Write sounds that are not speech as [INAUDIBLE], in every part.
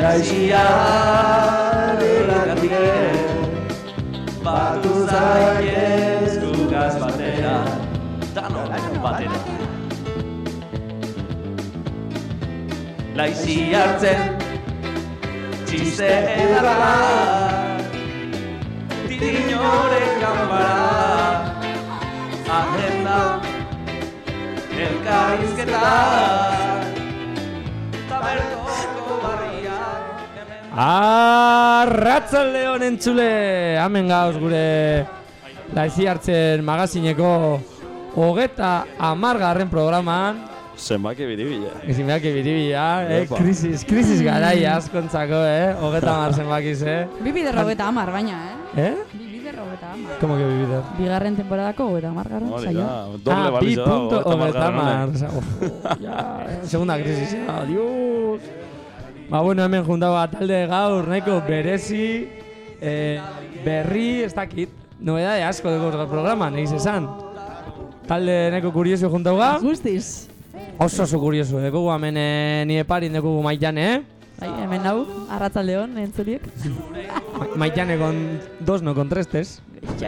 Laizia Elatire Batu zaitez Gugaz batera. Danon batera. Laizi hartzen Txiste edarra Tiriñoren gambara Agenda Elkarrizketa Arratzalde honen txule, hemen gauz gure laizi hartzen magazineko hogeta amargarren programan. Zenbaki biribila. Ezin behak ibiribia, eh? Krisis, krisis garai askontzako, eh? Hogeta amar zenbakiz, eh? Bi bider hogeta hamar baina, eh? Eh? Bi bider hogeta hamar. Como que bibider? Bigarren temporadako hogeta hamargarren Hori saioa. da, doble ah, bi baliza eta hogeta amar. ya, segunda krisis, ya, dios. Ba, bueno, hemen juntau bat talde gaur, nahiko berezi, eh, berri, ez dakit, novedade asko dugu programan, egiz esan. Talde nahiko kurioso juntau ga, Guztiz. oso oso kurioso, dugu hemen eh, nire parin dugu maitane, eh? Bai, hemen hau, arratzalde hon, entzuriek. [LAUGHS] Ma- Maitane con dos, no con tres tes.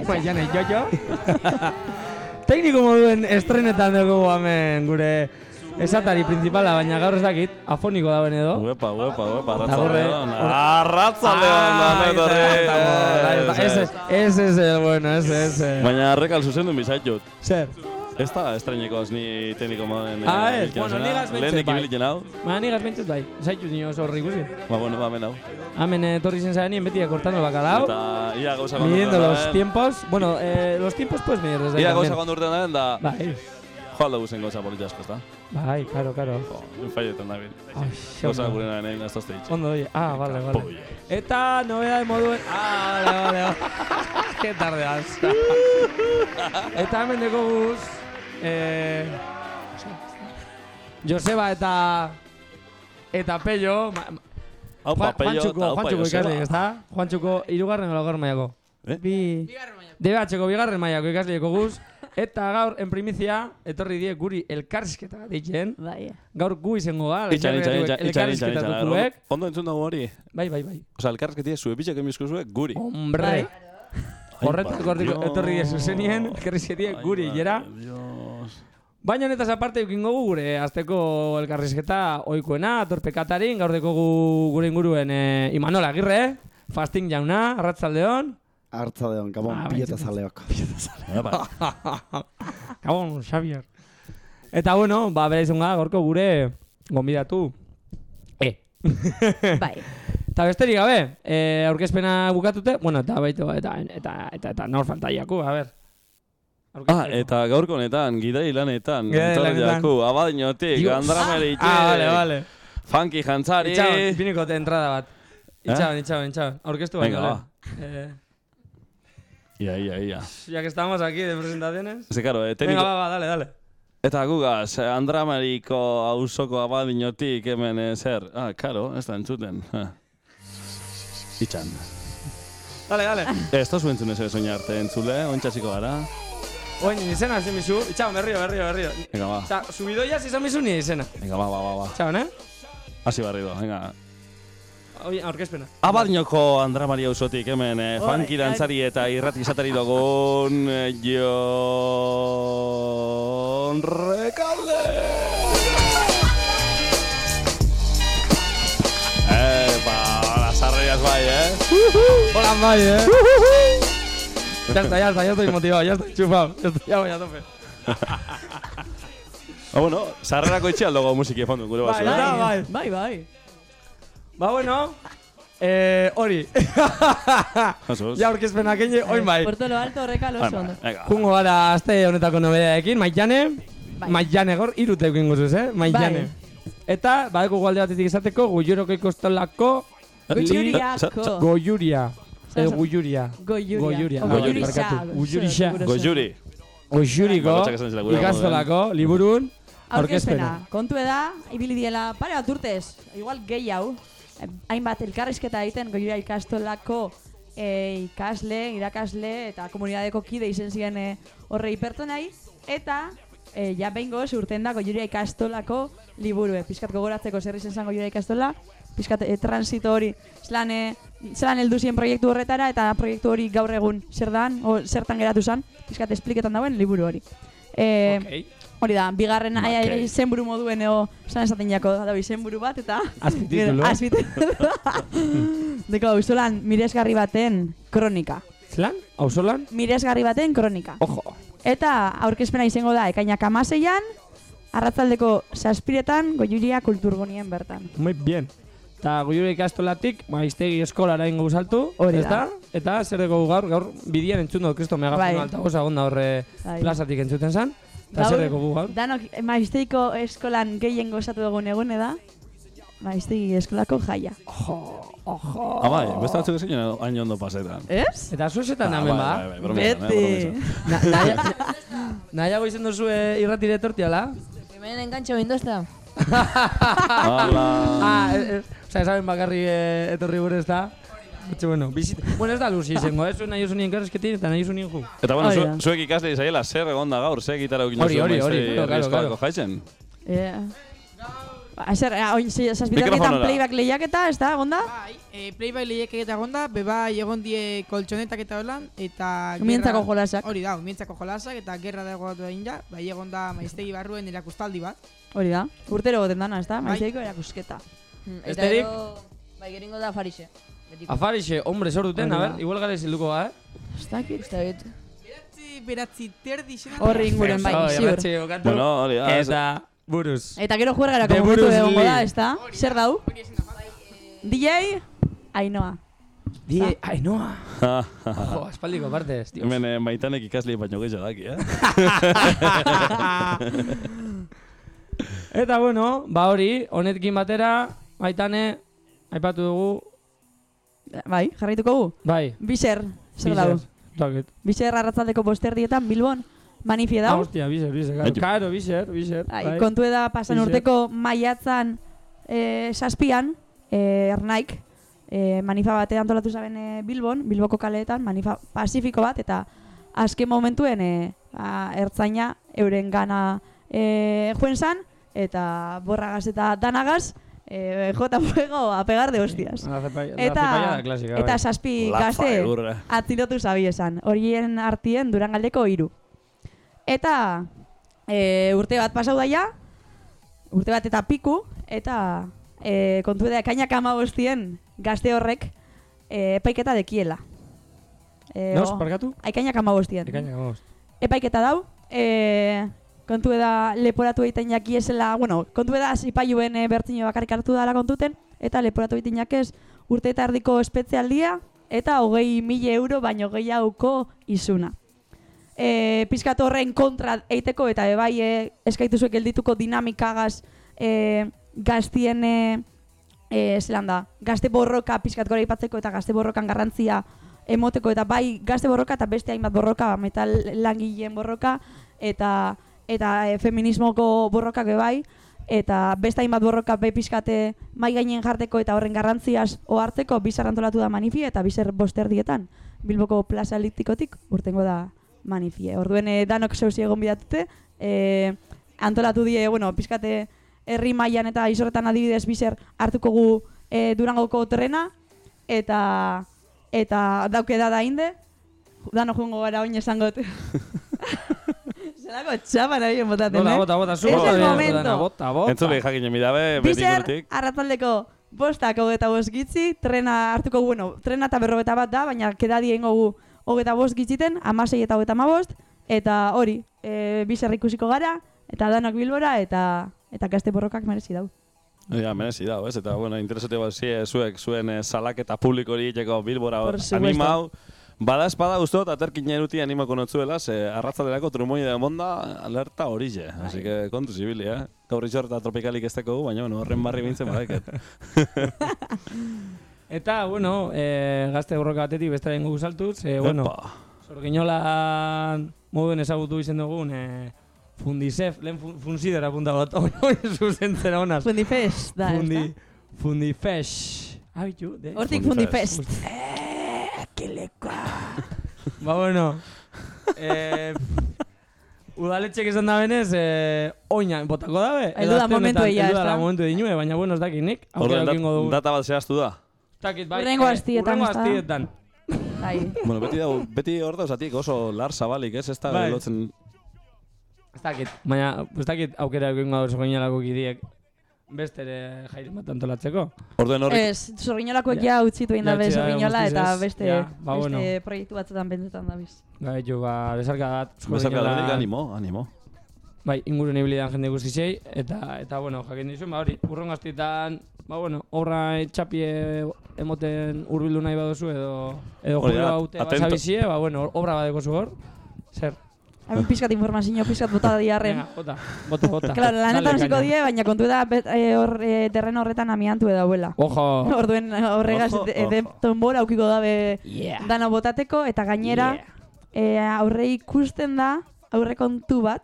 Maitane jojo. Tekniko moduen estrenetan dugu hemen gure esatari principala, baina gaur ez dakit, afoniko dauen edo. Uepa, uepa, uepa, Eta gorre- arratzaldeon. Arratzaldeon, Ah, da, etorri. Ese, ese es el bueno, ese, ese. Baina arrekal zuzendu bizaitut. Zer? Ez da estreñeko ni tekniko moden. Ah, ez, bueno, nigaz Lehenik bai. ibilitzen hau. Baina nigaz bentsut bai, zaitu ni oso horri guzi. Ba, bueno, ba, men hau. Hemen etorri zen zaren beti cortando el bacalao, Eta ia gauza midiendo konturten los tiempos. Bueno, eh, los tiempos puedes medir desde ahí Ia gauza daen, da Bai, joan dugu zen gauza politxe asko, ezta? Bai, claro, claro. Infaietan da bil. Ai, Gauza xauno. gure nahi nahi naztazte ditxe. Ondo, oye. Ah, vale, vale. Polla. Eta novedade moduen... Ah, vale, vale, vale. [LAUGHS] Qué tarde has. Eta hemen dugu guz... Eh, Joseba eta... Eta Pello... Ma, ma- Juan, papello Juantxuko, eta hau Juantxuko Joseba. ezta? Juantxuko irugarren o laugarren mailako. Eh? Bi... DBH-ko bigarren mailako ikasleeko guz. Eta gaur, en primizia, etorri die guri elkarrizketa ditzen. Bai. Gaur gu izango ga, Itxan, itxan, itxan, itxan, itxan, itxan. elkarrizketatukuek. Ondo entzun dago hori. Bai, bai, bai. Osa, elkarrezketia zue bitxak emizko zue guri. Hombre. Horretak Ai, ordi- Dios. etorri die zuzenien, elkarrizketia Ai, guri. Dios. Baina honetaz aparte eukin gogu gure azteko elkarrizketa oikoena, torpekatarin, gaur dekogu gure inguruen e, Imanol Agirre, fasting jauna, arratzaldeon. Artzadeon, gabon, Ah, baitzatu. zaleok. Epa. Gabon, Xavier. Eta bueno, ba, bera izango da, gaurko gure gonbidatu. E. [LAUGHS] Bai. Eta besterik gabe, e, aurkezpena bukatute, bueno, eta baitu, eta, eta, eta, eta, nor falta jaku, a ber. Ah, eta gaurko honetan, gidai lanetan, Gidai etorri lanetan. abadinotik, itxe, [LAUGHS] Ah, vale, vale. funky jantzari. Itxaban, piniko te entrada bat. Itxaban, itxaban, itxaban. Aurkeztu baino, Venga, lehen. Eh, Ia, ia, ia. ya que estamos aquí de presentaciones. Ze, karo, eh, Venga, tekniko... va, va, dale, dale. Eta gugaz, Andrameriko auzoko abadinotik hemen eh, zer. Ah, karo, ez da entzuten. Ah. Itxan. Dale, dale. Ez da zuen entzun ez soin arte entzule, ontsatziko gara. Oin, izena hasi mizu. Itxaban, berrio, berrio, berrio. Venga, ba. Osa, subidoia izan mizu ni izena. Venga, ba, ba, ba, ba. Itxaban, eh? Hasi barrido, venga. Aurkezpena. Abadinoko Andra Maria Usotik hemen eh, funky dantzari eta irrati izatari dugun eh, Jon Rekalde! Epa, hola, sarrias bai, eh? Hola, bai, eh? Ya está, ya está, ya estoy motivado, ya estoy chufado. Ya estoy, ya voy a tope. Ba, bueno, sarrerako itxe aldogo musiki fondu, gure basu, Bai, eh? bai. bai. Bai, bai. Ba, bueno. Eh, hori. Ja aurkezpena keine, oin bai. Porto lo alto horreka Bai, oso bai, ondo. Jungo gara aste honetako nobedaekin, Maitane. Bai. Maitane gor, irute eukin guzuz, eh? Maitane. Eta, badeko gualde batetik izateko, goiuroko ikostolako... Goiuriako. Goiuria. Eh, goiuria. Goiuria. Goiuria. Seguro, Gojuri. Goiuriko gure ikastolako liburun Aurkezpena. Kontu da, ibili diela pare bat urtez, igual gehi hau, eh, hainbat elkarrizketa egiten goiura ikastolako eh, ikasle, irakasle eta komunidadeko kide izen ziren eh, horrei pertsonai, eta eh, ja behingoz urten da goiura ikastolako liburue. Piskat gogoratzeko zer izen zen goiura ikastola, pizkat e, transito hori, zelan, e, zelan heldu ziren proiektu horretara, eta proiektu hori gaur egun zer dan, o zertan geratu zen, pizkat espliketan dauen liburu hori. E, Ok. Hori da, bigarren aia izenburu moduen eo, zan esaten jako, da izenburu bat, eta... Azpititulu. Azpititulu. [LAUGHS] Deko, auzolan, miresgarri baten kronika. Zelan? Auzolan? Miresgarri baten kronika. Ojo. Eta aurkezpena izango da, ekainak amaseian, arratzaldeko saspiretan, goiuria kulturgonien bertan. Muy bien. Eta goiure ikastolatik, maiztegi eskolara ingo saltu, Hori ez da? da. Eta zer dugu gaur, gaur bidian entzun dut, kristo megafono Bai. altagoza gonda horre Bai. plazatik entzuten zan. Eta Gaur, zer dugu gaur? Danok maizteiko eskolan gehien gozatu dugun egune da, maiztegi eskolako jaia. Ah, bai, beste batzuk ezin hain ondo pasetan. Ez? Eta zuezetan Ah, hemen bai, ba? bai, bai, eh, Beti. nahi- Nahiago izen duzu irratire etortiala? Hemen ez da. Hala. Ah, eh, eh, Osa, esaben bakarri eh, etorri gure ez da? Etxe, bueno, bizit... Bueno, ez da luzi izango, ez? Zuen nahi usunien karrezketin eta nahi usunien ju. Eta bueno, Hori zu, da. zuek ikasle izaiela, zer egon da gaur, zer gitara ukin claro, eskolako claro. jaitzen? Eh, Azer, ah, oin, zazpitarrietan Mikrofonora. playback lehiaketa, ez da, gonda? Bai, e, playback lehiak eta egonda, bebai egon die koltsonetak eta holan, eta... Umientzako jolasak. Hori da, umientzako jolasak, eta gerra da egotatu egin ja, bai egonda maiztegi barruen erakustaldi bat. Hori da, urtero goten dana, ez da? Bai. Maizteiko erakusketa. Hmm, bai, geringo da farixe. Afarixe, hombre, zor duten, a ber, igual gara izilduko, eh? Ez dakit. Uste dut. Beratzi, beratzi terdi xena. Horri inguren bai, ziur. jokatu. Bueno, hori ez- Eta, buruz. Eta gero juergara De komutu Bruce egongo da, Lee. ez da? Zer dau? DJ, Ainoa. Die, Ainoa. [LAUGHS] Ha, Jo, espaldiko partez, tío. Hemen eh, maitanek ikasle baino gehiago daki, eh? [LAUGHS] Eta bueno, ba hori, honetkin batera, baitane, aipatu dugu, Bai, jarraituko gu. bai, Biser, zer dau? Zakit. Biser arratzaldeko bosterdietan, Bilbon, manifie Ah, dau. hostia, biser, biser, claro. Karo, biser, biser. Bai, bai. kontu da pasan Biser. urteko maiatzan e, saspian, e, ernaik, e, manifa bate antolatu zaben e, Bilbon, Bilboko kaleetan, manifa pasifiko bat, eta azken momentuen e, ba, ertzaina euren gana e, joen zan, eta borragaz eta danagaz, e, jota fuego a pegar de hostias. La cepa- la Eta, eta Lafa, gazte atzilotu zabi esan. Horien artien durangaldeko hiru. Eta e, urte bat pasau daia, urte bat eta piku, eta e, kontu da ekainak amabostien gazte horrek e, epaiketa dekiela. E, Nos, o- parkatu? Ekainak amabostien. Ekainak, vamos. Epaiketa dau, e, kontu da leporatu egiten jakiesela, bueno, kontu da zipailuen e, bertzino bakarrik hartu dala kontuten, eta leporatu egiten jakez urte eta erdiko espezialdia, eta hogei mila euro baino gehiaguko izuna. E, pizkat horren kontra eiteko eta ebai e, eskaituzuek geldituko dinamikagaz e, gaztien e, e, zelan da, gazte borroka pizkat gora ipatzeko eta gazte borrokan garrantzia emoteko eta bai gazte borroka eta beste hainbat borroka, metal langileen borroka eta eta e, feminismoko borrokak bai eta beste hainbat borroka be pizkate mai gainen jarteko eta horren garrantziaz ohartzeko bizar antolatu da manifi eta bizer bosterdietan Bilboko plaza eliptikotik urtengo da manifie. Orduen e, danok zeusi egon bidatute, e, antolatu die, bueno, pizkate herri mailan eta izorretan adibidez bizer hartuko gu e, Durangoko trena eta eta dauke da da inde. Dano jungo gara oin esangot. [LAUGHS] Zelako txapa nahi botaten, Bota, eh? bota, bota, zu. El bota, bota, momento. Bota, bota. Entzule jakinen midabe, Bizer, betikutik. arratzaldeko bostak hogeta bost gitzi, trena hartuko bueno, trena eta berrogeta bat da, baina kedadi egingo gu hogeta bost gitziten, amasei eta hogeta bost, eta hori, e, bizer ikusiko gara, eta danok bilbora, eta eta gazte borrokak merezi dau. Ja, merezi da, ez? Eta, bueno, interesate bat zuek, zuen eh, salaketa publiko hori egiteko bilbora animau. Bada espada guztot, aterkin eruti animako notzuela, ze arratzalderako trumoi de monda alerta horixe. Así que kontu zibili, eh? Gaur itxor eta tropikalik ez dugu, baina, bueno, horren barri bintzen badaiket. [LAUGHS] Eta, bueno, eh, gazte borroka batetik bestera ingo saltuz, eh, bueno, Epa. Zorginolan moduen ezagutu izen dugun, eh, Fundisef, lehen fun, funsidera punta bat, [LAUGHS] hori zuzentzera honaz. Fundifest, da, ez Fundi, da? Fundifesh. Abitu, de? Hortik Fundifest. Fundifest. [LAUGHS] Ba, bueno. eh, Udaletxek esan da benez, eh, oina botako dabe. Heldu da momentu eia, Heldu da momentu dinue, baina bueno, ez dakit nik. Eukingo dat- dugu. data bat zehaztu da. Ez dakit, bai. Hurrengo eh, astietan, Hurrengo ezta? astietan. Bai. [LAUGHS] Bueno, beti dago, beti hor dauzatik oso lar zabalik, ez? Ez da Bai. lotzen... Ez dakit, baina ez dakit aukera eukingo dugu soginalako kidiek beste ere jaire bat antolatzeko. Orduan horrik... Ez, zorginolakoek ja utzitu egin dabe Ja, guztiz eta beste, Ja, ba, beste bueno. proiektu batzutan pentsetan dabiz. Gaitu, ba, desarka bat. Bezarka Zorginola- horrik animo, animo. Bai, ingurun ibilidan jende guztizei, eta, eta bueno, jakin dizuen, ba hori, urron gaztietan, ba bueno, obra txapie emoten urbildu nahi baduzu, edo, edo julio haute basabizie, ba bueno, obra badeko zu hor, zer? Hemen pizkat informazio, pizkat bota diarren. Venga, bota, bota, bota. Claro, lanetan caña. die, baina kontu da eh, hor eh, terreno horretan amiantu edauela. Ojo! Orduen horregaz Ojo, de, de ojo. tonbola aukiko dabe Yeah. dana botateko eta gainera eh, aurre ikusten da aurre kontu bat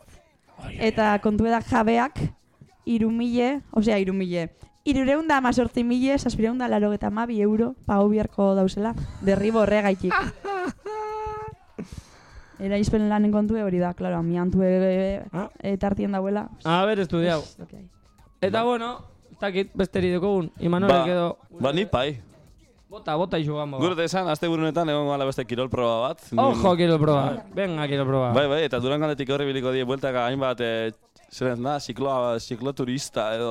eta kontu da jabeak irumile, osea irumile, irureun da amazortzi mile, saspireun da laro eta mabi euro pago biharko dauzela, derribo horregaitik. [LAUGHS] Era izpen lanen kontu hori da, klaro, amiantu e, Ah. e, tartien dauela. A ber, estudiau. Es lo que hay. Eta bueno, ez dakit besteri dukogun, Imanolek Ba, edo... ba, ni pai. Bota, bota isu gamo. Gure esan, azte burunetan egon gala beste kirol proba bat. Ojo, quiero probar. Venga, quiero probar. Bai, bai, eta durangaldetik horri biliko die bueltaka hainbat eh, zer da, zikloa, zikloturista edo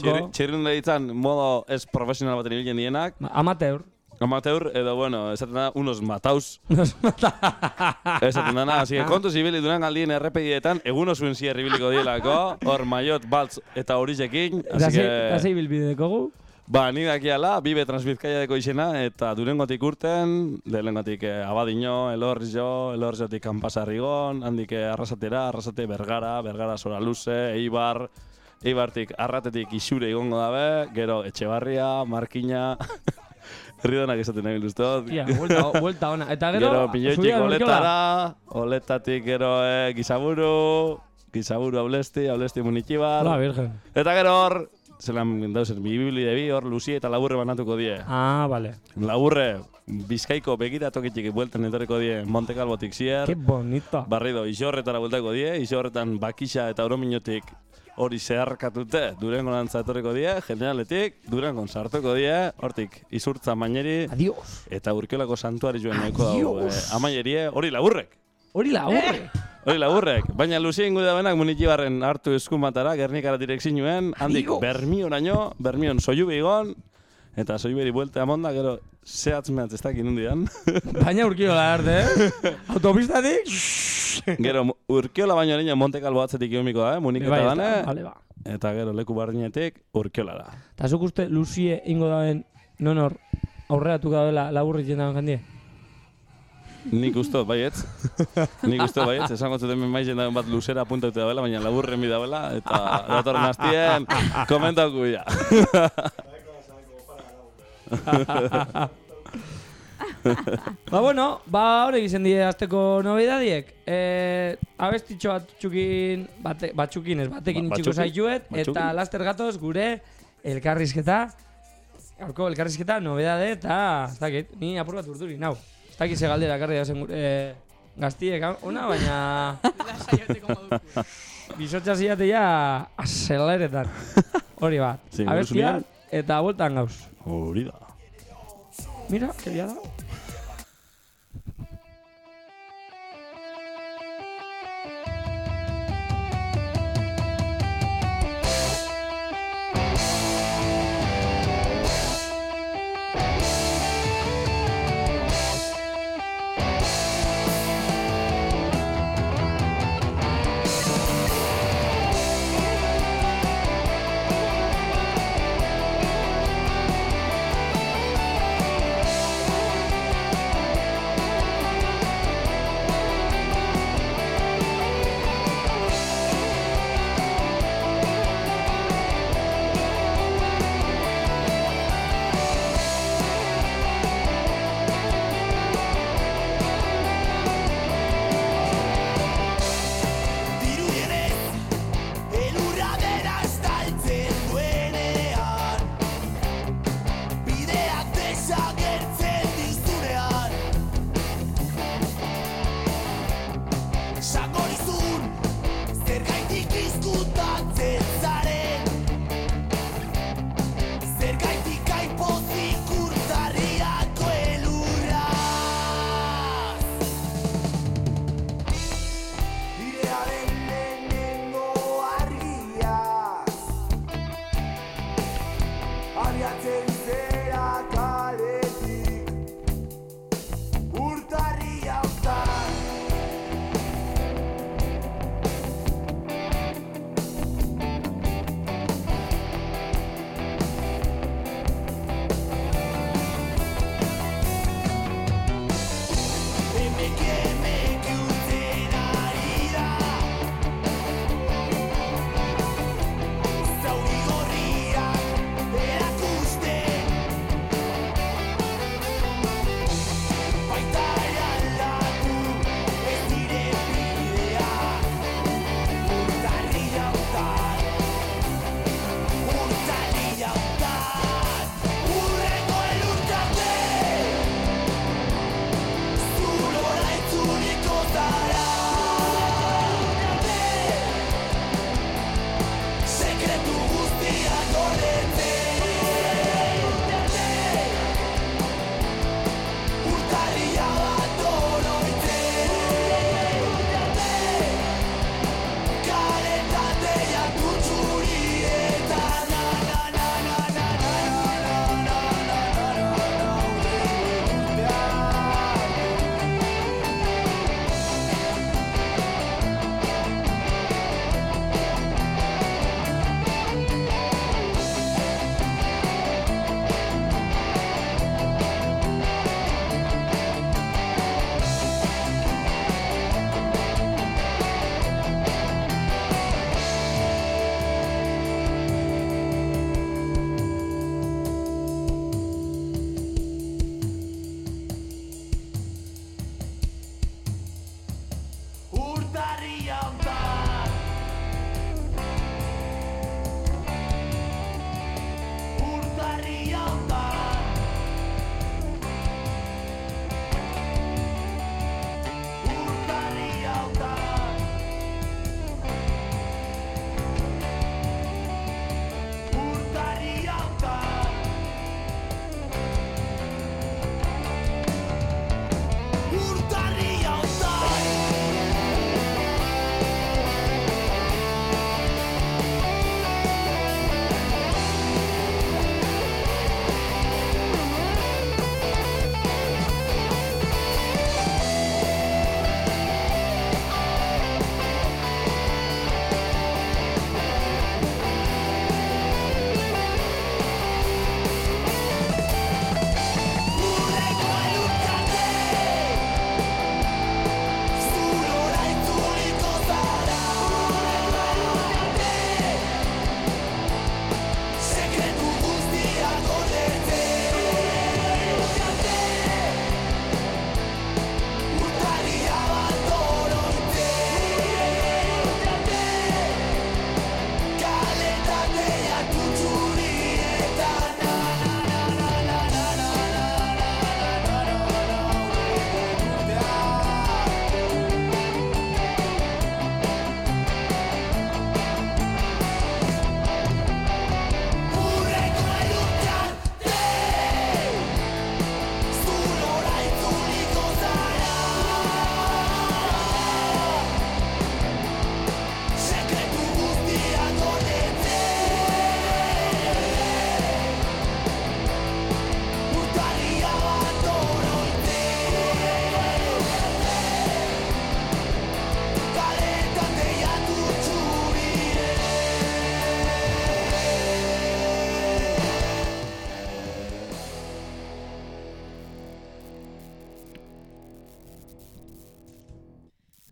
Zikloloko. txirrin ditzan modo ez profesional baten ibilen dienak. Ma- Amateur. Amateur, edo bueno, esaten da, unos mataus. [LAUGHS] esaten dana, así que kontuz ibili durangaldien errepegietan, egun osuen zier ibiliko dielako, hor maiot, baltz eta horizekin, Eta ze- eta zei bilbide dekogu. Ba, ni dakiala, bibe transbizkaia deko izena, eta durengotik urten, lehenengotik eh, Abadino, Elorrio, Elorriotik Kanpasarrigon, handik eh, Arrasatera, Arrasate Bergara, Bergara Sora Luze, Eibar, Eibartik Arratetik Isure igongo dabe, gero Etxebarria, Markina, [LAUGHS] herridonak esaten nahi biluztot. Tia, vuelta, vuelta ona. Eta gero, Gero Urkiola. Oletara, Oletatik gero eh, Gizaburu, Gizaburu Ablesti, Ablesti Munitxibar. La virgen. Eta gero hor, zelan dauzen, bibili debi, hor Luzi eta Laburre banatuko die. Ah, vale. Laburre, Bizkaiko begiratokitik buelten etorriko die Monte Calvotik zier. Qué bonito. Barrido, isorretara bueltako die, isorretan Bakisa eta Orominotik hori zeharkatute Durango nantza etorriko die, generaletik Durangon sartuko die, hortik izurtza maineri Adiós. eta urkiolako santuari joan nahiko dago. Adios. Eh, amaierie, hori laburrek. Hori la horre. Hori laburrek, baina Lucia ingu da benak munitibarren hartu eskumatara, Gernikara direkzinuen, handik Adios. Bermionaino, Bermion soiubi igon, eta soiuberi buelta amonda, gero zehatz mehatz ez dakin hundian. [LAUGHS] Baina urkiola arte, eh? [LAUGHS] Autopistatik? [LAUGHS] gero urkiola baino niño Monte Calvo atzetik iomiko da, eh? muniketa Bai, dane, ezta? Vale, ba. eta gero leku bardinetik urkiolara. Eta zuk uste Lucie ingo daben non hor aurreratuko dabela laburri jendaben jendie? Nik ustot, baietz. Nik ustot, baietz. Esango zuten hemen maizen dauen bat luzera apuntatu dabela, baina laburren bi dabela, eta datorren hastien, komentauko ja. Ba bueno, ba hori izen die azteko nobedadiek. Eh, abestitxo batzukin, bate, batzukin ez, batekin Ba- itxiko batzukin, zaituet, batzukin. eta laster gatoz gure elkarrizketa, gaurko elkarrizketa nobedade, eta ez dakit, ni apur bat urduri, nau. Ez dakit ze galdera karri dazen gure eh, gaztiek, ona, baina [LAUGHS] bizotxa ziate ja azeleretan. Hori bat, abestia eta bueltan gauz. Hori. Mira, que liada.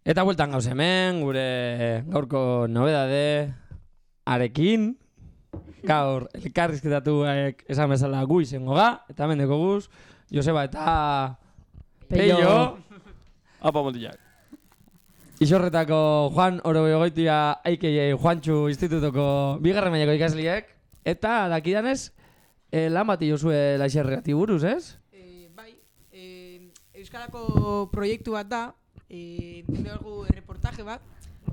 Eta bueltan gauz hemen, gure gaurko nobedade arekin. Gaur, elkarrizketatuak esan bezala gu izango ga, eta hemen deko guz, Joseba eta Peio. Apa motilak. Isorretako Juan Orobegoitia AKA Juantxu Institutoko bigarren mailako ikasliek. Eta dakidanez, eh, lan bat jozue laixerreati buruz, ez? E, bai, e, Euskarako proiektu bat da, e, dugu reportaje bat,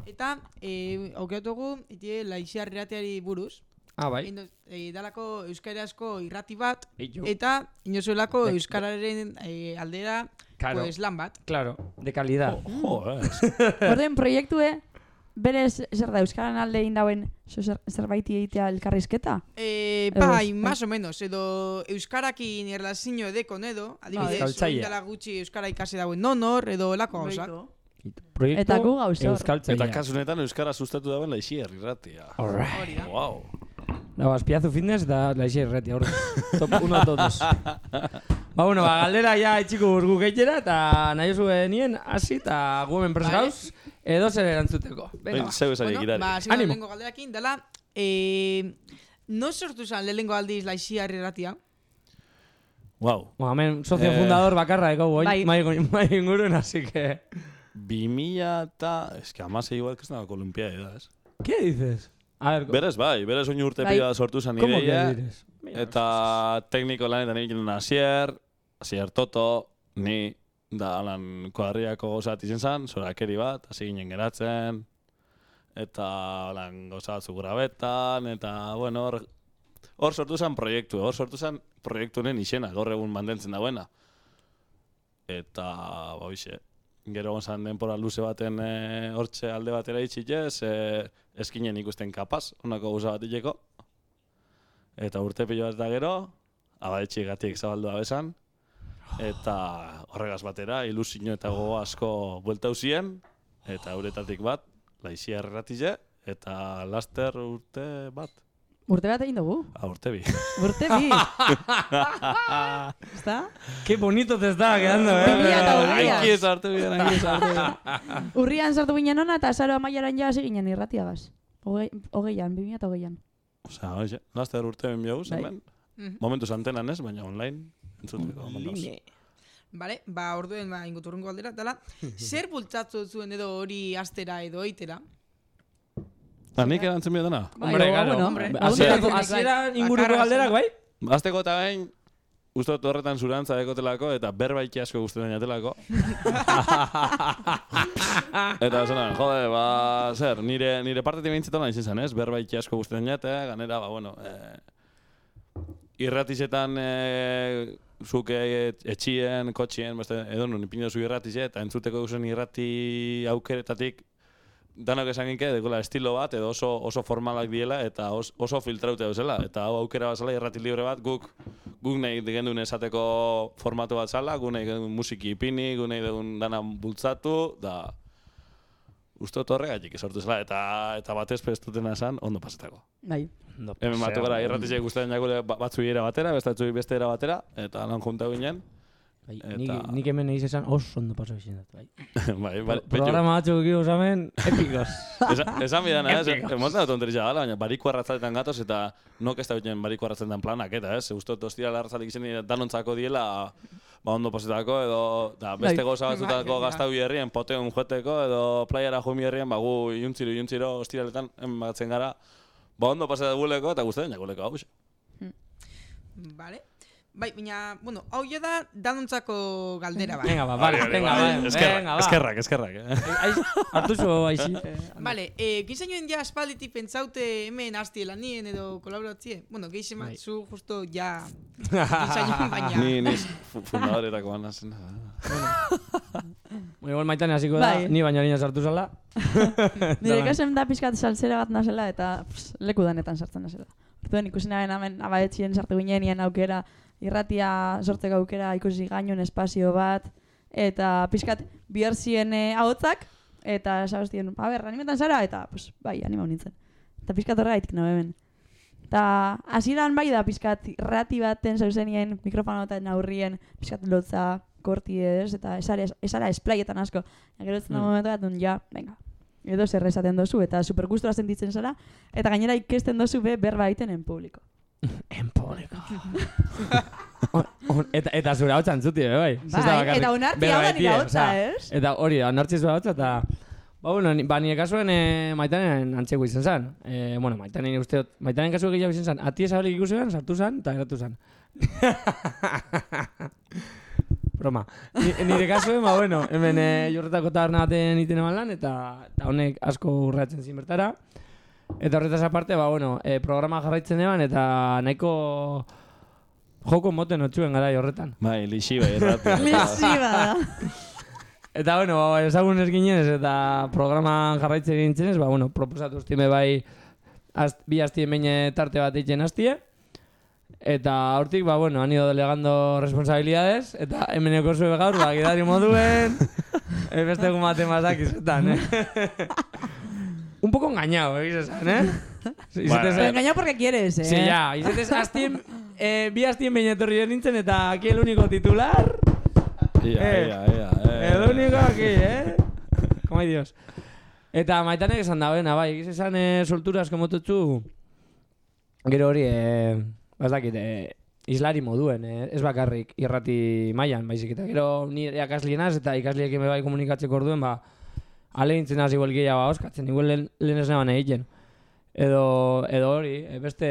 eta e, aukeratugu ite laixia irratiari buruz. Ah, bai. Indo- E, dalako euskarazko irrati bat, Eitu. eta inozuelako euskararen e, aldera Claro. pues, lan bat. Claro, de calidad. Jo, eh. [LAUGHS] Orden proiektue, berez zer da, Euskaran alde indauen zo zer, zerbait egitea elkarrizketa? E, Edo, bai, bai. más o menos, edo euskarakin erlazio edeko edo, adibidez, dela gutxi euskara ikasi dauen nonor, edo lako gauzak. Proiektu Eta gu gauzor. Eta kasunetan euskara sustatu dauen laixier irratia. Alright. Hori da. Wow. No, azpiazu fitness eta laixer erreti, horre. [LAUGHS] Top uno todos. ba, bueno, ba, galdera ja etxiko burgu geitera, eta nahi osu nien, hasi, eta gu hemen presa Vale. Edo zer erantzuteko. Venga, Bain, zeu esan Bueno, egirari. ba, hasi gara Animo. lehenengo galderakin, dela, e, no sortu zen lehenengo aldiz laixia irratia? Wow. Ba, hemen socio Eh. fundador bakarra eko bai, Bai. mai, mai inguruen, así que... Bi mila eta... Ez que amasei igual que ez nago olimpiade da, ez? ¿Qué dices? A ver, Berez bai, berez oin urte Bai. pila sortu zen ¿cómo que ideia. Eta tekniko lanetan egiten Asier, Asier Toto, ni, da alan kuadriako gozat izen zen, zorakeri bat, hasi ginen geratzen, eta alan gozat zugurabetan, eta, bueno, hor, hor sortu zen proiektu, hor sortu zen proiektu honen izena, gaur egun mantentzen dagoena. Eta, ba, hoxe, gero gonzan denpora luze baten e, hortxe alde batera itxitez, e, eskinen ikusten kapaz, honako gauza bat. Eta urte pilo bat eta gero, abadetxe gatik zabaldua bezan, eta horregaz batera, ilusio eta gogo asko buelta usien, eta uretatik bat, laizia erratize, eta laster urte bat, Urte bat egin dugu. ah, urte bi. Urte bi. [LAUGHS] Ezta? Qué bonito te estaba quedando, eh. Bi. Aiki ez hartu bian, aiki ez hartu bian. [LAUGHS] Urrian sartu ginen ona eta azaro amaiaran ja hasi ginen irratiagaz. Hogei, hogeian, 2000 eta hogeian. Osa, hoxe, laster urte ben biauz, Bai. hemen. Mhm. Momentu antenan ez, baina online. Entzuteko, mandauz. Vale, ba, orduen, ba, inguturrungo aldera, dela, [LAUGHS] zer bultzatu zuen edo hori astera edo eitera? Ba, nik erantzen bide dena. Hombre, Bai, hombre. Hasierako- Bai. Hasieran inguruko galderak, bai? Azteko eta behin, uste dut horretan zurantza dekotelako eta berbaiki asko gustetan jatelako. [LAUGHS] eta esan jode, ba, zer, nire, nire partetik behintzetan nahi izan, ez? Berbaiki asko gustetan jate, ganera, ba, bueno, eh, irratizetan eh, zuke etxien, kotxien, beste, edo nun ipinio zu irratize, eta entzuteko duzen irrati aukeretatik danok esan ginke, dekola estilo bat, edo oso, oso formalak diela, eta os, oso filtraute zela. Eta hau aukera bat zela, irrati libre bat, guk, guk nahi gendun esateko formatu bat zala, guk nahi musiki ipini, guk nahi gendun dana bultzatu, da... Uste dut horregatik sortu zela, eta, eta batez pestutena esan, ondo pasetako. Bai. Hemen batu gara, irratizek guztien jakule batzu era batera, beste batzu beste era batera, eta lan junta ginen. Bai, Eta- nik, nik hemen egiz esan oso ondo paso izin dut, bai. bai, bai, Programa batzuk gio zamen, epikos. [LAUGHS] Esa, esan bidan, ez? Emoten da tonteria dala, baina bariko arratzaletan gatoz eta nok ez da biten bariko arratzaletan planak, eta ez? Uste dut ostira larratzalik izan dira danontzako diela, ba ondo pasetako, edo da, beste Bai. goza batzutako Bai, gaztau herrien, poteun joeteko, edo playara jumi herrien, ba gu iuntziro, iuntziro, ostiraletan, enbagatzen gara, ba ondo pasetak guleko eta guztien jakuleko hau. Vale? Bai, baina, bueno, hau ja da danontzako galdera bat. Venga, ba, vale, venga, ba, venga, Eskerrak, ba. eskerrak, eskerrak, eh? Aiz, hartu zu, aizi. Vale, eh, gizainoen ja aspalditik pentsaute hemen hasti lanien edo kolaboratzie? Bueno, geixen Bai. zu justo ja gizainoen [LAUGHS] baina. Ni, ni fu- fundadoretako bana zen. Bueno, igual maitane hasiko da, Bai. ni baina niña sartu zala. [LAUGHS] Nire Da, kasen da pizkat salsera bat nazela eta leku danetan sartzen nazela. Orduan ikusi naben hemen abadetxien sartu ginean aukera, irratia sortzeko aukera ikusi gainun espazio bat, eta pizkat biharzien eh, ahotzak, eta esabestien, a ber, animetan zara, eta pues, bai, animau nintzen. Eta pizkat horregaitik nabe hemen. Eta hasieran bai da pizkat irrati baten zauzenien mikrofonotan aurrien, pizkat lotza, korti ez, eta esara, esara esplaietan asko. Gero da Mm. momentu bat, nun, ja, venga, edo zer esaten dozu, eta supergustora sentitzen zara, eta gainera ikesten dozu be berba egiten en publiko. En publiko. On- [LAUGHS] eta, eta zure hau txantzuti, eh, bai. Bai, eta berba hau da nire osea, ez? Eta hori da, onartzi zure hau eta... Ba, bueno, ni, ba, nire kasuen e, maitanen antzeko izan zen. E, bueno, maitanen uste dut, maitanen kasu gehiago izan zen. Ati esabalik ikusi zen, sartu zen, eta geratu zen. [LAUGHS] Broma. Ni, nire kasuen, ba, bueno, hemen e, jorretako taberna baten iten eman lan, eta, eta honek asko urratzen zin bertara. Eta horretaz aparte, ba, bueno, e, programa jarraitzen eban, eta nahiko joko moten otxuen gara horretan. Bai, lixi bai, erratia. Lesiba [LAUGHS] da. Eta, bueno, ba, ezagun ez ginenez eta programan jarraitzen gintzenez, ba, bueno, proposatu estime bai azt, bi astien behin tarte bat egiten hastie. Eta hortik, ba, bueno, han ido delegando responsabilidades, eta hemeneko zue gaur, ba, gidari moduen, [LAUGHS] e, beste egun izetan, eh? [LAUGHS] Un poco engañado, egiz esan, eh? Izatez, Bueno, [LAUGHS] Pero engañado porque quieres, eh. Sí, ya, izatez astien, eh, bi astien behin etorri nintzen, eta aquí el único titular, Ia, Eh, ia, ia. eh. El único aquí, eh? Como hay Dios. Eta maitanek esan da, bena, bai, egiz esan eh, soltura asko mototzu, gero hori, eh, bazdakit, eh, islari moduen, eh, ez bakarrik irrati mailan baizik eta gero ni ikaslienaz eta ikasliekin bai komunikatzeko orduen, ba, alegintzen hasi igual gehiago oskatzen, igual lehen, lehen ez neban egiten. Edo, edo hori, eh, beste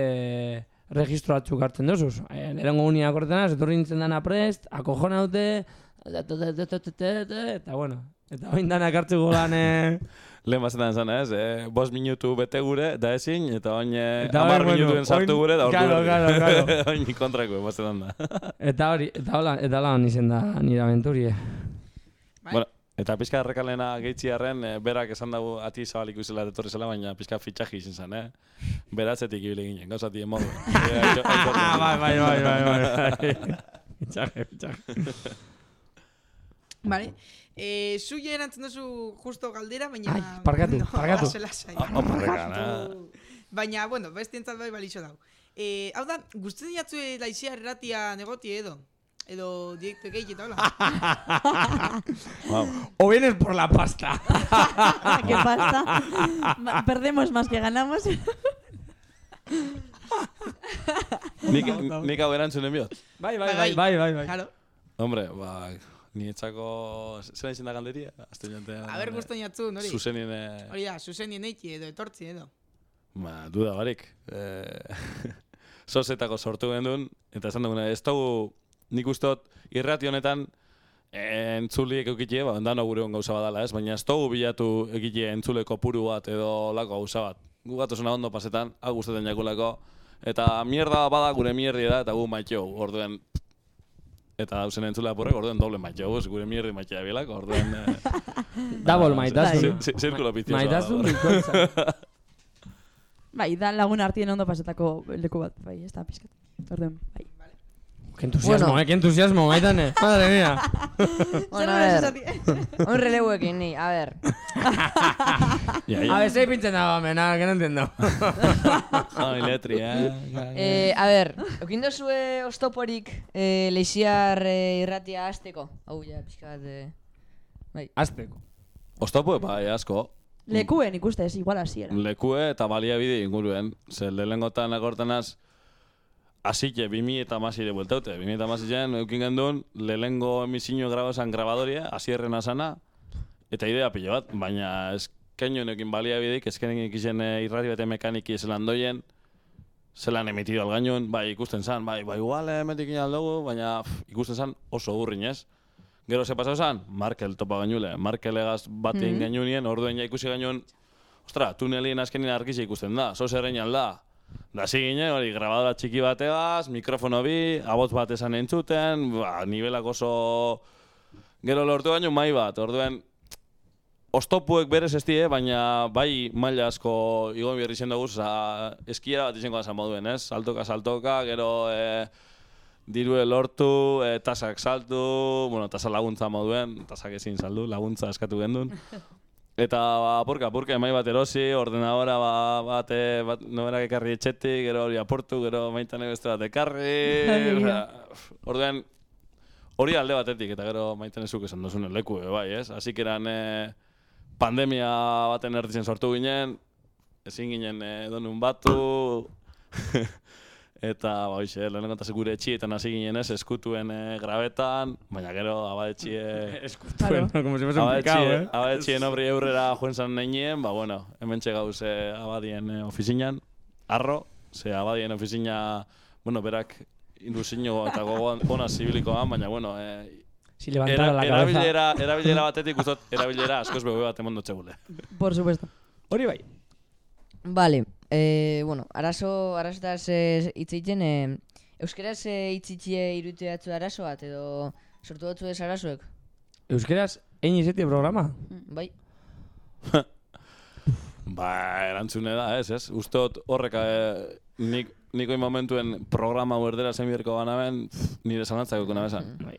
registro batzuk hartzen dozuz. E, Lehenengo uniak ordenaz, etorri nintzen dana prest, akojona dute, eta bueno, eta oin danak hartzu golan, eh, [LAUGHS] Lehen bazetan esan ez, eh, bos minutu bete gure, da ezin, eta oin eh, amar bueno, minutuen sartu gure, da ordu claro, claro, claro. [LAUGHS] oin kontrako bazetan da. eta hori, eta hola, eta hola izen da nire aventurie. Bai. Bueno, eta pizka errekalena gehitziarren, eh, berak esan dugu ati zabalik uzela etorri zela, baina pizka fitxaji izin zen, eh? Beratzetik ibili ginen, gauzati modu. Ah, [LAUGHS] bai, bai, bai, bai, bai. [LAUGHS] Fitxaje, fitxaje. Vale. Eh, zu ja erantzun duzu justo galdera, baina... Ai, parkatu, parkatu. lasai. Ah, oporrekan, Baina, bueno, bestientzat bai balixo dau. Eh, hau da, guztu diatzu laizia erratia negoti edo? Edo direktu gehi eta hola? Wow. O vienes por la pasta. [LAUGHS] ¿Qué pasa? Ma- Perdemos más que ganamos. Nik, nik hau erantzunen biot. Bai, bai, bai, bai, bai, bai. Claro. Hombre, ba, ni etxako... Zera izin da galderia? Azte jantean... A ber, guztu diatzu, nori? Zuzenien... eh, Hori da, zuzenien eiti edo, etortzi edo. Ba, duda barik. Eh, [LAUGHS] Sozetako sortu gendun, eta esan duguna, ez dugu nik ustot irrati honetan entzuliek eukitie, ba, dano gure on gauza badala, ez? Baina ez dugu bilatu ekitie entzule kopuru bat edo lako gauza bat. Gu gatuzena ondo pasetan, hau guztetan jakulako, eta mierda bada gure mierdi da, eta gu maitxo, orduen Eta dauzen entzule apurrek, orduen doble maitxo, ez gure mierdi maitxea bilako, orduen... Eh, [LAUGHS] Double ba, maitasun. zi- zi- Zirkulo piztioso. Maitasun [LAUGHS] bikoitza. Bai, da lagun artien ondo pasetako leku bat, bai, ez da pizkat. Orduen, bai. Qué entusiasmo, Bueno. eh, qué entusiasmo, maitane. [LAUGHS] Madre mía. Bueno, a ver, [LAUGHS] un releuekin ni, a ver. [LAUGHS] Ja, A ja. ver, sei pintzen dago, mena, que no entiendo. Ai, letri, eh? Eh, a ver, eukin dozue ostoporik eh, leixiar eh, irratia azteko? Hau, ja, pixka bat... Eh. Bai. Azteko. Oztopo, bai, asko. Lekuen ikustez, igual hasiera. Lekue eta baliabide inguruen. Ze lehengotan agortenaz, Asike, bimi eta masire bueltaute. Bimi eta masiren, eukin gendun, lehengo emisinio grabazan grabadoria, asierren asana, eta idea pilo bat, baina eskaino neukin baliabideik, eskaino ikisen e, irrati bete mekaniki zelan doien, zelan emitido algainun, bai ikusten zan, bai, bai igual emetik aldugu, baina pff, ikusten zan oso urrin ez. Gero ze pasau zan, Markel topa gainule, Markel egaz batein Mhm. gainunien, orduen ja ikusi gainun, ostra, tunelien azkenin argizi ikusten da, zo zerrein alda. Da ginen, hori, grabadora txiki bategaz, mikrofono bi, abotz bat esan entzuten, ba, nivelak oso... Gero lortu baino mai bat, orduen, Ostopuek berez ez die, baina bai maila asko igon berri zen dugu, eskiera bat izango da zan moduen, ez? Saltoka, saltoka, gero e, dirue lortu, e, tasak saltu, bueno, tasa laguntza moduen, tasak ezin saldu, laguntza eskatu gendun. [LAUGHS] Eta ba, apurka, apurka, emai bat erosi, ordenadora ba, bat, e, bat noberak ekarri etxetik, gero hori aportu, gero maitanek beste bat ekarri, [LAUGHS] osea, orduen, hori alde batetik, eta gero maiten ezuk esan duzun leku, e, bai, ez? Hasik eran e, pandemia baten erditzen sortu ginen, ezin ginen e, donun batu, [LAUGHS] eta ba, hoxe, lehenengo eta gure etxietan hasi ginen ez, eskutuen e, grabetan, baina gero abadetxie... Bueno, [LAUGHS] como si fuese un picao, eh? Abadetxien obri eurrera joen zan neinien, ba, bueno, hemen gauz e, abadien e, ofizinan, arro, ze abadien ofizina, bueno, berak ilusino eta gogoan ona zibilikoan, baina, bueno, e, Si levantara era, la cabeza. erabilera, erabilera batetik ustot, erabilera askoz bebe bat emon dutxegule. Por supuesto. Hori bai. Vale, eh, bueno, arazo, arazotaz eh, hitz egiten, eh, euskeraz eh, hitz itxie iruteatzu arazo bat, edo sortu dutzu ez arazoek? Euskeraz, egin izetie programa? Bai, [LAUGHS] Ba, erantzune da, ez, ez? Ustot horrek eh, nik, niko momentuen programa huerdera zen bierko banaben, pff, nire zalantzak okuna besan. Bai.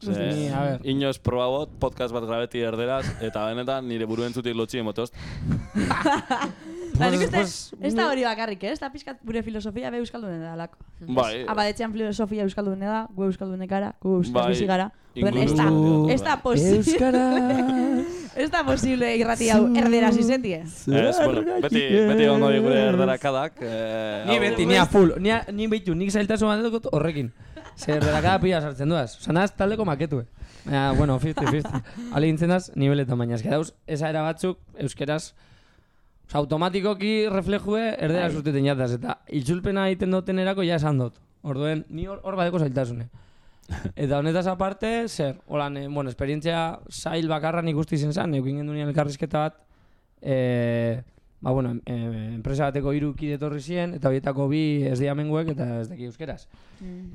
Ze, Ni, a ver. inoz probabot, podcast bat grabeti erderaz, eta benetan nire buru entzutik lotxi emotost. [LAUGHS] Ba, nik uste, pues, ez da hori bakarrik, eh? ez da pizkat gure filosofia be euskaldunen da lako. Bai, Abadetxean filosofia euskaldune da, gu euskaldunek gara, gu euskaz Bai. bizi gara. Orduan, ez da, ez da posible, Euskara. [LAUGHS] ez da posible irrati hau erderaz izetie. Ez, bueno, beti, beti di gure erderakadak. Eh, Ni beti, ni a full, ni, a- ni behitu, nik zailtasun bat dut horrekin. Zer, derakada pila sartzen duaz. Sanaz taldeko maketu, eh. Baina, bueno, 50-50. Ale gintzen daz, niveletan baina. Ez dauz, esa era batzuk, euskeraz, Osa, automatikoki reflejue erderaz urteten jataz, eta itzulpena egiten duten erako ja esan dut. Orduen, ni hor, hor badeko zailtasune. [LAUGHS] Eta honetaz aparte, zer, holan, eh, bueno, esperientzia zail bakarra nik uste izen zan, eukin gendu elkarrizketa bat, eh, ba, bueno, enpresa bateko hiru kide etorri ziren, eta horietako bi ez dira menguek eta ez daki euskeraz.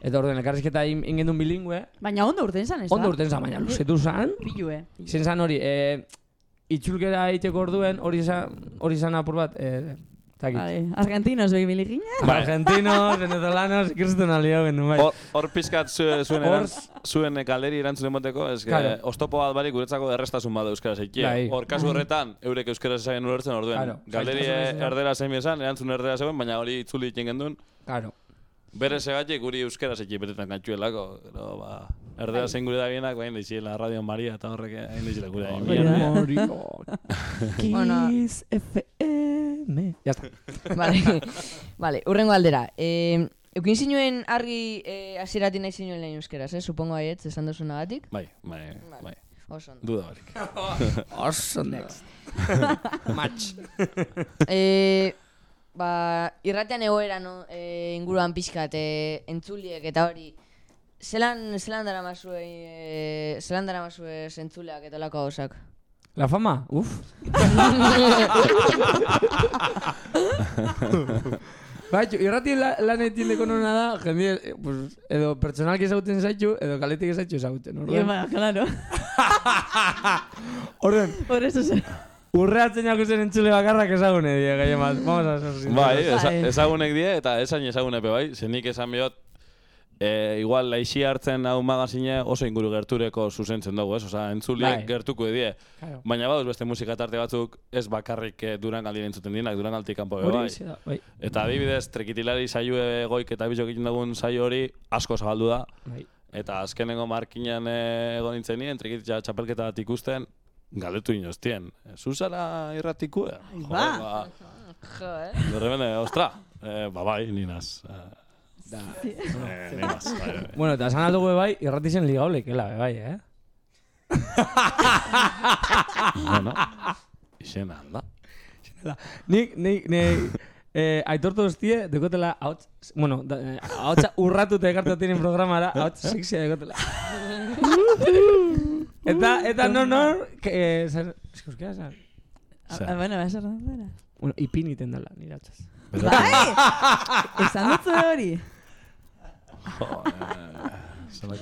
Eta orduen elkarrizketa egin genuen bilingüe, Baina ondo urten zan, ez da? ondo urten zan, baina luzetu zan, eh? Izen zan hori, e, itxulkera egiteko orduen, hori zan, hori zan apur bat, e, zakit. Vale, argentinos behi biligina. Ba, argentinos, venezolanos, ikustun alio gendu, bai. Hor, pizkat zu- zuen, zuen galderi erantzun emoteko, ez Claro. oztopo bat barik guretzako errestasun bada euskaraz eikie. Bai. Hor kasu horretan, eurek euskaraz esaien ulertzen orduen. Claro. Da. erdera zein esan, erantzun erdera zegoen, baina hori itzuli egiten gendun. Claro. Bere segatik guri euskaraz eikie betetan gantxuelako. Gero, ba, erdera zein gure da bienak, bain diziela Radio Maria eta horrek egin diziela gure da. Bueno. Kiss FM. Ya está. [LAUGHS] vale, vale, urrengo aldera. Eh, eukin zinuen argi eh, asirati nahi zinuen lehen euskeraz, eh? Supongo baietz, esan duzunagatik. Bai, bai, bai. Oso ondo. Duda barik. [LAUGHS] Oso next. [LAUGHS] Match. Eh, ba, irratean egoera no, eh, inguruan pixkat eh, entzuliek eta hori zelan, zelan dara mazue, eh, zelan dara mazue entzuleak eta olako gauzak? La fama, uf. [LAUGHS] Baitu, irrati la, lan egiten deko nona da, jende, eh, pues, edo pertsonalki ezauten zaitu, edo kaletik ezaitu ezauten. Ja, Orduan, ba, claro. [LAUGHS] orduan, Por eso se... urreatzen jako zen entzule bakarrak ezagune die, bat. Vamos a ser sinceros. Bai, Bai. ezagunek die eta esain ezagunepe bai, zenik esan biot, e, igual laixi hartzen hau magazine oso inguru gertureko zuzentzen dugu, ez? Osa, entzuliek Bai. gertuko die. Claro. Baina baduz beste musika tarte batzuk ez bakarrik eh, Durangaldi entzuten dienak, Durangaltik kanpo be Hori bai. bai. Eta adibidez, trekitilari saio goik eta bizok egiten dugun saio hori asko zabaldu da. Bai. Eta azkenengo markinan eh, egon nintzen nien, trekitila txapelketa bat ikusten, galdetu inoztien. Zuzara irratikue? ba. ba, [LAUGHS] Jo, eh? de repente, ostra, eh, ba bai, ninaz. Eh, Da. [LAUGHS] eh, ninaz, bai, bai. Bueno, eta esan aldugu bai, irrati zen ligaulekela, bai, eh? bueno, izena da. Nik, nik, nik, eh, aitortu hostie, dekotela hauts, bueno, da, eh, hautsa urratuta ekartu tienen programara, hauts sexia dekotela. [LAUGHS] eta, eta no, no, que, eh, zer, eske euskera zer. Ah, bueno, esa dela. bueno, ipiniten dela, nire hautsaz. Bai! Esan dutzu hori.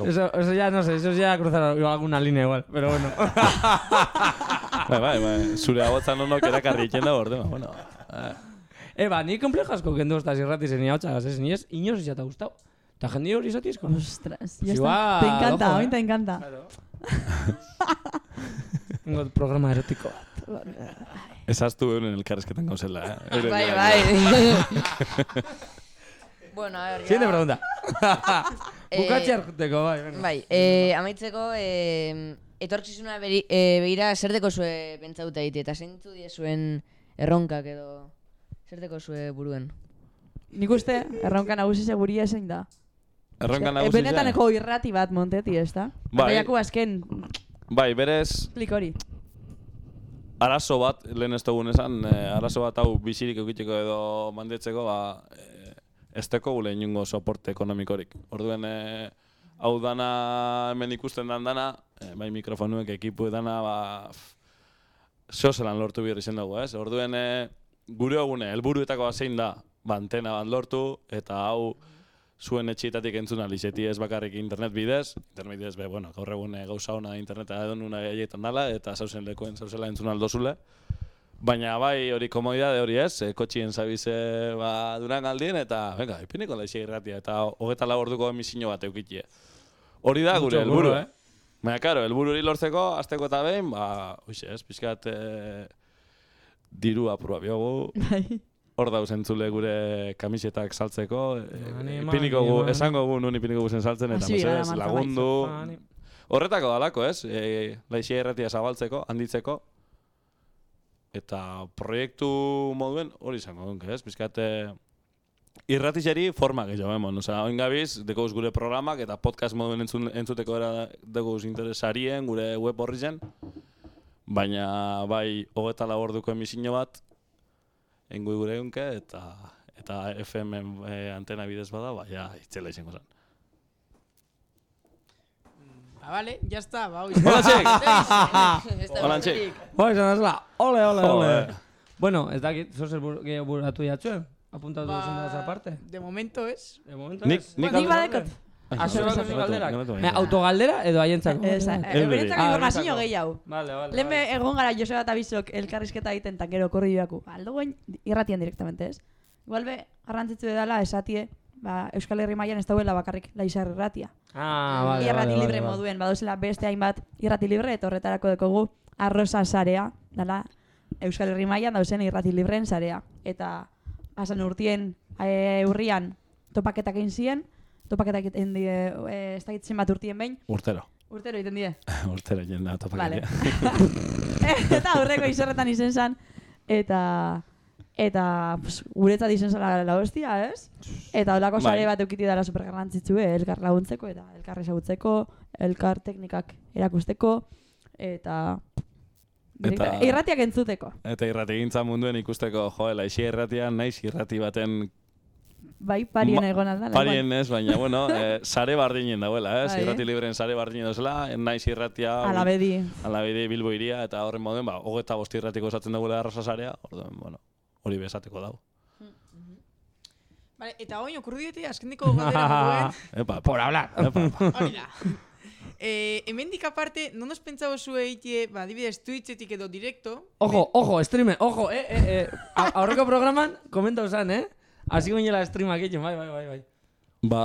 Eso, eso ya, no sé, eso ya cruzar alguna línea igual, pero bueno. Bai, bai, bai, zure abotzan egiten da bueno. eh, eh, ba, ni komplejo asko kendu ostaz irrati zen hautsagaz, ez, ni ez, inoz ez jata gustau. Eta jende hori izati esko. Ostras, ya Igual, está. Te encanta, hoy eh. te encanta. [LAUGHS] Tengo programa erotiko bat. Ezaztu euren elkarrezketan gauzela, eh? Bai, bai. [LAUGHS] bueno, a ver, Siguiente ya... pregunta. [LAUGHS] eh, Bukatxerteko, bai, venga. Bai, eh, amaitzeko, eh, etortzizuna beri, eh, begira zer deko zue pentsauta egite, eta zeintzu die zuen erronkak edo zer deko zue buruen. Nik uste, erronka nagusi seguria zein da. Erronka E, nagusi benetan eko irrati bat monteti, ez da? Bai. Baiako azken Bai, berez, klik hori. arazo bat, lehen ez dugun esan, eh, arazo bat hau bizirik eukiteko edo mandetzeko, ba, eh, ez teko gule inungo soporte ekonomikorik. Orduen, eh, hau dana, hemen ikusten dan dana, eh, bai mikrofonuek, ekipu dana, ba, zeo lortu bihar izan dugu, ez? Orduen, eh, gure ogune, helburuetako zein da, ba, antena bat lortu, eta hau, zuen etxietatik entzun alizeti ez bakarrik internet bidez, internet bidez, be, bueno, gaur egun gauza ona interneta edo nuna gaietan dala, eta zauzen lekoen zauzela entzun aldozule. Baina bai hori komodidade hori ez, e, kotxien zabize ba, duran aldien, eta venga, ipiniko laixi irratia, eta hogeta lau orduko emisioa bat eukitie. Hori da gure helburu, eh? Baina, karo, helburu hori lortzeko, azteko eta behin, ba, hoxe ez, pixkat e, diru apurua biogu, Bai. hor dauz entzule gure kamisetak saltzeko, e, ipiniko gu, esango gu nun ipiniko guzen saltzen, eta mesedez, lagundu, horretako dalako, ez? E, laixia erratia zabaltzeko, handitzeko, eta proiektu moduen hori izango dunk, ez? Bizkat, e, irratixeri forma gehiago, emon. Osa, oin gabiz, dekoz gure programak eta podcast moduen entzun, entzuteko era dekoz interesarien, gure web horri zen. Baina, bai, hogeta lau orduko emisio bat, engui gure egunke, eta eta FM e, antena bidez bada, bai, ja, itzela izango zen. Ba, vale, ya está, ba, hoi. Hola, txek! Da [LAUGHS] Hola, besterik. Bai, esan azla, ole, ole, ole. Joder. Bueno, ez dakit, zozer bur, gehiago buratu jatxuen? Apuntatu Ba, duzen da aparte? De momento es. De momento Nik- ez? nik Nik. Ah, Galdera. bakozu galderak? Autogaldera edo haientzako? Ez, Ah, informazio beretzako. gehiago. Vale, vale. Lehen vale. egon gara Joseba eta Bizok elkarrizketa egiten eta gero korri joaku. Aldo guen irratian direktamente, ez? Igual be, garrantzitzu edala esatie, ba, Euskal Herri mailan ez dauela bakarrik laizar irratia. Ah, vale, irrati vale, libre vale, vale. moduen, badozela beste hainbat irrati libre, eta horretarako dekogu arrosa sarea, dala Euskal Herri mailan dauzen irrati libreen sarea. Eta pasan urtien e, urrian topaketak egin ziren, topaketak egin die, e, ez dakit zenbat urtien behin, Urtero. urtero egiten die. [LAUGHS] Urtero jenda Vale. topaketia. [LAUGHS] eta aurreko izorretan izen zan, eta eta pues, guretzat izen zela la hostia, ez? Eta holako Bai. sare bat eukiti dela super garrantzitsue, elkar laguntzeko eta elkar ezagutzeko, elkar teknikak erakusteko eta Eta- irratiak entzuteko. Eta irrati gintza munduen ikusteko, jo, laixia irratia naiz irrati baten Bai, parien egon aldala. parien ez, baina, bueno, [LAUGHS] eh, sare bardinen dauela, ez? Bai, irrati eh? libren sare bardinen dozela, naiz irratia... Alabedi. Alabedi Bilbo iria, eta horren moduen, ba, hogeta bosti irratiko esatzen dugu arrosa sarea, orduan, bueno, hori besateko dago. Vale, eta oin okurri diete azkendiko galdera moduen. [LAUGHS] Epa, Por hablar. Epa, epa. [LAUGHS] Hori da. Eh, hemendik aparte, non os pentsabo zue eitie, ba, adibidez, Twitchetik edo directo, Ojo, ojo, streamer, ojo, eh, eh, eh. A- Aurreko programan, komenta usan, eh? Hasi goinela streamak egiten, bai, bai, bai, bai. Ba...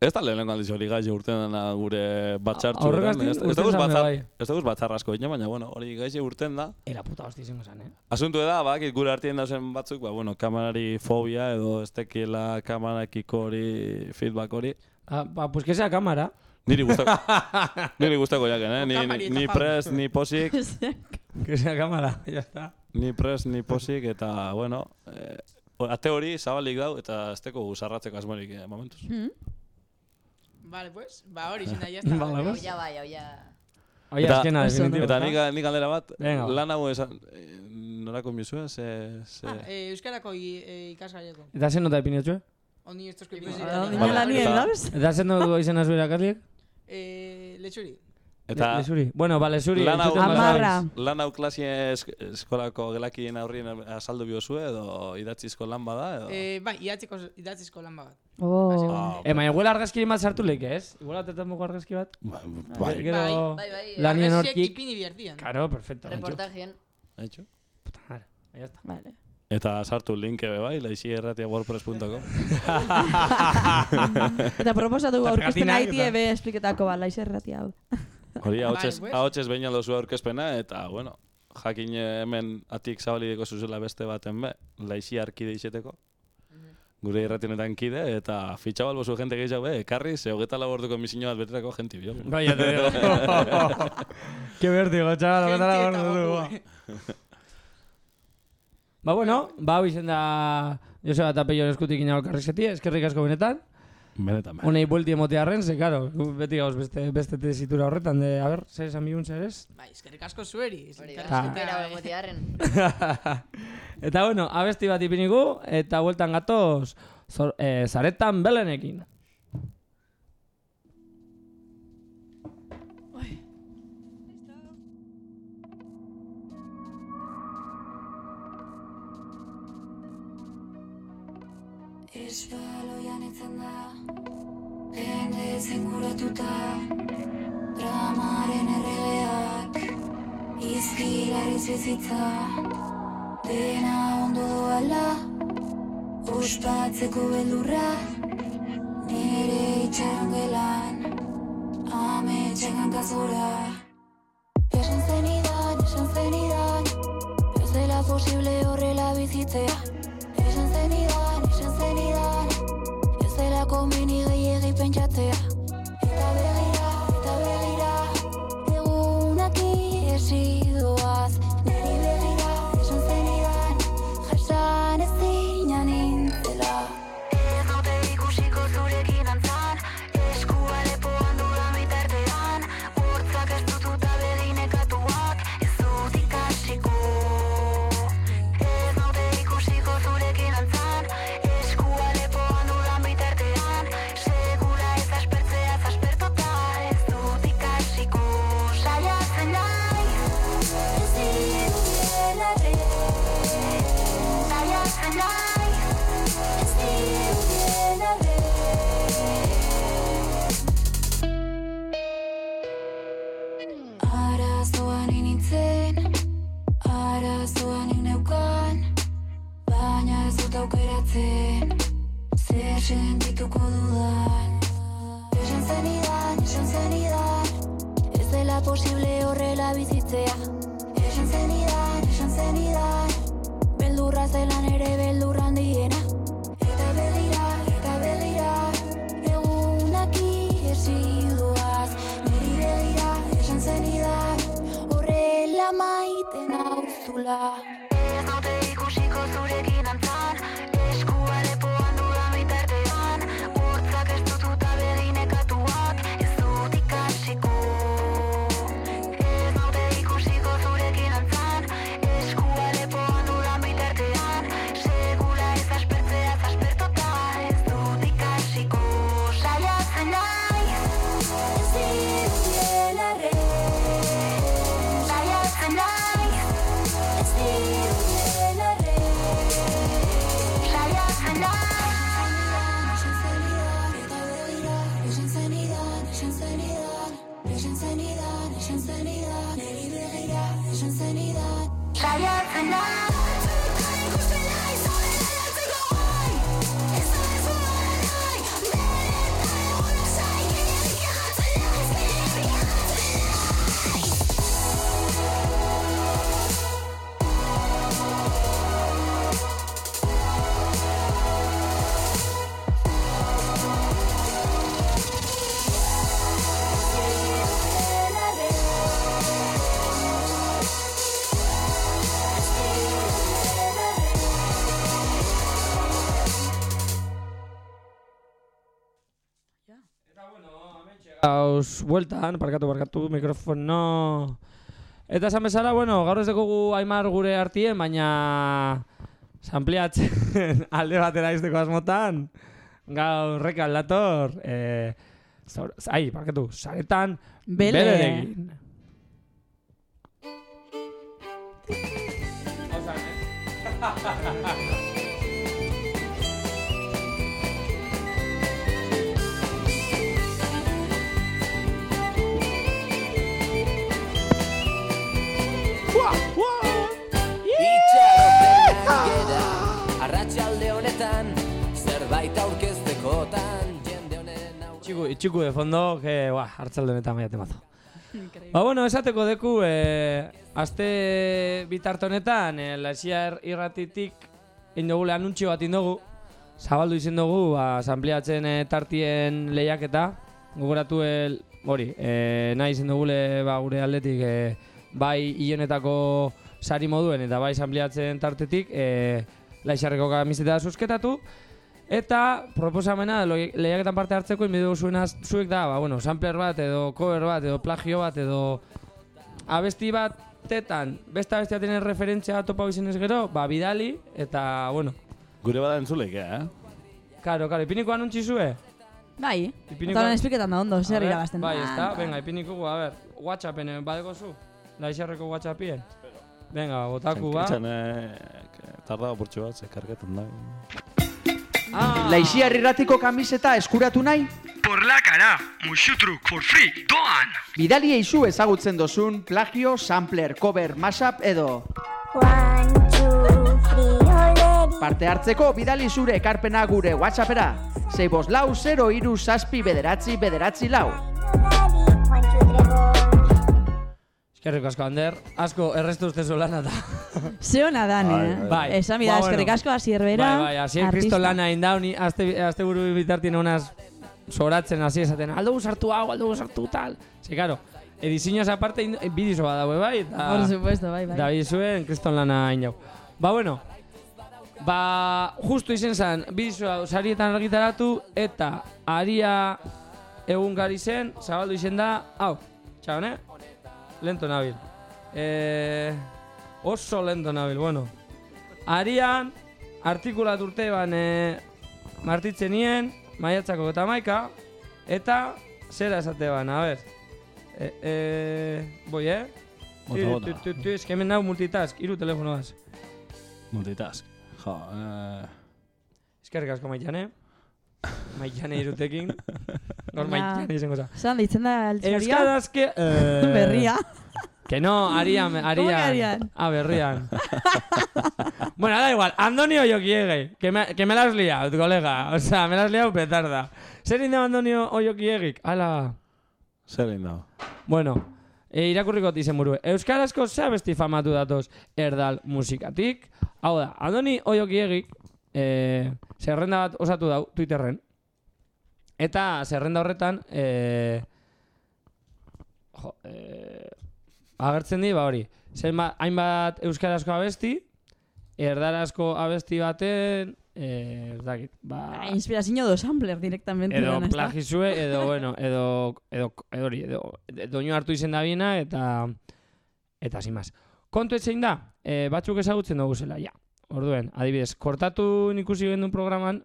Ez da lehenengo aldiz hori gaixo urten dena gure batxartzu. Aurreko ez, zan batzar, bai. ez dugu batzar asko egin, baina, bueno, hori gaixo urten da. Era puta hosti izango zan, eh? Asuntu da, bakit gure artien dauzen batzuk, ba, bueno, kamerari fobia edo ez tekiela kamarakiko hori, feedback hori. Ah, ba, pues que sea cámara. Niri gustako, [LAUGHS] niri gustako jaken, eh? Ni, ni, ni eta press, ni posik, [LAUGHS] Que sea cámara, ya está. ni press, ni posik, eta, bueno, eh, ate hori zabalik dau, eta ez teko guzarratzeko asmorik eh, momentuz. Vale, pues, ba hori, zina, ya [LAUGHS] está. Vale, pues. Oia bai, oia. Oye, Eta- azkena, Oso ondo. definitibo. Eta nik, nik galdera bat, Venga. lan hau esan, eh, norako mizu, ze, ze... Ah, eh, Euskarako i- eh, ikasgaieko. Eta zen nota epinotxue? Oni estosko Ikusi ikusi. Dina lanien, eta- zen dugu izena zure akatliek? Eh, letxuri. Eta Lesuri. Bueno, ba, lesuri. lan hau. Amarra. lan hau eskolako gelakien aurrien azaldu biozue, edo idatzizko lan bada, edo... Eh, bai, idatziko, idatzizko lan bat. Oh. Ah, Eh, baina igual argazki bat sartu leike, ez? Igual atetan mugu argazki bat? Ba- bai, Gero... Bai, bai. Lanien Argazkiak hortik. Claro, perfecto. Reportajien. haitxo. Puta madre. Ya está. Vale. Eta sartu link ebe bai, laixierratia wordpress.com. [LAUGHS] Eta proposatu Eta aurkezpen pegatinak haitie eta- be espliketako ba, laizer erratia hau. Hori ahotsez, pues. ahotsez behin aldozu aurkezpena, eta, bueno, jakin hemen atik zabalideko zuzela beste baten be, laixi arkide izeteko. gure irrationetan kide, eta fitxa balbozu jente gehiago be, ekarri, ze hogeta laborduko misinio bat beterako jenti bio. Bai, ya te digo. [LAUGHS] Qué vértigo, chaval, lo que Gente te eta la goku. Ba, bueno, ba, hau izen da Joseba eta Peio eskutik inago karrizketi, eskerrik asko benetan. Benetan, be. Honei buelti emotearren, ze, karo, beti gauz beste, beste tesitura horretan, de, a ber, zer esan bigun zer ez? Bai, eskerrik asko zueri. Ta. espera bai. emotiarren. eta, bueno, abesti bat ipinigu, eta bueltan gatoz, zor, eh, zaretan belenekin. Espaloian etzen da Jende zinguratuta Dramaren erregeak Izkilariz bizitza Dena ondo doala Ospatzeko beldurra Nere itxaron gelan Ametxen hankazora Esan zenidan, esan zenidan Ez dela posible horrela bizitzea. Esan zenidan, esan zenidan Ez dela komeni Mindjárt ér posible horrela bizitzea. Esan zenidan, esan zenidan, beldurra zelan ere beldurra handiena. Eta begira, eta begira, egunak iesi doaz, niri begira, esan zenidan, horrela maiten auzula. Gauz, bueltan, parkatu, parkatu, mikrofono... Eta esan bezala, bueno, gaur ez dugu Aimar gure artien, baina... Sampliatzen [LAUGHS] alde batera izteko asmotan, gaur reka aldator, eh, zaur, ai, parkatu, saretan Bele. belerekin. Itxaropen [LAUGHS] Honetan Zerbait aurkeztekotan Jende honen aurre Txiku, txiku de fondo, que, buah, hartzalde honetan maia temazo. Ba, bueno, esateko deku, eh, aste bitarte honetan, eh, Laisiar irratitik indogule anuntzio bat indogu, zabaldu izen dugu, ba, asambliatzen e, tartien lehiaketa, gogoratu el, hori, e, nahi izen dugule ba, gure aldetik, e, bai ilonetako sari moduen eta bai asambliatzen tartetik, e, laixarreko kamiseta susketatu, Eta proposamena lehiaketan parte hartzeko inbidu zuena zuek da, ba, bueno, sampler bat edo cover bat edo plagio bat edo abesti batetan beste abesti baten referentzia topa izenez gero, ba, bidali eta, bueno, Gure bada entzuleik, eh? karo, karo, ipiniko anuntzi zue? Bai, Ipiniko- eta horan espliketan da ondo, zer irabazten. Bai, Ah, ezta, ah. venga, ipiniko gu, a ber, whatsappen badeko zu? Laixarreko whatsappien? Venga, botaku ba. Txan, eh, tarda burtsu bat, zekarketan da. Ah, Laixiar irratiko kamiseta eskuratu nahi? Por la cara, Mushutruk for free, doan! Bidali eizu ezagutzen dozun plagio, sampler, cover, mashup edo One, two, three, already. parte hartzeko bidali zure ekarpena gure whatsappera. Sei bos lau, 0 iru, saspi, bederatzi, bederatzi lau. One, two, three, four. Eskerrik asko, Ander. Asko, errestu uste lana da. [LAUGHS] Ze hona dan, Bai, eh? bai. Esan bida, Ba, eskerrik asko, hasier bera. Bai, bai, hasi kristo lana indau, ni azte, azte buru bitartien honaz soratzen hasi esaten, aldo sartu hau, aldo sartu tal. Ze, karo, edizioaz aparte bidizo badaue, bai? Eta, Por supuesto, bai, bai. Da bizuen kriston lana indau. Ba, bueno, ba, justu izen zen, bidizoa sarietan argitaratu, eta aria egun gari zen, zabaldu izen da, hau, txaban, eh? Lento nabil. Eh, oso lento nabil, bueno. Arian, artikulat urte ban e, martitzen nien, maiatzako eta maika, eta zera esate ban, a ber. E, e, boi, eh? Bota, bota. Tu, tu, tu, tu, eske hemen nau multitask, iru telefonoaz. Multitask. Jo, eh... Eskerrik asko maitane. Maitane irutekin. [LAUGHS] Nor Ja. maitane izango za. Zan ditzen da altzaria. Euskarazke... [LAUGHS] Eh, Berria. Que no, Arian, [LAUGHS] Arian. que Arian? Ah, berrian. bueno, da igual, Andonio Oyokiege, que me, que me la has liado, colega. O sea, me la has liado petarda. Zer indeo Andonio Oyokiegik? Ala. Zer egin dago? Bueno, e, irakurriko izen buru. Euskarazko ze abesti famatu datoz erdal musikatik. Hau da, Andoni Oyokiegik e, zerrenda bat osatu dau Twitterren. Eta zerrenda horretan e, jo, e, agertzen di, ba hori, zenbat, hainbat euskarazko abesti, erdarazko abesti baten, e, ez dakit, ba... Ah, Inspirazio do sampler directamente. Edo dan, ezta? plagizue, edo, bueno, edo, edo, edo, hori, edo, doinu hartu izen da biena, eta, eta sin más. Kontu etzein da, e, batzuk ezagutzen dugu zela, ja. Orduen, adibidez, kortatu ikusi gendun programan,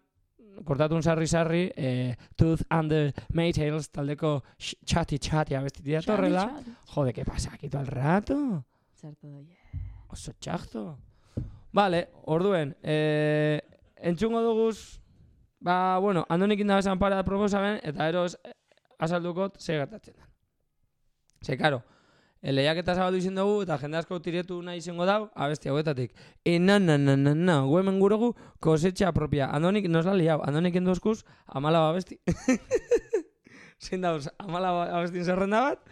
kortatun sarri-sarri, e, Tooth and the Maytales taldeko sh- txati txati abestitia torrela. Txadi, Jode, ¿qué pasa aquí todo el rato? txadi. Zertu doi. Oso txarto. Vale, orduen, eh, entzungo duguz, ba, bueno, andonik indabesan para proposamen, eta eros eh, azaldukot ze gertatzen da. Ze, karo, lehiaketa zabaldu izen dugu, eta jende asko tiretu nahi izango dau, abesti hauetatik. E, na, na, na, na, na, gu hemen guregu kosetxa propia. Andonik nos la liau, andonik enduzkuz, amala abesti. [LAUGHS] Zein dauz, amala abestin zerrenda bat,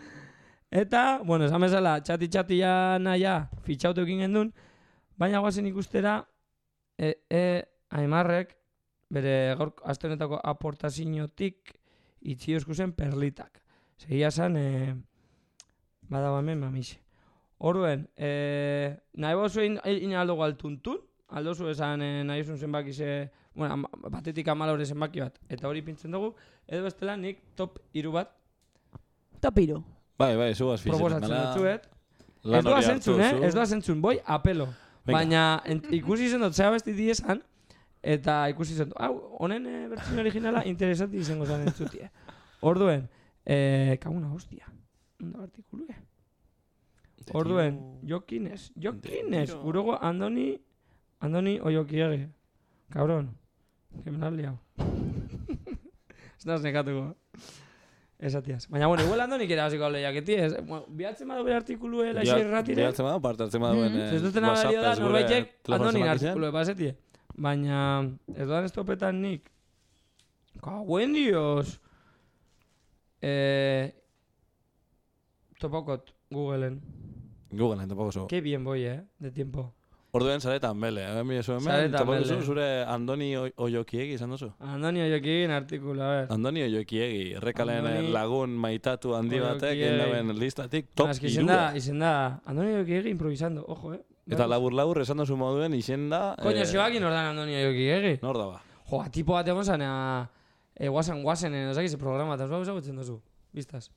Eta, bueno, esan bezala, txati txati ja naia fitxautu egin gendun, baina guazen ikustera, e, e, aimarrek, bere gaur astenetako aportaziotik itxi zen perlitak. Segia zen, e, badago hemen mamixe. Orduen, e, nahi bozu egin egin aldugu altuntun, aldozu esan e, nahi zuen zenbaki ze, bueno, batetik amalore zenbaki bat, eta hori pintzen dugu, edo bestela nik top iru bat Topiru. Bai, bai, zuaz fizik. proposatzen dutzuet. Lan Ez doa hori zentzun, eh? zu. Ez doa zentzun, boi, apelo. Venga. Baina ent, ikusi zen dut, zea besti diesan, eta ikusi zen dut, hau, honen e, originala interesanti izango zen entzutie. Orduen, e, kaguna hostia, ondo artikulu, eh? Orduen, jokines, jokines, tiro. gurogo Andoni, Andoni oiokiege. La has liado. [LAUGHS] Ez naz nekatuko. Esatiaz. Baina, bueno, igual Andoni kera hasiko lehiaketi, ez? Bueno, bihatzen badu bere artikulu ela Bihal- irratire. Bihaltzen badu, parte hartzen baduen. Mhm. eh, Ez dutena balio da, WhatsAppez gure norbaitek telefono Andonin zenbakian. artikulu pasetie. Baina, ez doan estopetan nik. Kaguen dios. Eh, topokot Googleen. Google, tampoco so. Qué bien voy, eh, de tiempo. Orduen zaretan bele, hemen mi esu hemen, zure Andoni Oiokiegi izan duzu? Antonio Jokin artikulu, a ver. Andoni Oiokiegi, errekalen Andoni lagun maitatu handi batek, indaben listatik top Eski izen da, izen da, Antonio Jokin improvisando, ojo, eh. Eta labur-labur esan duzu moduen izen da... Coño, eh, si bakin ordan Antonio Jokin Nor da ba? Jo, a tipo bat egon zan, e, guazen, guazen, eh, osakiz, programa, eta zua ezagutzen duzu, biztaz.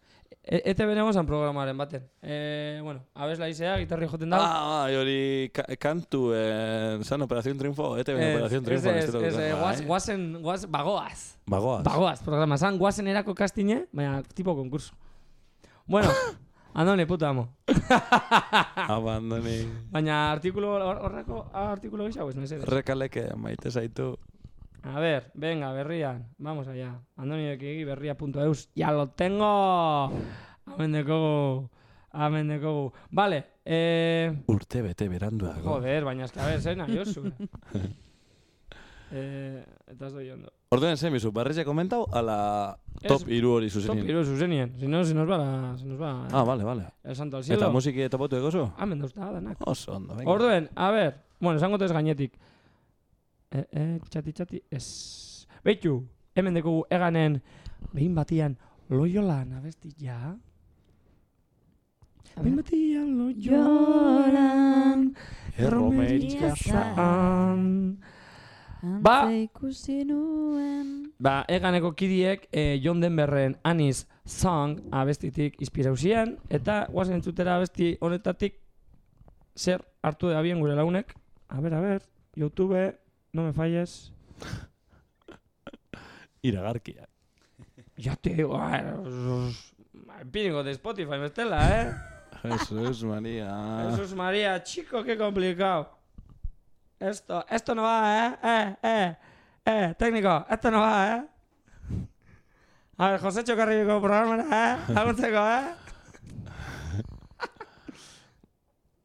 E, ETV egon zan programaren baten. E, bueno, abesla izea, gitarri joten dago. Ah, bai, hori ka kantu, eh, zan Operación Triunfo, ETV Ez, Operación Triunfo. ez, ez ez, guaz, bai. guazen, guaz, bagoaz. Bagoaz. Bagoaz, programa, zan guazen erako kastine, baina tipo konkurso. Bueno, [LAUGHS] andone, puta amo. [LAUGHS] Abandoni. Baina artikulu, hor- horreko artikulu gixau, ez mesedez. Rekaleke maite zaitu. A ver, venga, berrian, vamos allá. Andoni Ekigi, berria.eus, ya lo tengo! Amen dekogu, amen dekogu. Vale, eh... Urte bete beranduago. Joder, baina eski, a ver, nahi osu. [LAUGHS] eh, eta ez doi ondo. Orduen zen bizu, barrize komentau, ala Ez, top iru hori Top zuzenien. iru zuzenien, si no, se nos va, la, se nos va Ah, vale, vale. el santo al cielo. Eta musiki topatu egozu? Amen dauzta, danak. Oso ondo, venga. Orduen, a ver, bueno, esango tez gainetik. Eh, eh, txati, txati, ez. Beitu, hemen dekogu eganen, behin batian, loiolan abesti ja. Behin batian loiolan, erromeritza zan. Ba- ikusi nuen. Ba, eganeko kidiek eh, John Denverren Anis Song abestitik inspirau ziren, eta guazen entzutera abesti honetatik zer hartu da bien gure launek. A ver, a ver, YouTube, no me falles. [LAUGHS] Iragarkia. Ya te digo, empírico de Spotify, me estela, eh? [LAUGHS] Jesus María. Jesús María, chico, qué complicado. Esto, esto no va, ¿eh? Eh, eh, eh, técnico, esto no va, ¿eh? A ver, José Chocarrillo programa, ¿eh? Laguntzeko, ¿eh?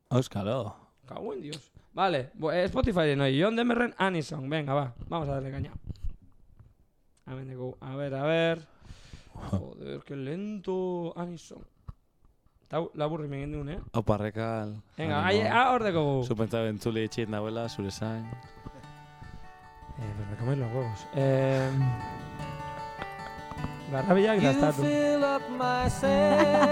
Euskalo. Cago en Dios. Vale, eh, Spotify no hay. John Demerren Anison. Venga, va. Vamos a darle caña. A ver, a ver, a ver. [LAUGHS] Joder, qué lento Anison. Tau, laburri megin duen, eh? Hau parrekal. Venga, ahí, ah, hor deko. Supentza bentzuli etxit nahuela, zure zain. Eh, pues me coméis los huevos. Eh... Garrabilak da estatu.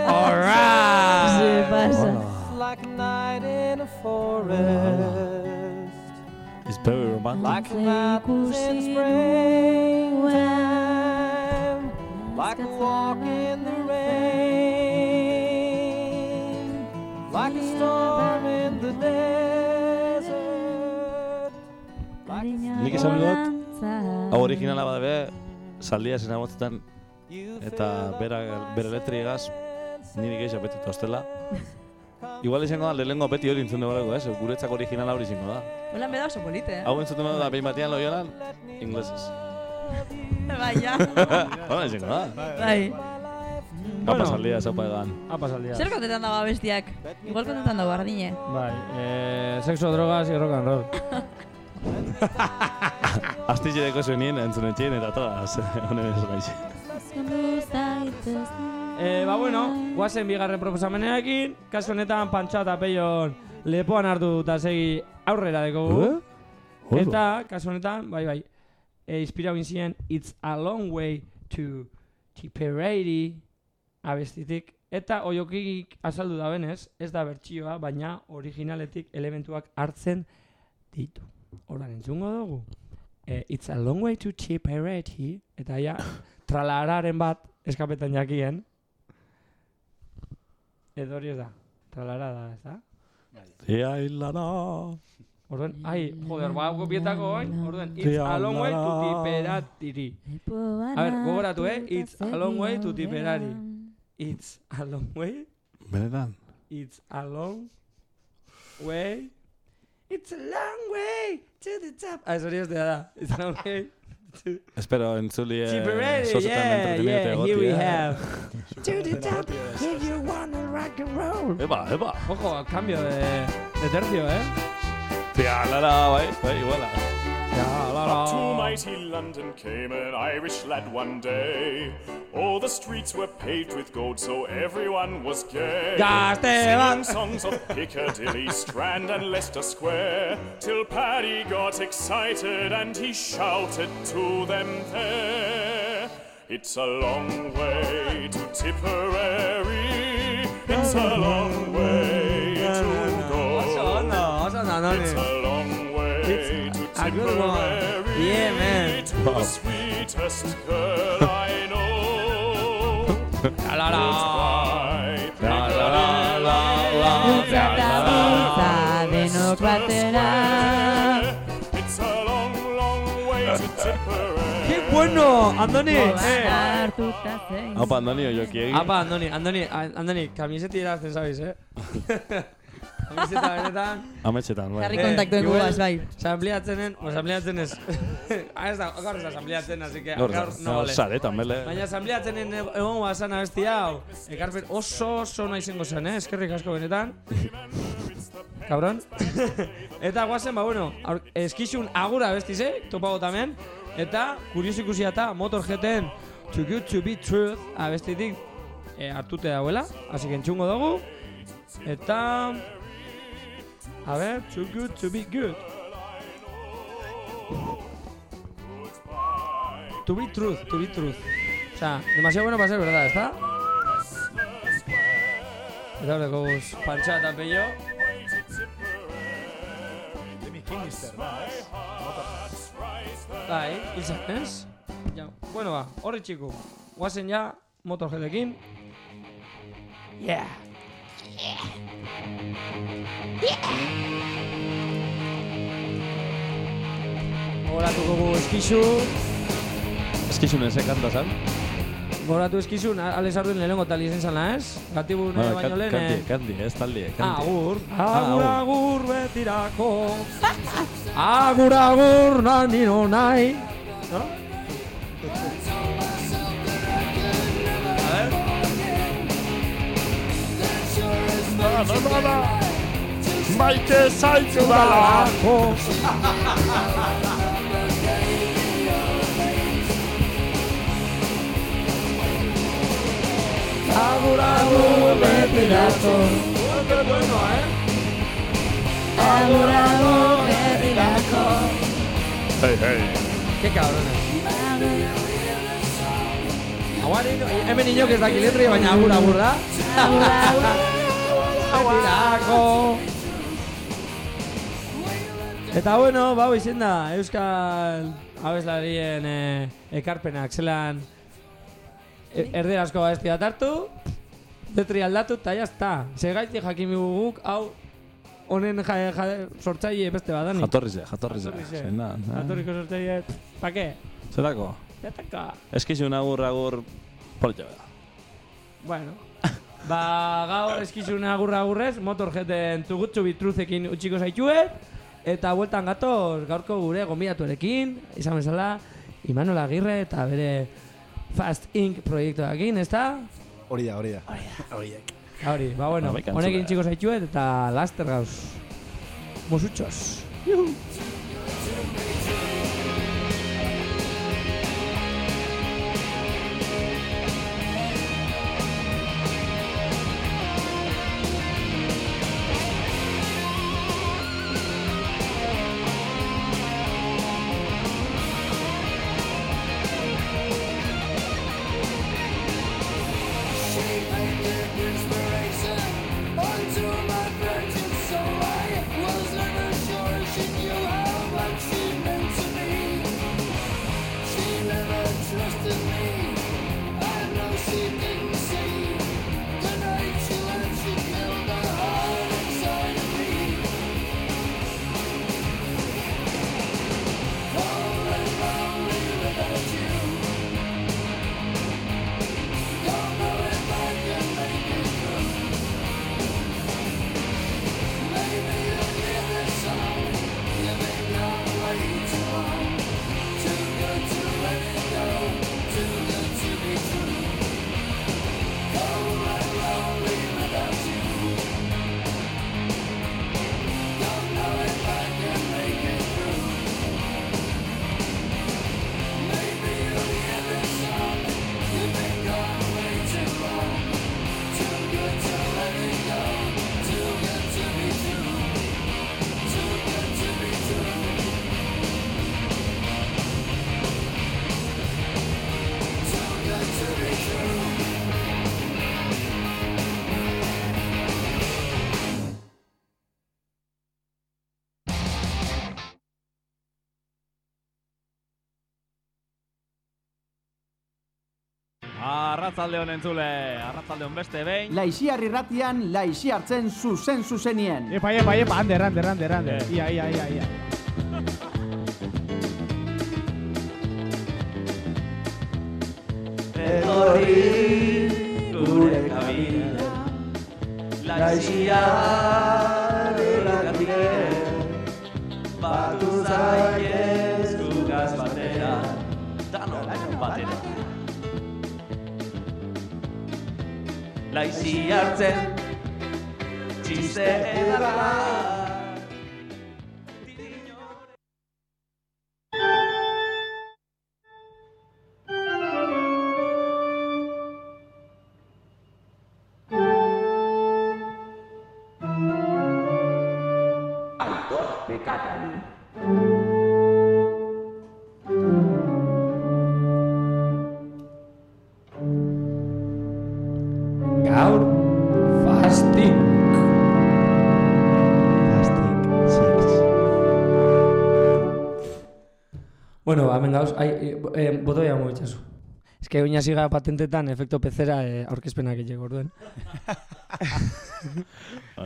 Alright! Se pasa. Like a night in a forest. It's very romantic. Like an apple in spring. Like a walk in the rain. Like a storm in the desert. Nik esan dut, hau originala badabe, saldia zen agotzetan, eta bera, bere letrigaz, niri gehiago beti tostela. [LAUGHS] Igual izango da, lehenengo beti hori entzun dugu, ez? Guretzako originala hori izango da. Hola, me da oso polite, eh? Hau entzuten dugu da, behin batean loiolan, inglesez. Bai, ja. [LAUGHS] Hora izango da. Bai. Gapa saldia, zaupa egan. Apa saldia. Zer kontetan dago abestiak? Igual kontetan dago bardine. Bai, eh, sexo, drogas y rock and roll. [LAUGHS] Astizideko zuenien entzunen txin eta todas, [LAUGHS] honen ez naiz. Eh, ba bueno, guazen bigarren proposameneakin, kasu honetan pantxa eta peion lepoan hartu eta segi aurrera dekogu. Eh? Eta, kasu honetan, bai bai, e, inspirau inzien It's a long way to Tipperary abestitik. Eta oiokik azaldu da benez, ez da bertsioa, baina originaletik elementuak hartzen ditu. Horan entzungo dugu. E, It's a long way to Tipperary, eta ja, [COUGHS] tralararen bat eskapetan jakien. Edo hori ez da, tralara da, ez da? Ia hilana. Orduan, ai, joder, ba, kopietako oin, orduan, it's a long way to. Tipperary. A ver, gogoratu, eh? It's a long way to Tipperary. It's a long way, Benetan. it's a long way, it's a long way to the top. Ah, ez hori ez da, it's a long way Espero entzuli eh, Tipperary, sosetan yeah, entretenido yeah, egoti, here we eh. have. to the top, if you wanna rock and roll. Eba, eba. Ojo, cambio de, de tercio, eh? Tia, lara, bai, bai, iguala. Up to mighty London came an Irish lad one day. All the streets were paved with gold, so everyone was gay. Singing songs of Piccadilly, Strand, and Leicester Square. Till Paddy got excited and he shouted to them there. It's a long way to Tipperary. It's a long way to go. Oso ondo, oso ondo, It's a good one. Tipperary. Yeah, man. To the sweetest girl I know. [LAUGHS] La la la. Goodbye, La la la la Bultza eta bultza denok batera. It's a long, long way to Tipperary. [LAUGHS] ¡Qué bueno, Andoni! Eh. Hartuta zein. Haupa, Andoni, joki egin. Apa, Andoni, Andoni, a- Andoni, kamiseti erazten zabiz, eh? [LAUGHS] kamiseta benetan. Ametxetan, bai. Jarri kontaktuen igual gugaz, bai. Asambliatzenen, o asambliatzen ez. [LAUGHS] ah, ez da, gaur ez da asambliatzen, así que Gaur, no vale. saretan, bele. Baina asambliatzenen eg- egon guazan abesti hau. Ekarpen oso oso nahi zengo zen, eh? Eskerrik asko benetan. Cabron. [LAUGHS] eta guazen, ba, bueno, eskizun agura abestiz, eh? Topago tamen. Eta, kurioso ikusia eta Motor GTen Too Good To Be Truth abestitik eh, hartute dauela. Así que entzungo dugu. Eta... A ver, Too Good To Be Good. To be truth, to be truth. O sea, demasiado bueno para ser verdad, ¿está? Eta horreko guz, pantxa eta pello. Bai, izan, ez? Ja, bueno ba, horri txiku. Guazen ja, motorjetekin. Yeah! Horatuko gu eskizu. Eskizun eze kanta zan? Goratu eskizun, ale sarduen lehenengo tali izen zala, ez? Gatibu nire baino lehen, Kanti, eh? kanti, ez taldi, kanti. Agur, agur, agur betirako Agur, agur, nani nahi ¿No? Maite zaitu dala. Agur, agur Qué bueno, eh? Agur, agur betirako Hey, hey. Qué cabrones Aguari, hemen inok ez daki letri, baina agur, agur da Agur, agur. Betirako Eta bueno, bau izin da, Euskal abeslarien eh, ekarpenak zelan e, erderazko abesti bat hartu, letri aldatu eta jazta. Segaitik jakin guk, hau honen ja, ja, sortzaile beste badani. Jatorrize, jatorrize. Jatorrize. Da, eh? Jatorriko sortzaile, pa ke? Zerako? Jataka. Eskizun agur, agur, politxo da. Bueno. Ba, gaur eskizun agurra agurrez, motorjeten tugutsu bitruzekin utxiko zaituet, eta bueltan gatoz gaurko gure gonbidatuarekin, izan bezala, Imanol Agirre eta bere Fast Inc. proiektuakin, ez da? Hori da, hori da. Hori da. Hori, ba bueno, honekin txiko zaituet eta laster gauz. Mosutxos. Juhu. Arratzalde honen entzule, arratzalde hon beste behin. Laixiar irratian, laixi hartzen zuzen zuzenien. Epa, epa, epa, ander, ander, ander, ander. Ia, ia, ia, ia. Laixi hartzen Txiste edarra Bueno, hemen gauz, ai, eh, eh, boto ya itxasu. Ez que oina siga patentetan efekto pezera eh, aurkezpenak egiteko orduen. [LAUGHS]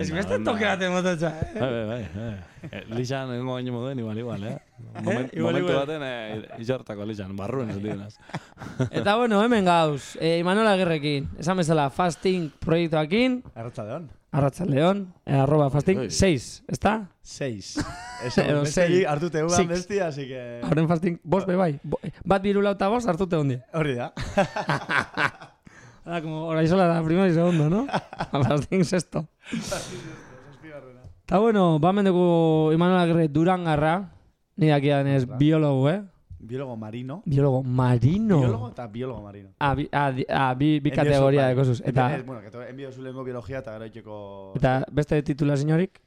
Ez que beste tokeraten mototxa, eh? Bai, bai, bai. bai. Eh, Lixan egongo gaino moduen, igual, igual, eh? [LAUGHS] Moment, Igual, momentu baten, eh, izortako lixan, barruen ez dienaz. [LAUGHS] Eta bueno, hemen gauz, eh, Imanol Agirrekin, esan bezala fasting proiektuakin, Arratsaldeon. Arratsaldeon, eh, arroba fasting, Oi. 6, ezta? 6. [LAUGHS] Edo Eso, sei. besterik hartute Six. besti, así que... Horren fasting, bos be bai. Bo- Bat birula eta bos hartute hondi. Hori da. [LAUGHS] Ah, como Oraizola da primero y segundo, ¿no? [LAUGHS] fasting sexto. Eta bueno, ba mendeko Imanol Agirre Durangarra, ni dakian ez biologo, eh? Biólogo marino. Biologo marino. Biólogo eta biólogo marino. Ah, bi, ah, di- ah, bi, bi kategoria bai. de kosuz. Eta, bueno, que enbio zu lehenko biologia eta gero itxeko... eta beste titula señorik?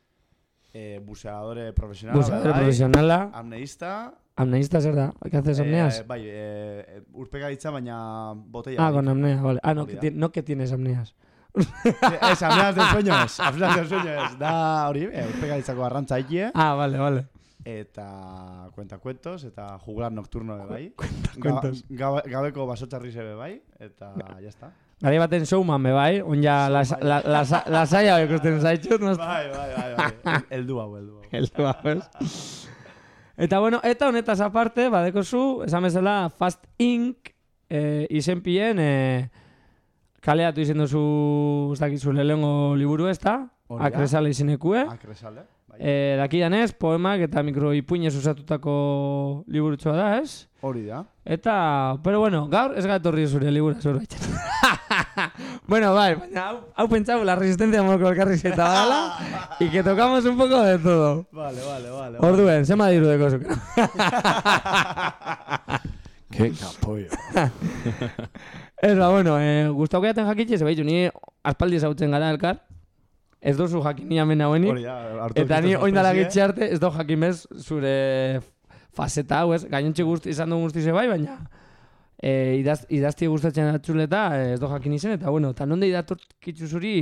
Eh, buceadore profesional. Buceadore bai. profesionala. Amneista. Amneista zer da? ¿Qué haces apneas? Eh, bai, eh, urpekaritza baina botella. ah, con apnea, vale. Ah, no que, no que tienes apneas. Ez, apneas del sueño ez. [LAUGHS] Apneas del sueño. Da hori, eh, urpekaritzako arrantza ikie. Ah, vale, vale. Eta cuenta cuentos, eta juglar nocturno be bai. cuentos. Ga, gabe- gabeko basotxarri be bai, eta ya está. Gari baten showman be bai, on ja lasa- la, la, la, ikusten zaitxut, no? Bai, bai, bai, bai. Eldu hau, eldu hau. Heldu hau, ez? Eta bueno, eta honetaz aparte, badeko zu, esan bezala Fast Inc. Eh, izenpien, eh, kaleatu izen duzu, ez dakizu, lehengo liburu ez da? Hori da. Akresala izenekue. Akresale, bai. Eh, dakidanez, poemak eta mikroipuinez usatutako liburutxoa da, ez? Hori da. Eta, pero bueno, gaur ez gatorri zure libura zure baitzen. [LAUGHS] bueno, bai, baina hau, hau pentsau, la resistencia moko elkarri zeta dala, [LAUGHS] y que tocamos un poco de todo. Vale, vale, vale. Orduen, zema diru deko zuk. [LAUGHS] Ke kapollo. Ez ba, bueno, eh, gustauko jaten jakitxe, zebaitu, ni aspaldi ezagutzen gara elkar, ez dozu jakin ni hemen hauenik, da, eta ni oindala gitxe arte ez do jakin bez zure faseta hau, ez? Gainontxe guzti izan dugu guzti bai, baina e, idaz, idazti gustatzen atxuleta eh, ez do jakin izen, eta bueno, eta nonde idatorkitzu zuri,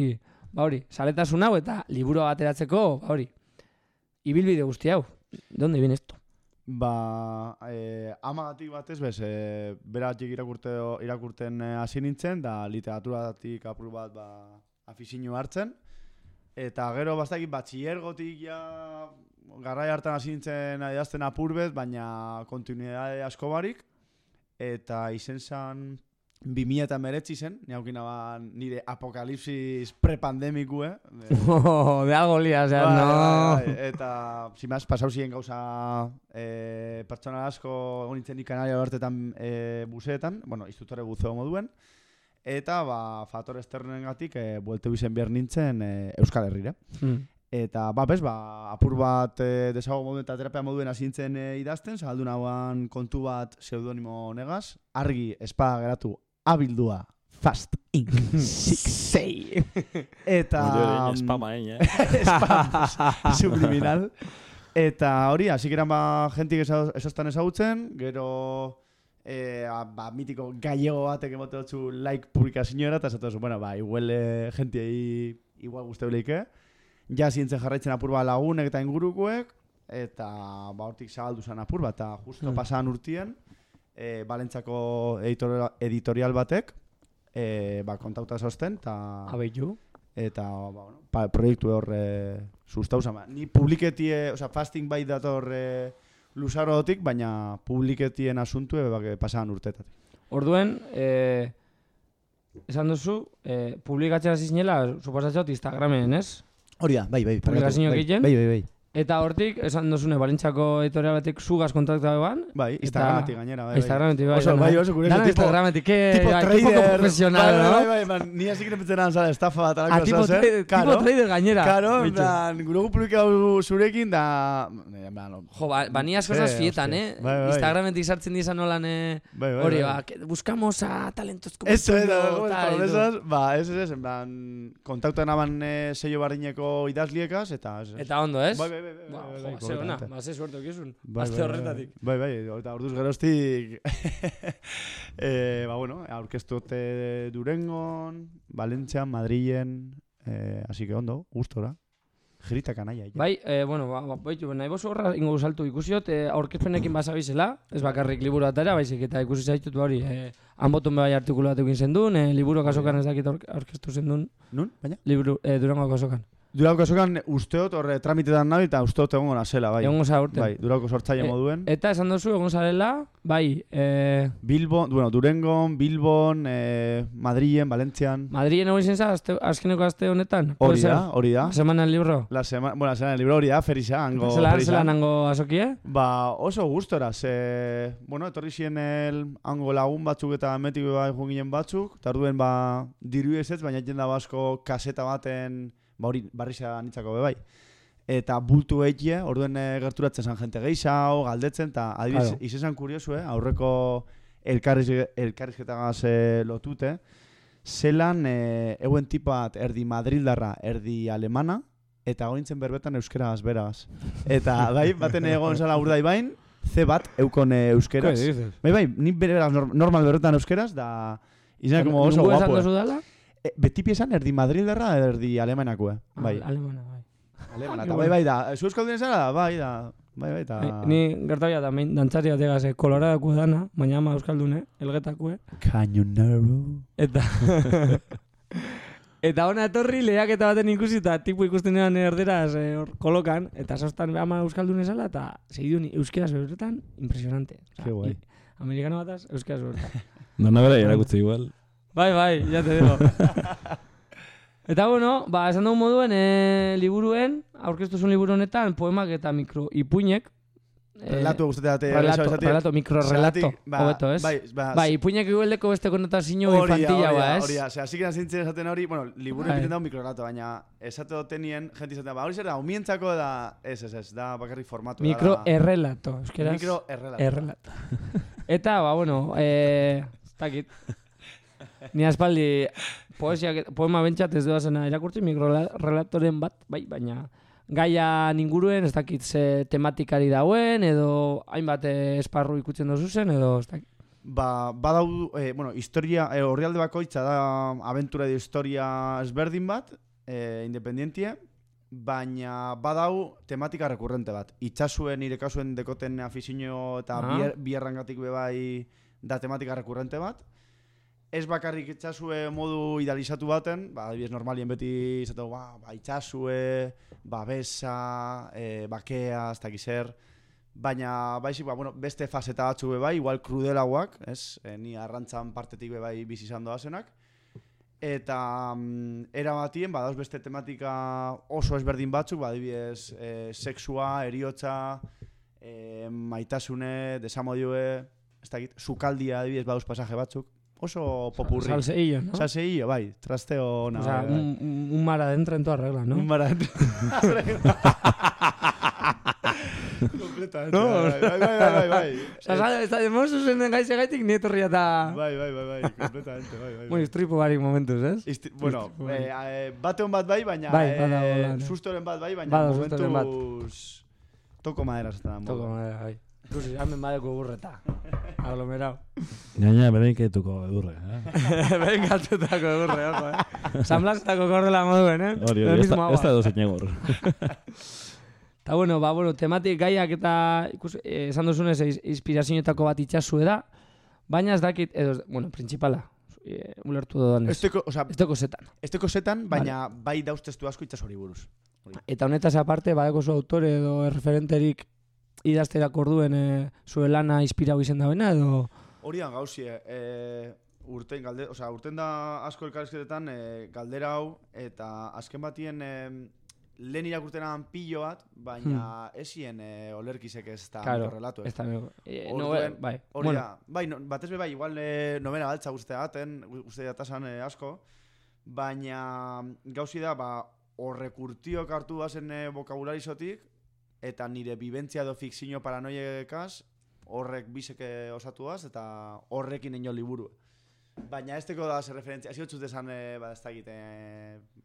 ba hori, saletasun hau eta liburu ateratzeko, ba hori, ibilbide guzti hau, donde viene esto? Ba, eh, amagatik batez bez, eh, beratik irakurte, irakurten eh, hasi nintzen, da literaturatik apur bat ba, afizinu hartzen. Eta gero bastakit batxillergotik ja garrai hartan hasi nintzen idazten apur bet, baina kontinuidade asko barik. Eta izen zan 2000 eta meretzi zen, neaukina ba nire apokalipsis prepandemikue. De, [LAUGHS] Oh, de algo lia, o sea, Bai, no. bai, bai. Eta, zimaz, pasau ziren gauza e, pertsona asko egon nintzen nik kanalia bertetan e, buseetan, bueno, instruktore buzeo moduen, eta, ba, faktor esternen gatik, e, buelte bizen behar nintzen e, Euskal Herrire. Hmm. Eta, ba, bez, ba, apur bat e, desago moduen eta terapia moduen hasi nintzen e, idazten, zahaldu nagoan kontu bat pseudonimo negaz, argi espada geratu abildua Fast Inc. Sei. [LAUGHS] Eta... Hori, spama, hein, eh? [LAUGHS] Spam [LAUGHS] subliminal. Eta hori, hasi geran ba, jentik esa- esostan ezagutzen, gero eh, a- ba, mitiko gallego batek emote dutzu like publikazioera, eta esatu bueno, ba, igual eh, jentiei igual guzti bleike. Ja zientzen jarraitzen apur bat lagunek eta ingurukoek, eta ba, hortik zabaldu zen apur bat, eta justo Hmm. pasan urtien, eh, Balentzako editorial, editorial batek, e, ba, kontauta zosten, eta... Abeitu. Eta, ba, bueno, pa, proiektu hor e, sustauza. ba. Ni publiketie, oza, fasting bai dator e, luzarotik, baina publiketien asuntu ebe bak, pasadan urtetatik. Orduen, eh, esan duzu, eh, publikatzen hasi zinela, suposatzot Instagramen, ez? Hori da, bai, bai. Publikazio bai, egiten. Bai, bai, bai. Eta hortik, esan duzune, Balentzako editorial batek zugaz kontaktu eban. Bai, Instagrametik gainera, bai, bai. Instagrametik, bai. Oso, bai, oso kurioso, Dana Instagrametik, que, tipo bai, trader, tipo profesional, bai, no? Bai, bai, bai, ni hasi krepetzen zara estafa bat alako tipo trader- eh? tipo trader gainera. Karo, plan, gure publikau zurekin da... Jo, ba, ba ni asko fietan, eh? Bai, bai. Instagrametik sartzen dizan nolan, eh? Bai, bai, Hori, bai. ba, buscamos a talentos como Eso, eta, esas, ba, ez, ez, en plan, kontaktuan aban eh, sello barrineko idazliekaz, eta... Eta ondo, ez? Bai, bai, bai, bai, Ba, bai, jo, bai, ze ona, completamente. ba, ze suerte okizun. Bai, bai, horretatik. Bai, bai, eta orduz geroztik, [LAUGHS] eh, ba, bueno, aurkeztu ote Durengon, Valentzian, Madrilen, eh, así que ondo, gustora. Girita kanaia. Bai, eh, bueno, ba, ba, baitu, nahi bozu horra ingo saltu ikusiot, eh, aurkezpenekin [CLEARS THROAT] basabizela, ez bakarrik liburu atera, baizik eta ikusi zaitut ba hori, eh, hanbotun bai artikulu bat egin zendun, eh, liburu kasokan ez dakit aurke- aurkeztu zendun. Nun, baina? Liburu, eh, Durango kasokan. Durauko kasokan usteot horre tramitetan nahi eta usteot egongo nazela, bai. Egongo za urten. Bai, Durauko sortzaile Eh, moduen. Eta esan duzu, egon zarela, bai, eh, Bilbon, bueno, Durengon, Bilbon, eh, Madrilen, Valentzian. Madrilen egon izen za, azte, azkeneko aste honetan? Hori da, hori da. Semana el libro? La semana, bueno, la semana del libro hori da, Ferisa, hango Zela, Ferisan. zela nango azokie? Ba, oso gustora, ze, bueno, etorri ziren el hango lagun batzuk eta metiko bai ginen batzuk, eta orduen, ba, diru ez ez, baina jenda basko kaseta baten, ba hori, barriza nitzako be bai. Eta bultu eitie, orduen eh, gerturatzen zan jente gehiago, galdetzen, eta adibidez, Claro. izan kuriosu, eh, aurreko elkarriz, elkarrizketagaz eh, lotute, zelan eh, euen tipat erdi madrildarra, erdi alemana, eta gointzen berbetan euskeraz beraz. Eta bai, baten egon zala urdai bain, ze bat eukon eh, euskeraz. Bai, bai, ni beraz nor- normal berbetan euskeraz, da izan como oso guapo. duzu dala? Eh, betipi esan erdi madrildarra, erdi alemanakue. Bai. Ah, Alemana, bai. Alemana, eta bai, bai, da. Zu euskaldun zara, bai, da. Bai, bai. Bai, Ni gertabia da, main, dantzari bategaz, eh, koloradako dana, baina ama euskaldune, elgetakue. Cañonero. Eta... [LAUGHS] eta ona etorri lehiaketa baten ikusi eta tipu ikusten edan erderaz eh, hor kolokan, eta sostan ama euskaldun ezala, eta segidun euskeraz beretan, impresionante. Qué guay. i- Amerikano bataz, euskeraz beretan. [LAUGHS] Dona bera erakutzi igual. Bai, bai, ya te digo. [LAUGHS] eta bueno, ba, esan dugu moduen, e, liburuen, aurkeztuzun liburu honetan, poemak eta mikro ipuinek. eh, Relato guztetea date, relato, esatik- relato, mikrorelato, esatik, ba, hobeto, ez? bai, ba, bai, ipuinek igualdeko beste konotazio Hori da, infantila, hori ba, da, ez? hori da. Ose, así que zintzen esaten hori, bueno, liburu Bai. egiten dago mikrorato, baina esate tenien, gente izaten, ba, hori zer da, umientzako da, ez, ez, ez, da bakarrik formatu. da, Mikro da. errelato, euskeraz. Mikro errelato. Errelato. [LAUGHS] Eta, ba, bueno, eh, ez dakit. Ni aspaldi poesia, poema bentsat ez doazena irakurtzi mikrorelatoren bat, bai, baina gaia inguruen ez dakit ze tematikari dauen, edo hainbat eh, esparru ikutzen dozu zen, edo ez dakit. Ba, badau, eh, bueno, historia, eh, horrialde bakoitza da aventura de historia ezberdin bat, eh, independentie, baina badau tematika rekurrente bat. Itxasuen nire kasuen dekoten afizio eta Ah. bier, bierrangatik bebai da tematika rekurrente bat. Ez bakarrik itxasue modu idealizatu baten, ba, adibidez normalien beti izateko, ba, ba itxasue, babesa, e, bakea, ez dakiz baina baizik, ba, bueno, beste faseta batzu be bai, igual krudelagoak, ez? E, ni arrantzan partetik be bai bizi izan doazenak. Eta mm, era batien, badauz beste tematika oso ezberdin batzuk, ba, adibidez, e, sexua, eriotza, e, maitasune, desamodioe, ez dakit, sukaldia adibidez badauz pasaje batzuk. Oso popurri. Salseillo, ¿no? Salseillo, bai, trasteo ona. o sea, bai, bai. un, un- un mar adentro en toda regla, ¿no? Un mar adentro. [LAUGHS] Completamente. No, bai, bai, bai, bai, bai. Osa, sa, ez da, demozu zen gaize gaitik nietorria eta... Bai, bai, bai, bai, completamente, bai, bai. Bueno, istripu barik momentuz, ez? Isti, bueno, eh, eh, bate hon bat bai, baina Bai, eh, lan, eh. sustoren bat bai, baina Bada momentuz toko madera zeta da. Toko madera, bai. Ikusi, hamen badeko burreta. Aglomerau. Gaina bereiketuko edurre, eh? [LAUGHS] Behin galtutako egurre, ojo, eh? San Blasetako kordela moduen, eh? Hori, hori, ez da- edozein egur. [LAUGHS] Eta bueno, ba, bueno, tematik gaiak eta ikus, eh, esan duzunez inspirazioetako bat itxasue da, baina ez dakit, edo, bueno, principala, e, ulertu dudan ez. Esteko, osea, Esteko zetan. Esteko zetan, baina bai dauz testu asko itsasori buruz. Eta honetaz aparte, badeko zu autore edo referenterik idazterak orduen e, zure lana inspirau izen da bena, edo... Hori da gauzie, e, urten, galde, osea, urten da asko elkarrizketetan e, galdera hau, eta azken batien e, lehen irakurtenan pilo bat, baina esien e, olerkizek ez da Claro, relatu. ez da eh, Orduen, novel- bai, Hori bueno. da, bai, no, batez be bai, igual e, novela baltza guztia gaten, guztia jatasan e, asko, baina gauzi da, ba, horrek urtiok hartu bazen e, vokabularizotik, eta nire bibentzia edo fikzio paranoiekaz, horrek biseke osatuaz, eta horrekin ino liburu. Baina ez teko da ze referentzia, ez jotzut esan, e, ba, ez da egite,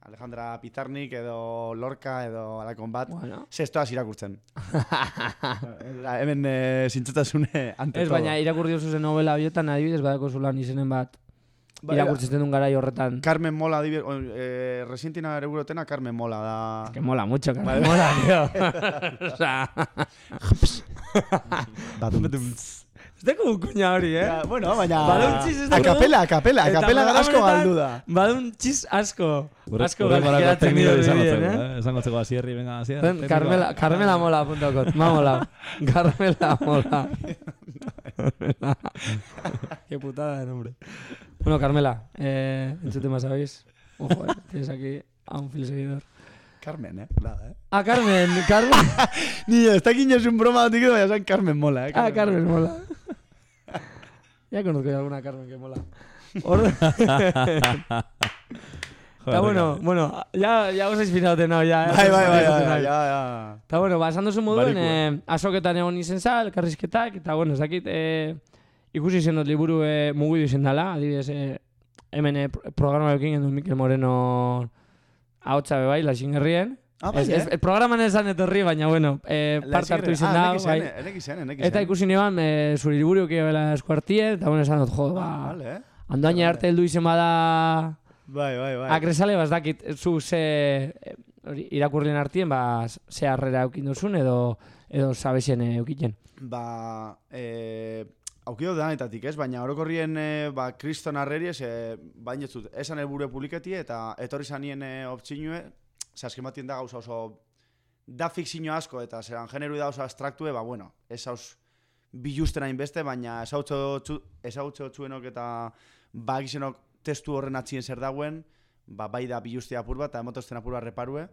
Alejandra Pizarnik edo Lorca edo alakon bat, Bueno. zestoaz irakurtzen. [LAUGHS] Hemen e, zintzetasune ante Ez, todo. baina irakurri duzu zen novela horietan adibidez badako zulan izenen bat Bai, irakurtzen duen garai horretan. Carmen Mola, adibidez, eh, resientina ere burotena Carmen Mola da. Que mola mucho, Carmen Vale. mola, tío. [LAUGHS] o sea... [LAUGHS] Ez un kuña hori, eh? Ja, bueno, baina- Badun txiz ez A deko. capela, a capela, a Eta capela programa asko galdu da. Badun txiz asko. Asko geratzen tekniko izango zego, eh? eh? Esango zego asierri, venga, asier. Zen, Carmela, Carmela mola puntokot, ma mola. [LAUGHS] Carmela mola. Qué putada de nombre. Bueno, Carmela, eh, entzute más sabéis. Ojo, eh, tienes aquí a un fiel seguidor. Carmen, eh? Nada, eh? Ah, Carmen, Carmen. [LAUGHS] Ni ez da es un broma batik edo, baina esan Carmen Mola, eh? Ah, Carmen mola. Ya conozco alguna Carmen que mola. [LAUGHS] Está bueno, bueno, ya, ya os habéis fijado no, ya. eh. Bai, bai, bai, Ya, bai, ja, ja. Eta bueno, ba, esan duzu moduen, Barikua. eh, azoketan egon izen za, elkarrizketak, eta bueno, ez dakit, eh, ikusi dut liburu eh, mugidu izen dela, adibidez, eh, hemen eh, pro- programa ekin gendu Mikel Moreno ahotsa bai, laxingerrien. Ah, bai, ez, eh? ez, programan esan etorri, baina bueno, eh, parte hartu izen da, Ah, enek bai. izan, enek Eta ikusi neban, eh, zure liburu bela eskuartie, eta bueno, esan dut, jo, ba, Ah, vale, eh? Andoaina arte heldu izen bada Bai, bai, bai. akresale, ba, ez dakit, zu ze eh, hori, irakurrien artien, ba, ze harrera eukin duzun, edo, edo sabesien eh, eukiten. Ba, eh, aukio danetatik, ez? Baina orokorrien, eh, ba, kriston arreriez, eh, baina ez dut, esan helburu publiketi, eta etorri zanien eh, optzinue, ze azken batien da gauza oso, da fikzio asko, eta zeran generu da oso abstraktue, ba, bueno, ez hauz bilusten hainbeste, baina ezagutze txuenok eta bagizenok testu horren atzien zer dauen, ba, bai da biluste apur bat, eta emotozten apur bat reparue,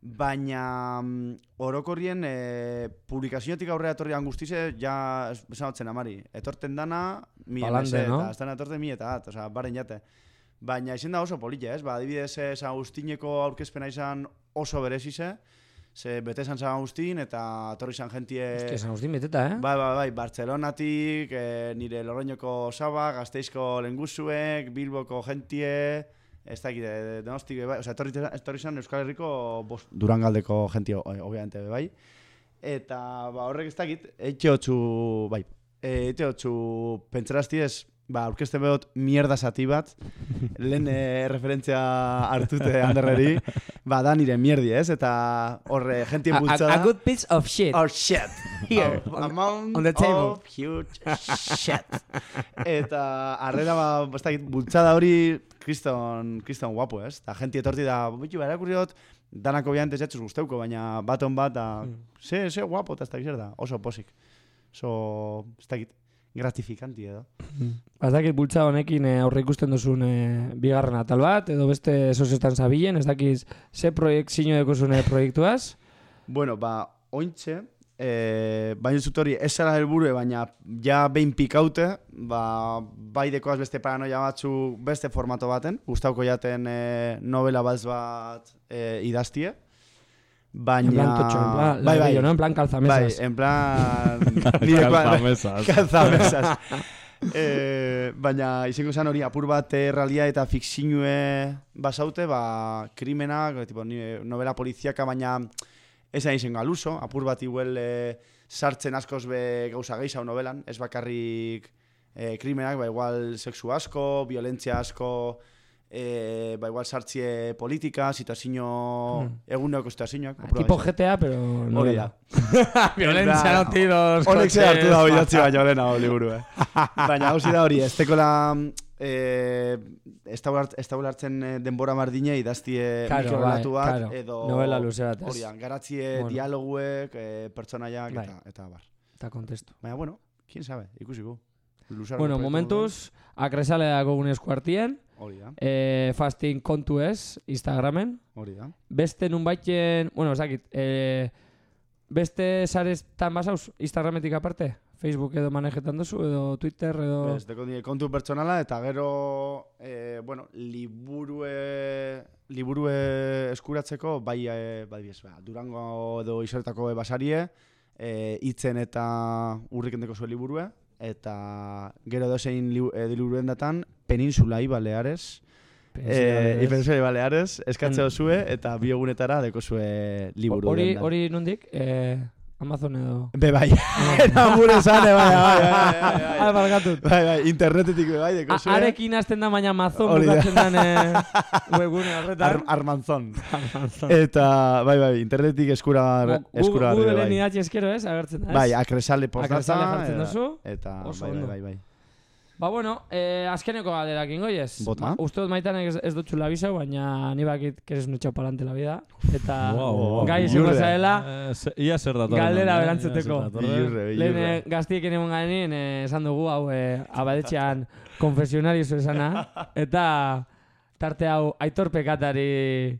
baina mm, orokorrien e, publikazioetik aurrera etorrian guztize, ja es- esan amari, etorten dana, mi emese, no? eta ez etorten mi eta at, osea, baren jate. Baina izen da oso polilla, ez? Ba, adibidez, San Agustineko aurkezpena izan oso berezize, ze bete San San Agustin eta etorri izan jentie... Hostia, San Agustin beteta, eh? Bai, bai, bai, Bartzelonatik, eh, nire Lorroñoko Saba, Gasteizko Lenguzuek, Bilboko jentie, ez dakit, eh, donostik, bai, osea, etorri, etorri izan Euskal Herriko bost, Durangaldeko jentie, o- obviamente, bai. Eta, ba, horrek ez dakit, eitxe hotzu, bai, eh, eitxe hotzu pentsarazti ez, ba, aurkezten behot mierda zati bat, [LAUGHS] lehen eh, referentzia hartute handerreri, ba, da nire mierdi, ez? Eta horre, jentien A- a- bultzada. a good piece of shit. Or shit. [LAUGHS] Here, on- amount on the table. of huge shit. Eta arrera, ba, ez dakit, bultzada hori kriston, kriston guapo, ez? Eta jenti etorti da, bitu, irakurri dut, danako biantez jatxuz guzteuko, baina baton bat, da, ze, ze guapo, eta ez da, oso posik. Oso, ez dakit, gratifikanti edo. Ba, ez dakit bultza honekin eh, aurre ikusten duzun eh, bigarren atal bat, edo beste sosetan zabilen, ez dakit ze proiekt zino dekozune proiektuaz. Bueno, ba, ointxe, e, baina zut hori ez zara helburue, baina ja behin pikaute, ba, bai dekoaz beste paranoia batzu beste formato baten, gustauko jaten e, novela balz bat e, idaztie. Baina... En plan totxo, en plan bai, bai. ¿no? En plan calzamesas. Bai, en plan... [LAUGHS] Calzamesas. [LAUGHS] calzamesas. eh, baina izango zen hori apur bat eh, realia eta fikzinue basaute, ba, krimenak, tipo, ni, novela poliziaka, baina ez da izango aluso, apur bat igual eh, sartzen askoz be gauza gehiago novelan, ez bakarrik eh, krimenak, ba igual sexu asko, violentzia asko, eh, ba igual sartzie politika, situazio, Hmm. eguneko situazioak. Tipo GTA, pero no Hori da. [LAUGHS] Violentzia, Ba, no tiros, Honek ze coches, hartu da pa- idatzi baino lehenago liburu, eh. [LAUGHS] Baina hauzi da hori, ez tekola eh, ez da ulertzen eh, denbora mardine idaztie Claro, mikrorelatu bai, bat, claro. edo... Novela luze bat? Hori garatzie Bueno. dialoguek, eh, pertsonaiak, Bai. eta, eta bar. Eta kontestu. Baina, bueno, quién sabe, ikusiko. Luzaro Bueno, momentuz, akresale dago gune eskuartien. Hori da. Eh, fasting kontu ez, Instagramen. Hori da. Beste nun baiten, bueno, ezakit, eh, beste sarestan basauz, Instagrametik aparte? Facebook edo manejetan duzu, edo Twitter, edo... Deko nire kontu pertsonala, eta gero, eh, bueno, liburue, liburue eskuratzeko, bai, eh, bai, ez, ba, Durango edo isoretako basarie, eh, itzen eta urrikendeko zuen liburue, eta gero dozein li, liburuen datan, Peninsula i Baleares, Peninsula Eh, Baleares. Peninsula i Baleares, eskatze En- dozue, eta bi egunetara deko zue liburu. Hori, hori nondik, eh, Amazon edo... Be bai, [LAUGHS] eta gure zane, bai, bai, bai, bai, bai. Ah, barkatut. Bai, bai, internetetik be bai, deko A- zue. Arekin hasten da, baina Amazon Hori da. bukatzen dan eh, [LAUGHS] webgune horretan. Ar Armanzon. Armanzon. Eta, bai, bai, internetik eskura, eskura Google bai. idatzi eskero ez, agertzen da, ez? Bai, akresale postdata. Akresale jartzen eta- duzu. Eta, bai, bai, bai, bai. Ba, bueno, eh, azkeneko galderak ingo ez. Bota. Ma, uste dut maitanek ez, ez dutxu labizau, baina ni bakit que eres un echao palante la vida. Eta Wow, wow, gai wow. izango Iurre. zaela, Eh, ia zer datorren, galdera eh? berantzuteko. Iurre, Lehen eh, gaztiek enemon gainin, eh, esan dugu, hau, eh, abadetxean konfesionarizu esana, eta tarte hau aitor pekatari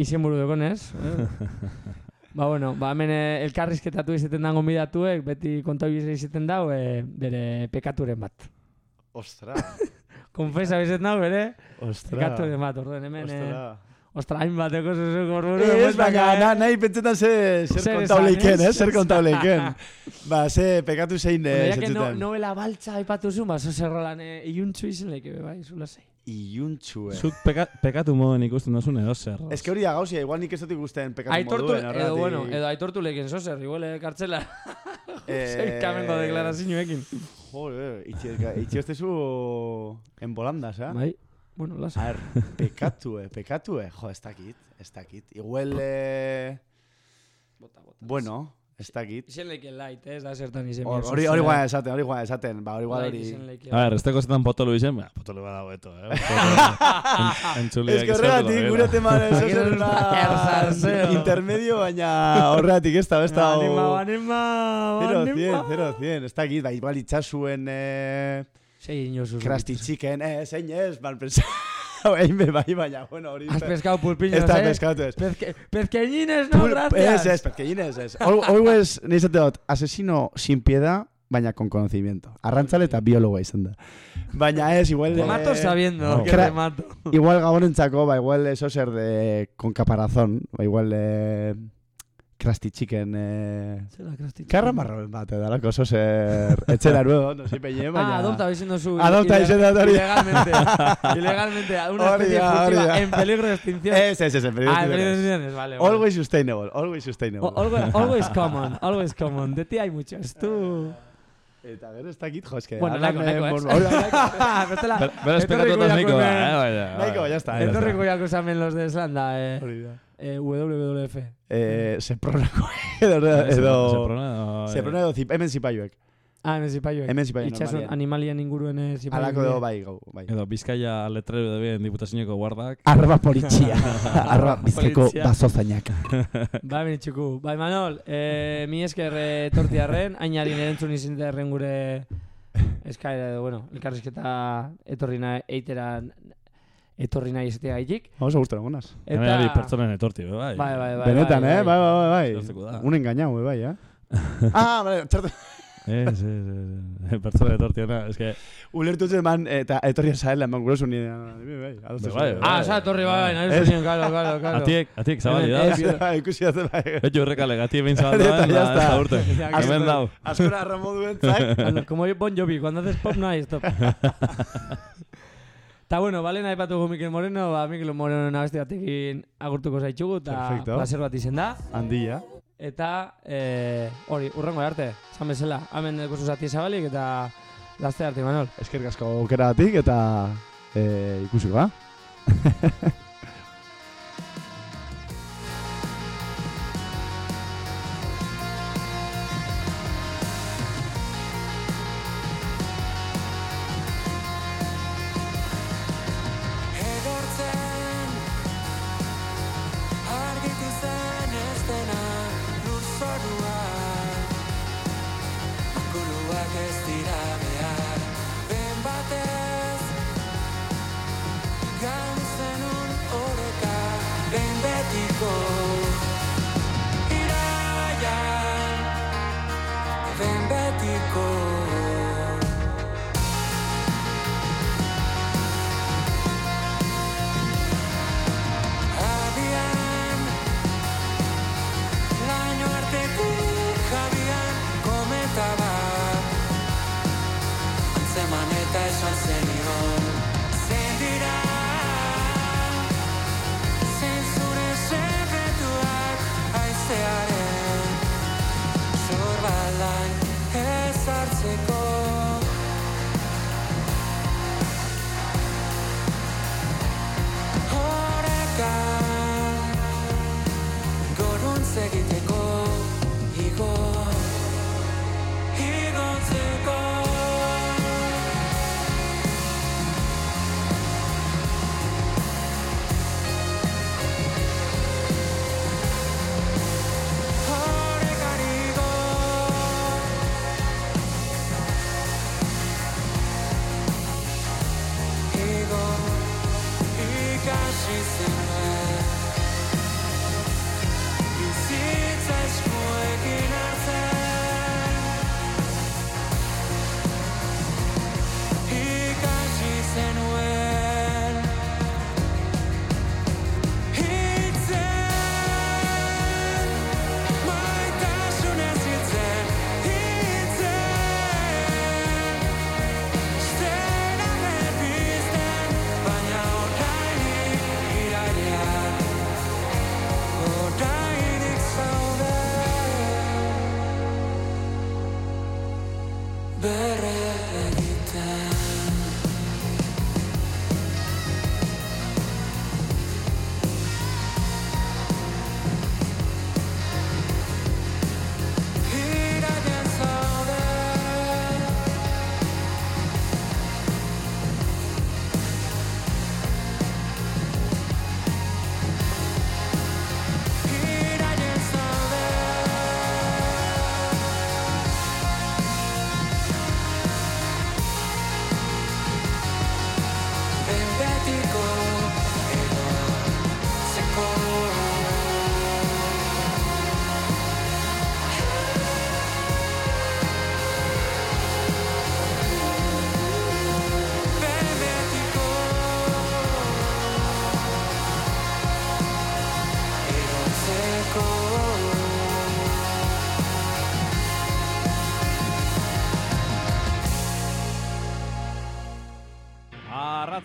izenburu dukonez. Eh? [LAUGHS] Ba, bueno, ba, hemen eh, elkarrizketatu izaten dago midatuek, beti kontabiz izaten dau, eh, bere pekaturen bat. Ostra. [LAUGHS] Konfesa bizaten dau, bere Ostra. pekaturen bat, orduen hemen. Ostra. Eh, Ostra, hainbateko zuzu gorburu. Ez, baina, na, nahi pentsetan ze, zer Zer kontauleiken, eh? Zer kontauleiken. [LAUGHS] ba, ze pekatu zein Bueno, eh, ya que no, novela baltza aipatu zuen, ba, zo zerrolan eh, iuntxu izen leke, bai, zula zei. Iuntxue. Zuk peka, pekatu moden ikusten duzun edo zer. Ez que hori da gauzia, igual nik ez dut ikusten pekatu Aitortu, moduen. edo, bueno, edo aitortu leken zozer, igual eh, kartzela. [LAUGHS] Eh, kamengo deklarazioekin. Joder, itxioztezu en volandas, eh? Bai, bueno, lasa. A ver, pekatue, pekatue, jo, ez dakit, ez dakit. Igual, eh... Bueno, ez dakit. Izen leke light, eh, ez da zertan izen. Hori hori guan esaten, hori guan esaten, ba, hori Light hori... A ver, esteko zetan potolu izen, ba, potolu bada hobeto, eh? [LAUGHS] Entzuliak Ez que horregatik, gure teman ez Aquí zer nos [LAUGHS] erzartzeo. intermedio, baina horregatik ez da, ez da... Anima, anima, anima. cien, zero, cien, ez dakit, ba, igual itxasuen... Eh... Krusty Chicken, eh, ez, mal pensado. Egin be bai, baina, bueno, hori... Has pescado pulpiños, Ez da eh? pescado, ez. Pezque, pezqueñines, no, Pul- gracias. Ez, ez, pezqueñines, ez, nahi zate dut, asesino sin piedad, baina con conocimiento. Arrantzale eta biologoa izan da. Baina ez, igual... Te mato sabiendo que Kra- te mato. Igual gabonentzako, ba, igual eso ser de... Con caparazón, ba, igual... Eh, Krusty Chicken... Eh, Zer da Krusty Chicken? Karra marroen bat, edalako eso ser... Etxera nuevo, baina... Ah, adopta diciendo su... Adopta. Ilegalmente. [LAUGHS] ilegalmente. Una especie furtiva en peligro de extinción. Ez, ez, ez, en peligro de Ah, en peligro de extinción. extinción, vale, vale. Always sustainable, always sustainable. O- Always, always common, always common. De ti hay muchos. Tú... Eta gero ez dakit, jo, eske... Bueno, nahiko, [LAUGHS] eh, nahiko, ez? eta eh. Nahiko, ya está. Etorriko jakusamen los de Islanda, eh, Hori da. Eh, WWF. Eh, Sepronako [LAUGHS] edo... edo... Seprona edo, eh, Seprona edo zip, hemen zipaiuek. Ah, hemen zipaioek. Hemen zipaioek, Itxasun normalian. animalien inguruen eh, zipaioek. Alako edo bai, gau, bai. Edo Bizkaia letrero de bien diputazioeko guardak. Arroba politxia. [LAUGHS] Arroba bizkaiko Polizia. bazozainak. [LAUGHS] Bai, bine txuku. Bai, Manol, eh, mi esker eh, tortiarren, ainari erantzun izin gure eskaera edo, bueno, elkarrizketa etorri nahi, eitera etorri nahi izatea gaitik. Oso gustora gonaz. Hemen ari pertsonen etorti, be, bai. Bai, bai, bai. Benetan, eh? Bai, bai, bai, bai. Un engañau, eh, bai, eh? [LAUGHS] ah, vale, txartu. Ez, ez, ez. Pertsonen etorti, ona, ez que... Ulertu zen man, eta etorria zaela, man gure zuni. Bai, bai, Bai. Ah, etorri bai, nahi Ez. zuen, karo, karo, karo. Atiek, atiek, zabali da. Ez, Bai, ikusi da bai. Etxo horrekale, gati egin zabali da, Eta da está. urte. [LAUGHS] Hemen dau. Askora arramo duentzak. Cuando- Como Bon Jovi, cuando haces pop no hay stop. [LAUGHS] Ta bueno, balen aipatugu Mikel Moreno, ba Mikel Moreno nabeste batekin agurtuko zaitxugu, eta placer bat izen da. Handia. Eta eh, hori, urrengo arte, zan bezala, hemen dekozu zati zabalik eta laste arte, Manol. Eskerrik asko aukeragatik eta eh, ikusiko, ba? [LAUGHS]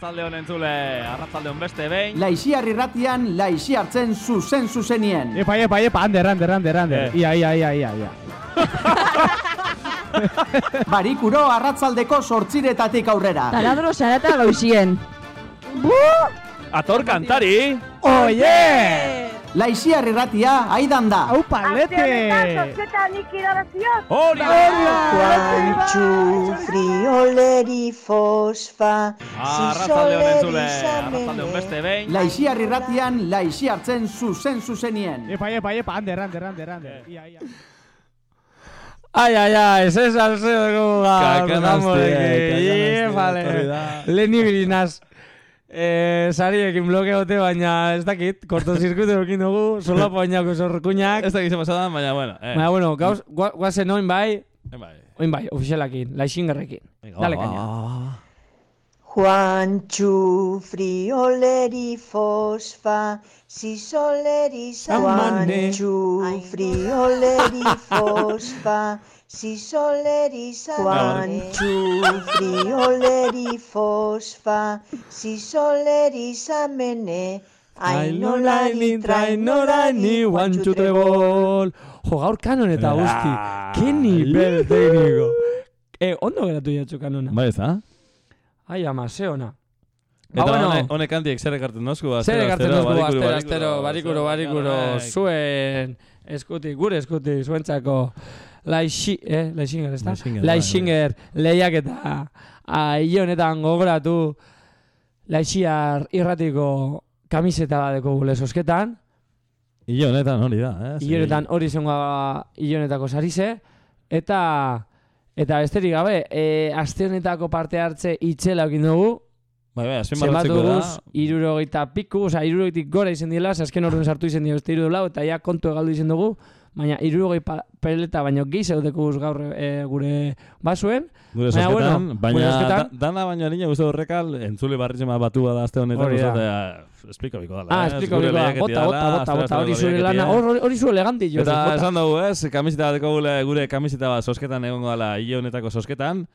Arratzalde honen entzule, arratzalde hon beste behin. Laixiar irratian, laixi hartzen zuzen zuzenien. Epa, epa, epa, ander, ander, ander, ander. Eh. Ia, ia, ia, ia, ia. [LAUGHS] Barikuro arratzaldeko sortziretatik aurrera. Taladro zarata gauzien. Ator kantari! Oye! Laixiar irratia, aidan da. Hau palete! Hori! Juantxu, frioleri fosfa, beste behin. Laixiar irratian, laixi hartzen zuzen zuzenien. Epa, epa, epa, ander, ander, ander, ander. Ia, ia. Ay, ay, ay, ese salseo de como Kakanaste, kakanaste, vale. hori da. Eh, sariekin blokeote, baina ez dakit, kortozirkuito ekin dugu, sola poinako [LAUGHS] sorkuñak. Ez dakit zemasa da, baina bueno. Eh. Baina, bueno, gauz, gua- guazen oin bai, Eh, bai. oin bai, ofizialakin, laixingerrekin. Venga, Dale, va. Juantxu, frioleri fosfa, sisoleri Samane. Juantxu, frioleri fosfa, [LAUGHS] sisoleri Juantxu, frioleri fosfa, sisoleri samene, Ainola ni trainora ni guantxu trebol. Jo, gaur kanon eta guzti. Ke nivel tekniko. Eh, ondo geratu jatzu kanona. Bai, ez da? Ai, ama, ze ona. Eta Ba, bueno. honek, handiek zer ekartzen dozku? Zer ekartzen astero, duzku, barikuru, astero, barikuru, astero, barikuro, barikuro, zuen eskutik, gure eskutik, zuentzako laixi, eh, laixinger, ez da? Laixinger, bai, Laixinger, lehiak eta aile honetan gogoratu laixiar irratiko kamiseta badeko gule sosketan, Ile honetan hori da, eh? honetan hori zengoa hile honetako sarize, eta eta besterik gabe, e, aste honetako parte hartze itxela ekin dugu, Bai, bai, azpin Zenbatu barratzeko da. irurogeita piku, oza, irurogeitik gora izan diela, ze azken horren sartu izan dio beste iru lau, eta ja kontu egaldu izan dugu, baina irurogei pa- peleta baino gehi zeudeko guz gaur e, gure basuen. Gure Baina, bueno, baina da, dana baino niña guzti horrekal, entzule barritzen bat batu bada azte honetan, Hori da. ah, espliko biko dala. Ah, eh? espliko bikoa, lehiaketi bota, bota, dala, bota, bota, hori zure lana, hor- hori zure eleganti jo. Eta esan dugu ez, kamiseta bateko gure kamiseta bat sosketan egongo dala hile honetako sosketan,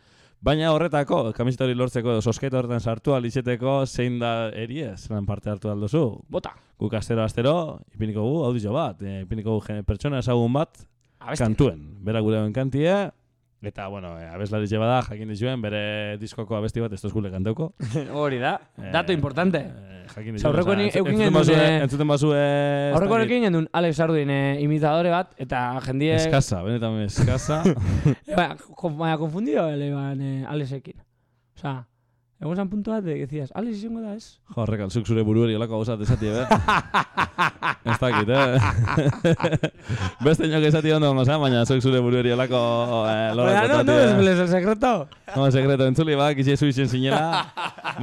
Baina horretako, kamiseta hori lortzeko, edo sosketa horretan sartu alitzeteko, zein da erie, zelan parte hartu aldozu. Bota. Guk astero astero, ipiniko gu, audizio bat, e, ipiniko gu pertsona ezagun bat, Abesti. kantuen. Bera gure hoen kantie, eta, bueno, e, abeslari bada, jakin dizuen, bere diskoko abesti bat, ez tozkule kanteuko. [LAUGHS] Hori da, dato importante. Eh, jakin Osea, aurreko eukin gendun, eh, entzuten bazue, Aurreko horrekin gendun Alex Arduen eh, imitadore bat, eta jendie... Eskasa, benetan eskasa. [LAUGHS] Baina, kon- baina konfundido ele ban eh, Alexekin. Osea, egon zan puntu bat de decías, Alex izango da ez? Jo, horrek alzuk zure buruari olako gauzat esati, be? [LAUGHS] ez dakit, eh? [LAUGHS] Beste inok esati ondo gongo zan, baina zuk zure buruari olako eh, Baina, lorako no, no desveles el secreto. No, sekreto entzuli, ba, kizi zu izen zinela.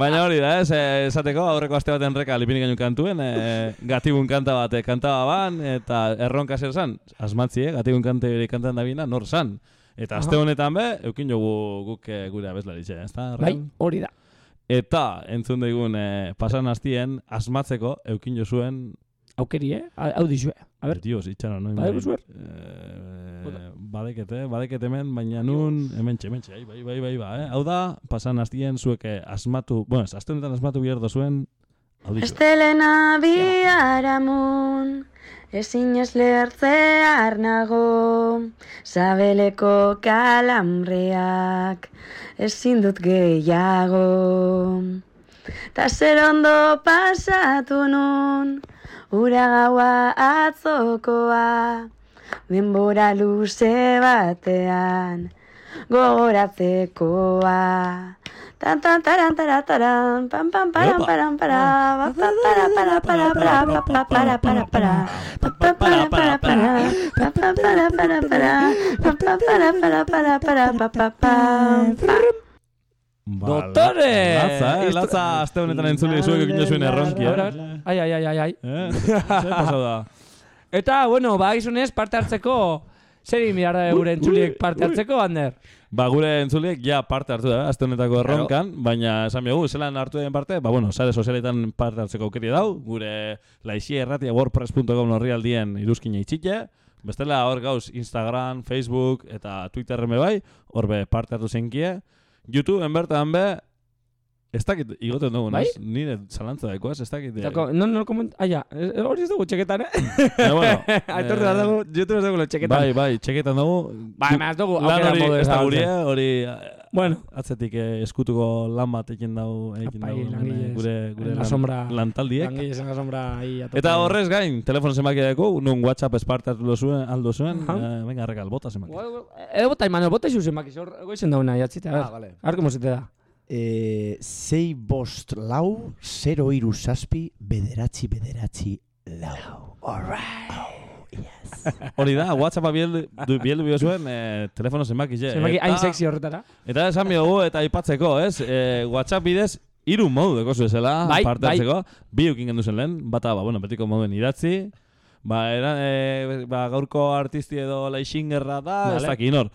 Baina hori da, ez, eh, esateko, aurreko aste baten reka lipinik gainu kantuen, eh, gatibun kanta bat eh, kantaba ban, eta erronka zer zan, asmatzi, eh, gatibun kante hori kantan da bina, nor zan. Eta aste honetan be, eukin jogu guk eh, gure abeslaritxe, ez da? Bai, hori da. Eta, entzun daigun, eh, pasan hastien, asmatzeko, eukin jo zuen... Aukeri, eh? Hau dizue. A ber. Dios, itxara, no? Bai, buzuer. Eh, badekete, badekete hemen, baina nun, hemen txe, hemen txe, bai, bai, bai, bai, eh? Hau da, pasan hastien zuek eh, asmatu, bueno, ez, aste honetan asmatu bihar zuen, hau dizu. Estelena biharamun, ezin ez lertzear nago, sabeleko kalambreak, ezin dut gehiago. Ta zer ondo pasatu nun, ura gaua atzokoa, denbora luze batean, gogoratzekoa. Tan tan taran taran taran pam pam param param para pa pa para para para para pa pa para para para pa pa para para para pa pa para para para pa pa para para para para pa pa pam pam Doktore! Latza, eh? Latza, aste honetan entzule zuek jo zuen erronki, eh? Ai, ai, ai, ai, ai. Eh? Zer pasau da? Eta, bueno, ba, gizunez, parte hartzeko, zer mirar da gure entzuliek parte hartzeko, Ander? Ba, gure entzuliek ja parte hartu da, aste honetako erronkan, baina esan biogu, zelan hartu den parte, ba, bueno, sare sozialetan parte hartzeko aukeri dau, gure laixi erratia wordpress.com horrialdien iruzkina itxite, bestela hor gauz Instagram, Facebook eta Twitter me bai, hor be parte hartu zenkie, YouTube bertan be, ez dakit igoten dugu, Bai? Nire zalantza dago, ez dakit. eh, Dako, no, no, koment... Ah, ja, eh, hori ez dugu txeketan, eh? [LAUGHS] Eh, bueno, [LAUGHS] Aitortu eh, dugu, YouTube ez dugu lo txeketan. Bai, bai, txeketan dugu. Bai, ma ez dugu aukera modu ez da gurea, hori eh, Bueno. atzetik eh, eskutuko lan bat egin dau, Apai, dau eh, gure, gure la lan- sombra, lantaldiek. Langiles en la sombra ahí a. Eta horrez gain, telefono zenbaki dago, nun WhatsApp espartatu aldo zuen, aldo zuen, Aha. eh, venga, arrekal, bota zenbaki. Edo bota, Imanol, bota izu zenbaki, zor, goizen dauna, jatzite, a ver. Ah, vale. A ver, como se te da. Eh, sei bost lau, zero iru zazpi, bederatzi, bederatzi, lau. [LAUGHS] Hori da, WhatsAppa bieldu, du- bieldu bio zuen, eh, telefono zenbaki, je. Zenbaki hain Eta- sexy horretara. Eta esan biogu, eta aipatzeko, ez? Eh, WhatsApp bidez, hiru modu deko zuezela, Bai, parte bai. hartzeko. Bi eukin gendu zen lehen, bata, ba, bueno, betiko moduen idatzi. Ba, era, eh, ba, gaurko artisti edo laixingerra da, ez Vale.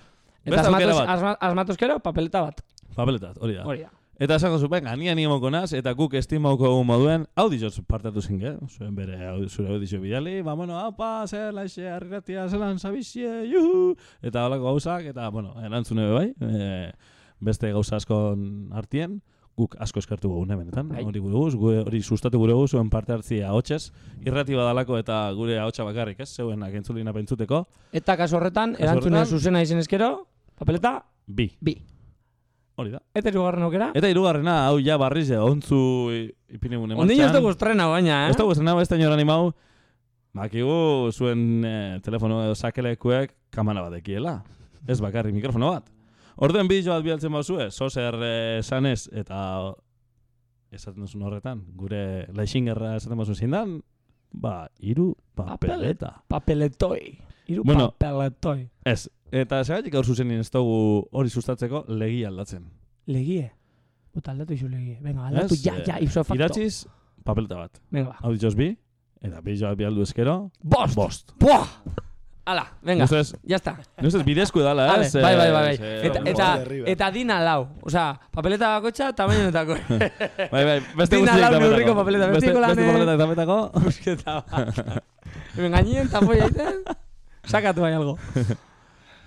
Eta aukera asmatuz, bat. asma- asmatuzkero, papeleta bat. Papeletat, hori da. Hori da. Eta esango zu, venga, ni animoko naz, eta guk estimauko egun moduen, audizioz partatu zen, ge? Zuen bere audi- zure audizio bidali, ba, bueno, apa, zer, laixe, arriratia, zelan, sabizie, juhu, eta holako gauzak, eta, bueno, erantzune bai, e, beste gauza askon hartien, guk asko eskertu gune benetan, Bai. hori gure guz, hori sustatu gure guz, zuen parte hartzia ahotsez, irrati badalako eta gure ahotsa bakarrik, ez, zeuenak entzulina pentsuteko, Eta kasu horretan, erantzune zuzena izen eskero, papeleta, bi. Bi. Hori da. Eta irugarren aukera. Eta hirugarrena hau ja barriz eh, ontzu i- ipini gune Ondino ez dugu estrena baina, eh? Ez dugu estrena, ez da inor animau. Bakigu zuen eh, telefono edo sakelekuek kamera bat ekiela. Ez bakarrik mikrofono bat. Orduen bideo bat bialtzen bauzue, sozer eh, sanez eta esaten duzun horretan, gure laixingerra esaten bauzuen zindan, ba, iru papeleta. Papeletoi. Iru Bueno, papeletoi. Ez, eta zeratik gaur zuzenin ez dugu hori sustatzeko legi aldatzen. Legie. Bota aldatu izu legie. Venga, aldatu ja, eh, ja, iso facto. Idatziz, papeleta bat. Venga, ba. Hau ditzoz bi, eta bi joat bialdu eskero. Bost! Bost. Buah! Ala, venga, Ustez- ya está. Ustez bidezko edala, Vale, ez? bai, bai, bai, bai. eh, Eta, eh, eta, eta dina lau. Osea, papeleta bakotxa, tamaino netako. [LAUGHS] Bai, bai, beste Dina guztiek lau tapetako. neurriko papeleta. Beste- beste papeleta tapetako. [LAUGHS] Busketa bat. Hemen gainien, tapoia egiten. Sakatu bai algo. [LAUGHS]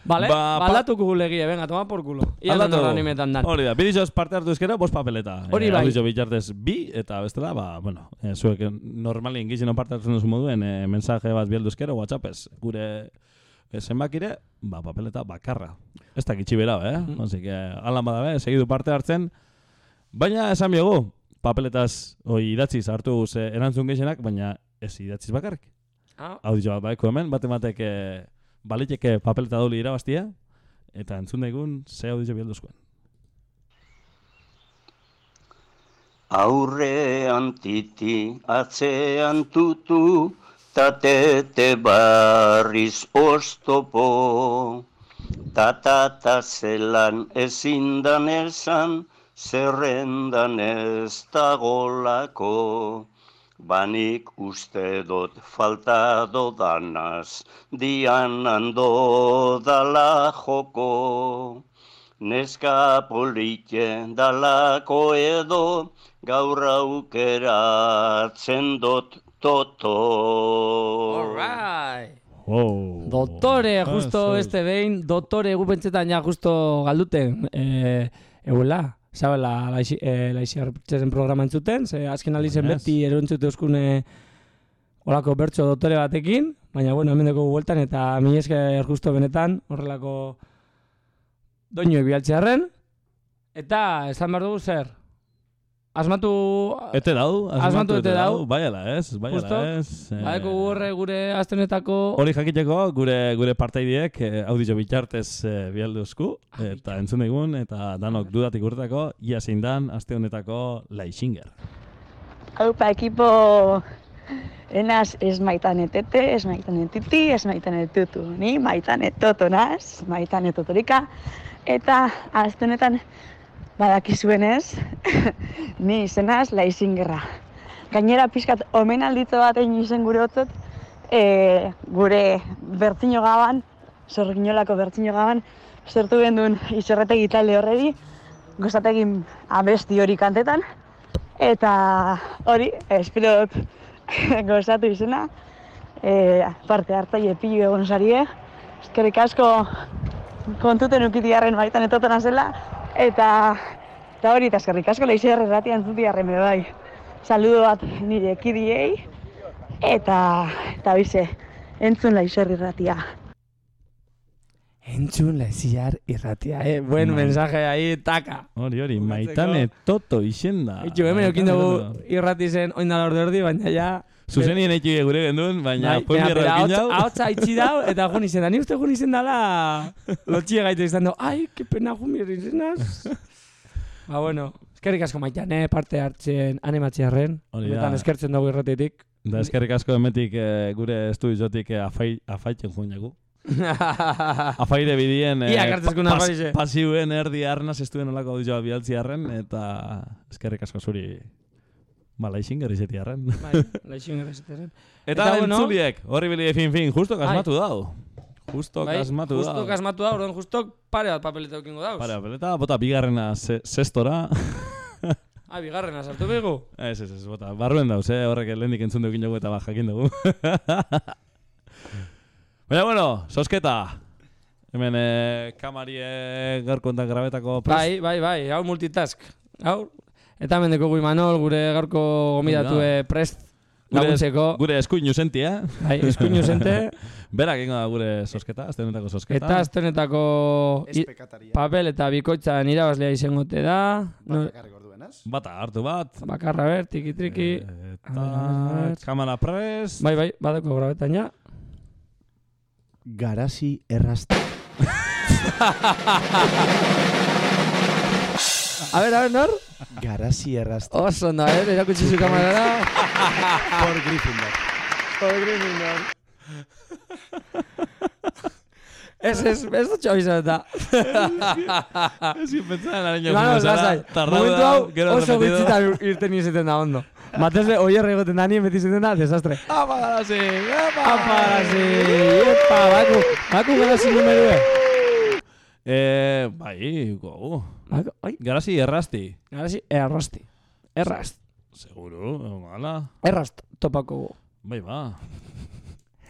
Vale, Ba, pa- baldatuko gulegie, venga, toma por culo. Ia Aldatu. animetan dan. Hori da, bidizioz parte hartu ezkero, bost papeleta. Hori Eh, bai. audizio bitartez bi, eta bestela, ba, bueno, eh, zuek normalien gizien parte hartzen duzu moduen, eh, mensaje bat bieldu ezkero, whatsappez, gure eh, zenbakire, ba, papeleta bakarra. Ez da gitxi bera, eh? Mhm. Así que, alan badabe, segidu parte hartzen. Baina, esan biogu, papeletaz, oi, idatziz hartu ze erantzun gehienak, baina ez idatziz bakarrik. Ah. Audizio bat baeko hemen, bate batek eh, baliteke papeleta doli irabaztia, eta entzun daigun, ze audizio bialduzkoen. Aurrean titi, atzean tutu, tatete barriz oztopo. Tatata zelan ezindan esan, zerrendan ez dagolako. Banik uste dut falta dodanaz, dian ando dala joko. Neska polite dalako edo, gaur aukeratzen dut toto. Alright. Wow. Doktore, justo Ah, este behin, doktore gu pentsetan ja justo galduten, eh, eguela, sabela, laixi, eh, laixi programa entzuten, ze azken alizen Yes. beti erontzute euskune olako bertso doktore batekin, baina bueno, hemen dugu bueltan eta mi esker justo benetan, horrelako doinuek bialtzearen, eta esan behar dugu zer, asmatu... Ete dau, Asmatu ete dau. Baiala ez, baiala Justo. ez. eh, Badeko gure, gure aztenetako... Hori jakiteko gure gure partaidiek eh, audizio bitartez eh, bialduzku eta entzun digun eta danok dudatik urtako ia zein dan aste honetako Laixinger. Haupa, ekipo enaz ez maitan etete, ez maitan etiti, ez maitan etutu. Ni maitan etoto naz, maitan etotorika. Eta azte honetan badakizuenez, [LAUGHS] ni izenaz laizingerra. Gainera pixkat omenalditzo bat egin izen gure hotzot, e, gure bertzino gaban, zorginolako bertzino gaban, sortu gendun izerretegi talde horredi, gozategin abesti hori kantetan, eta hori, espero dut [LAUGHS] gozatu izena, e, parte hartzaile pilu egon zarie, eskerrik asko kontuten ukitiarren baitan etotena zela, eta, eta hori, eta eskerrik asko leize erratia entzutiarren be bai. Saludo bat nire kidiei, eta, eta bize, entzun laizerri irratia. Entzun laiziar irratia, eh? Buen Bai. mensaje ahí, taka. Hori, hori, maitane toto izenda. Itxu, hemen eukin Maitane dugu Toto. irrati zen oin dala ordu erdi, baina ja... Zuzenien eitu gure gendun, baina Bai, baina, eukin bera, jau. ahotsa itxi dau, eta jun izen da. Ni uste jun izen dala [LAUGHS] lotxie gaitu izan du. Ai, que pena jun mir izenaz. [LAUGHS] ba, bueno, eskerrik asko maitan, eh, parte hartzen animatziarren. Benetan eskertzen dugu irratitik. Da eskerrik asko emetik eh, gure estudiotik eh, afai, afaitzen joan jagu. [LAUGHS] Afaire bidien Ia kartzezkun afaize. pasiuen erdi arnaz estuen olako audioa bialtziarren eta eskerrik asko zuri ba, laixin gerrizetiarren. [LAUGHS] Bai, laixin gerrizetiarren. Eta, Eta, bueno- entzuliek, horri bili fin fin, justo kasmatu Ai. dau. Justo bai, kasmatu justo dau. kasmatu da, orduan justo pare bat papeleta eukingo dauz. Pare, peleta, bota bigarrena ze, sestora. [LAUGHS] Ah, bigarrena, sartu begu. Ez, ez, ez, bota. Barruen dauz, eh? horrek lehendik entzun dugu dugu eta ba, jakin dugu. [LAUGHS] Baina, bueno, sosketa. Hemen eh, kamarie gaur kontak grabetako. Bai, bai, bai, hau multitask. Hau, eta hemen deko Manol, gure gaurko gomidatue prest Gure, laguntzeko. gure eskuin usenti, eh? Bai, eskuin usente. [LAUGHS] Berak ingo da gure sosketa, azte honetako sosketa. Eta aztenetako papel eta bikoitzan irabazlea izangote da. No, ez? Bata hartu bat. bakarra ber, tiki triki. Eta kamera prest. Bai, bai, badako grabetan ja. Garasi errazta. [LAUGHS] A ver, a ver, nor? Garasi errazta. Oso ondo, a ver, erakutsi zu kamerara. [LAUGHS] Por Gryffindor. Por Gryffindor. Ez, ez, ez dut txabizan eta. Ez que pentsaban araño Mano, como lasai. tardau Momentu da, hau gero oso repetido. gutxitan irten izeten da ondo. Batez be, oierre egoten da nien beti izeten da, desastre. Apa, garasi! Apa! Apa, garasi! Epa, baku, baku garasi numerue. Eh, bai, gogu. Baku, ai. Garasi errasti. Garasi errasti. Errast. Seguro, gala. Errast, topako gu. Bai, ba.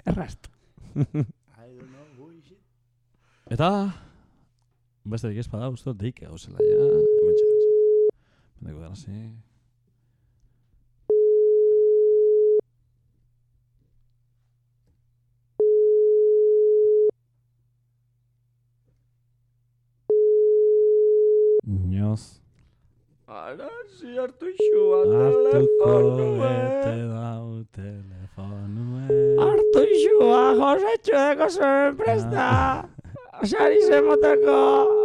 Errast. Eta, beste dik espada, uste deik gauzela, ja. Hementxe, hementxe. Bendeko gara, Inoz. Arazi hartu Hartuko telefonue. dau telefonue. Hartu xua josetxo deko zuen presta. Sari zemotako.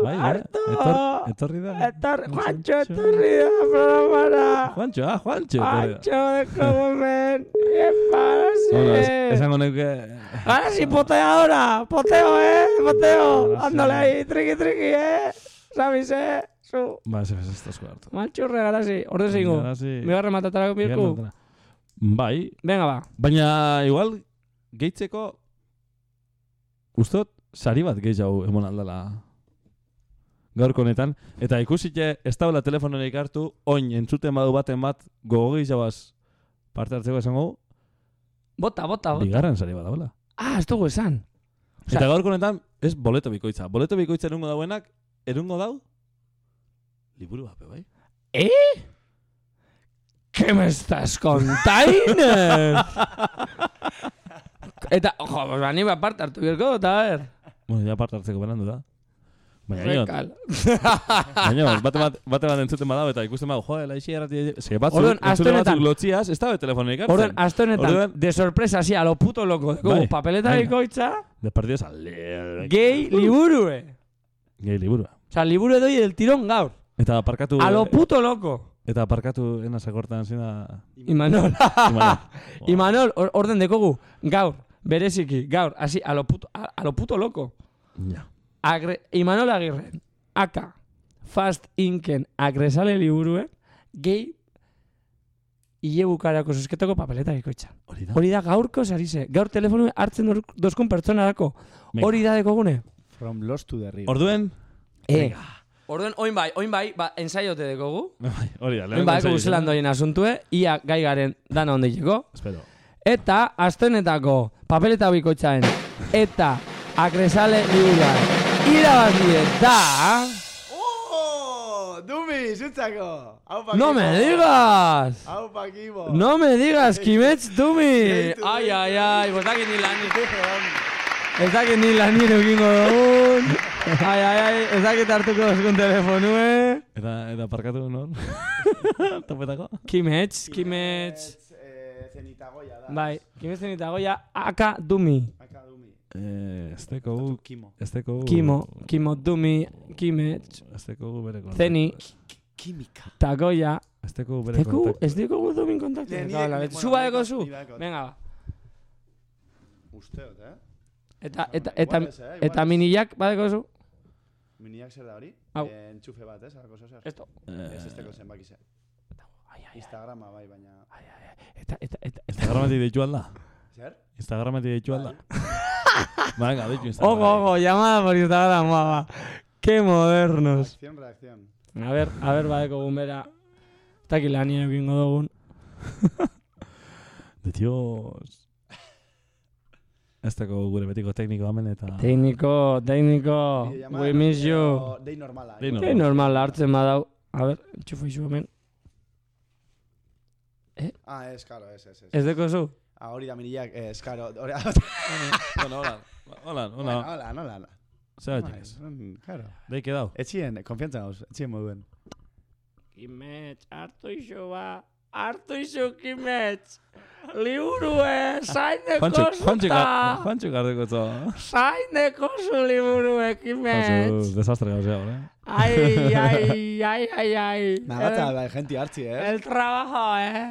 Bai? Hartu. Etor, etorri da. Etor, Juancho etorri da programara. Juancho, ah, Juancho. Juancho deko momen. Epa, Bueno, es, arazi. esango neuke... Ahora sí, potea ahora. Poteo, eh. Poteo. Ándale ahí, triqui, triqui, eh. ¿Sabes, eh? Zu. Ba, ez ez ez tazko hartu. Maltxurre, garasi. Orde zingo. Garasi. Bigarren matatarako matara. Bai. Venga, ba. Baina, igual, gehitzeko, ustot, sari bat gehiago emon aldala gaurko honetan. Eta ikusite, ez daula telefonorik hartu, oin entzuten badu baten bat, gogo gehiagoaz parte hartzeko esango, Bota, bota, bota. bigarren sari bat daula. Ah, ez dugu esan. Eta gaurko honetan, ez boleto bikoitza. Boleto bikoitza erungo dauenak, erungo dau, liburu bat, bai? ¿Eh? ¿Qué me estás contando? [LAUGHS] Eta, jo, pues bani bat parte hartu birko, eta a ver. Bueno, ja parte hartzeko berandu da. Baina. Baina, bate bat, bate bat entzuten badau eta ikusten badago, joe, laixi errati... Ze batzuk, Orduan, honetan- batzuk lotziaz, ez da telefonik hartzen. Orduan, aste honetan, de sorpresa, así, a lo puto loco, Bai, papeleta venga. bikoitza, De partidos al... gay liburue. Gay liburua. O sea, liburu doi el tirón gaur. Eta aparkatu... A lo puto loco. Eta aparkatu ena sakortan zina... Imanol. Imanol. Imanol, [LAUGHS] or- orden dekogu, gaur, bereziki, gaur, así, a lo puto, a, a lo puto loco. Ja. Agre, Imanol Agirre, aka, Fast Inken, agresale liburue, gehi, hile bukarako susketako papeleta bikoitza. Hori da. Hori da gaurko zarize. Gaur telefonu hartzen dozkun pertsonarako. Hori da dekogune. From lost to the river. Orduen... Eh. Orduen, oin bai, oin bai, ba, ensaiote dekogu. Bai, Hori da, Oin bai, guzelan doien asuntue, ia gai garen dana ondileko. Espero. Eta, astenetako papeleta bikoitzaen, eta agresale liburuan. Irabazie da... ¡Oh! ¡Dumi! ¡Zutzako! ¡Aupa, ¡No me digas! ¡Aupa, Kimo! No me digas, Kimetz Dumi! Ai, ai, ai, pues [LAUGHS] dakit ni lan Ez dakit ni lan nire egingo dugun. Ai, ai, ai, ez dakit hartuko eskun telefonue. Eta, eta aparkatu non? [LAUGHS] Topetako? Kimetz, Kimetz. Eh, zenitagoia da. Bai, Kimetz zenitagoia, aka Dumi. Aka Dumi. Eh, ez teko gu... Kimo. Ez teko gu... Kimo, Kimo Dumi, Kimetz, Ez teko gu bere kontaktu. Zeni, Kimika. Tagoia. Ez teko gu bere kontaktu. ez deko gu Dumin kontaktu. Ni- Hala, ni- Zu badekot. Venga, ba. Usteot, eh? Eta, eta, Igual eta, eh? Eta minillak badeko zu. Miniak zer da hori? Hau. Eh, entxufe bat, ez? Alako zer? Esto. Ez ez teko zenbaki zer. Instagrama bai, baina... Eta, eta, eta, Instagrametik deitu alda? Zer? Instagrametik deitu alda? [LAUGHS] Venga, deitu Ojo, Instagram. ojo, llamada por Instagram, guapa. Qué modernos. Reacción, reacción. A ver, a ver, badeko gun bera. Eta kilania egingo dugun. De Dios. Ez teko gure betiko tekniko hemen eta... Técnico, técnico, Videollamada, we miss you. Dei normala. Dei eh? Qué normal hartzen badau. A ver, enchufo izu hemen. Ah, ez, karo, ez, ez, ez. Ez deko zu? Ah, hori da miniak, ez, karo. Hori... [LAUGHS] Bueno, hola. Hola, Bueno, hola. hola, hola. Zer haitik ez? Mm, Karo. Deike dau. Etxien, konfiantza gauz, etxien moduen. Kimetz, hartu izu ba. Hartu izu, Kimetz. Liburue, zaineko Juancho, Juancho, zuta. Gardeko zo. Zaineko zu liburue, Juancho, Kimetz. desastre gauzea, hori. [LAUGHS] Ai, ai, ai, ai, ai. Nagatza, El- bai, jenti hartzi, eh? El trabajo, eh?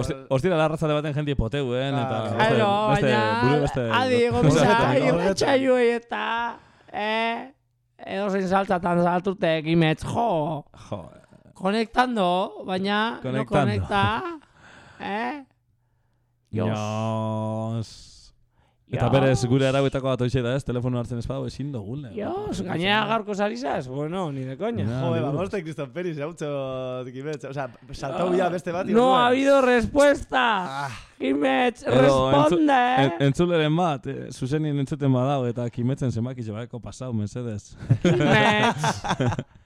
Osti- Ostira larratzale baten jenti poteuen, eta... beste- Claro, beste, baina, beste... adi, gomisa, eta, eh, edo zein saltzatan saltute, Kimetz, jo, Jo, konektando, baina, no konekta, [LAUGHS] eh? Dios. Dios. Eta berez gure arauetako bat hoxe da ez, telefono hartzen ez badago ezin dugula. Dios, gainera gaurko zarizaz, bueno, ni de coña. Ja, Joder, vamos de Cristóbal Peris, hautxo kimetz. O sea, saltau ya beste bat. No ha habido respuesta. Kimets, Edo responde. entzu- en- entzuleren bat, eh, zuzenien entzuten badago eta kimetzen zenbaki jabako pasau, mesedez. [LAUGHS]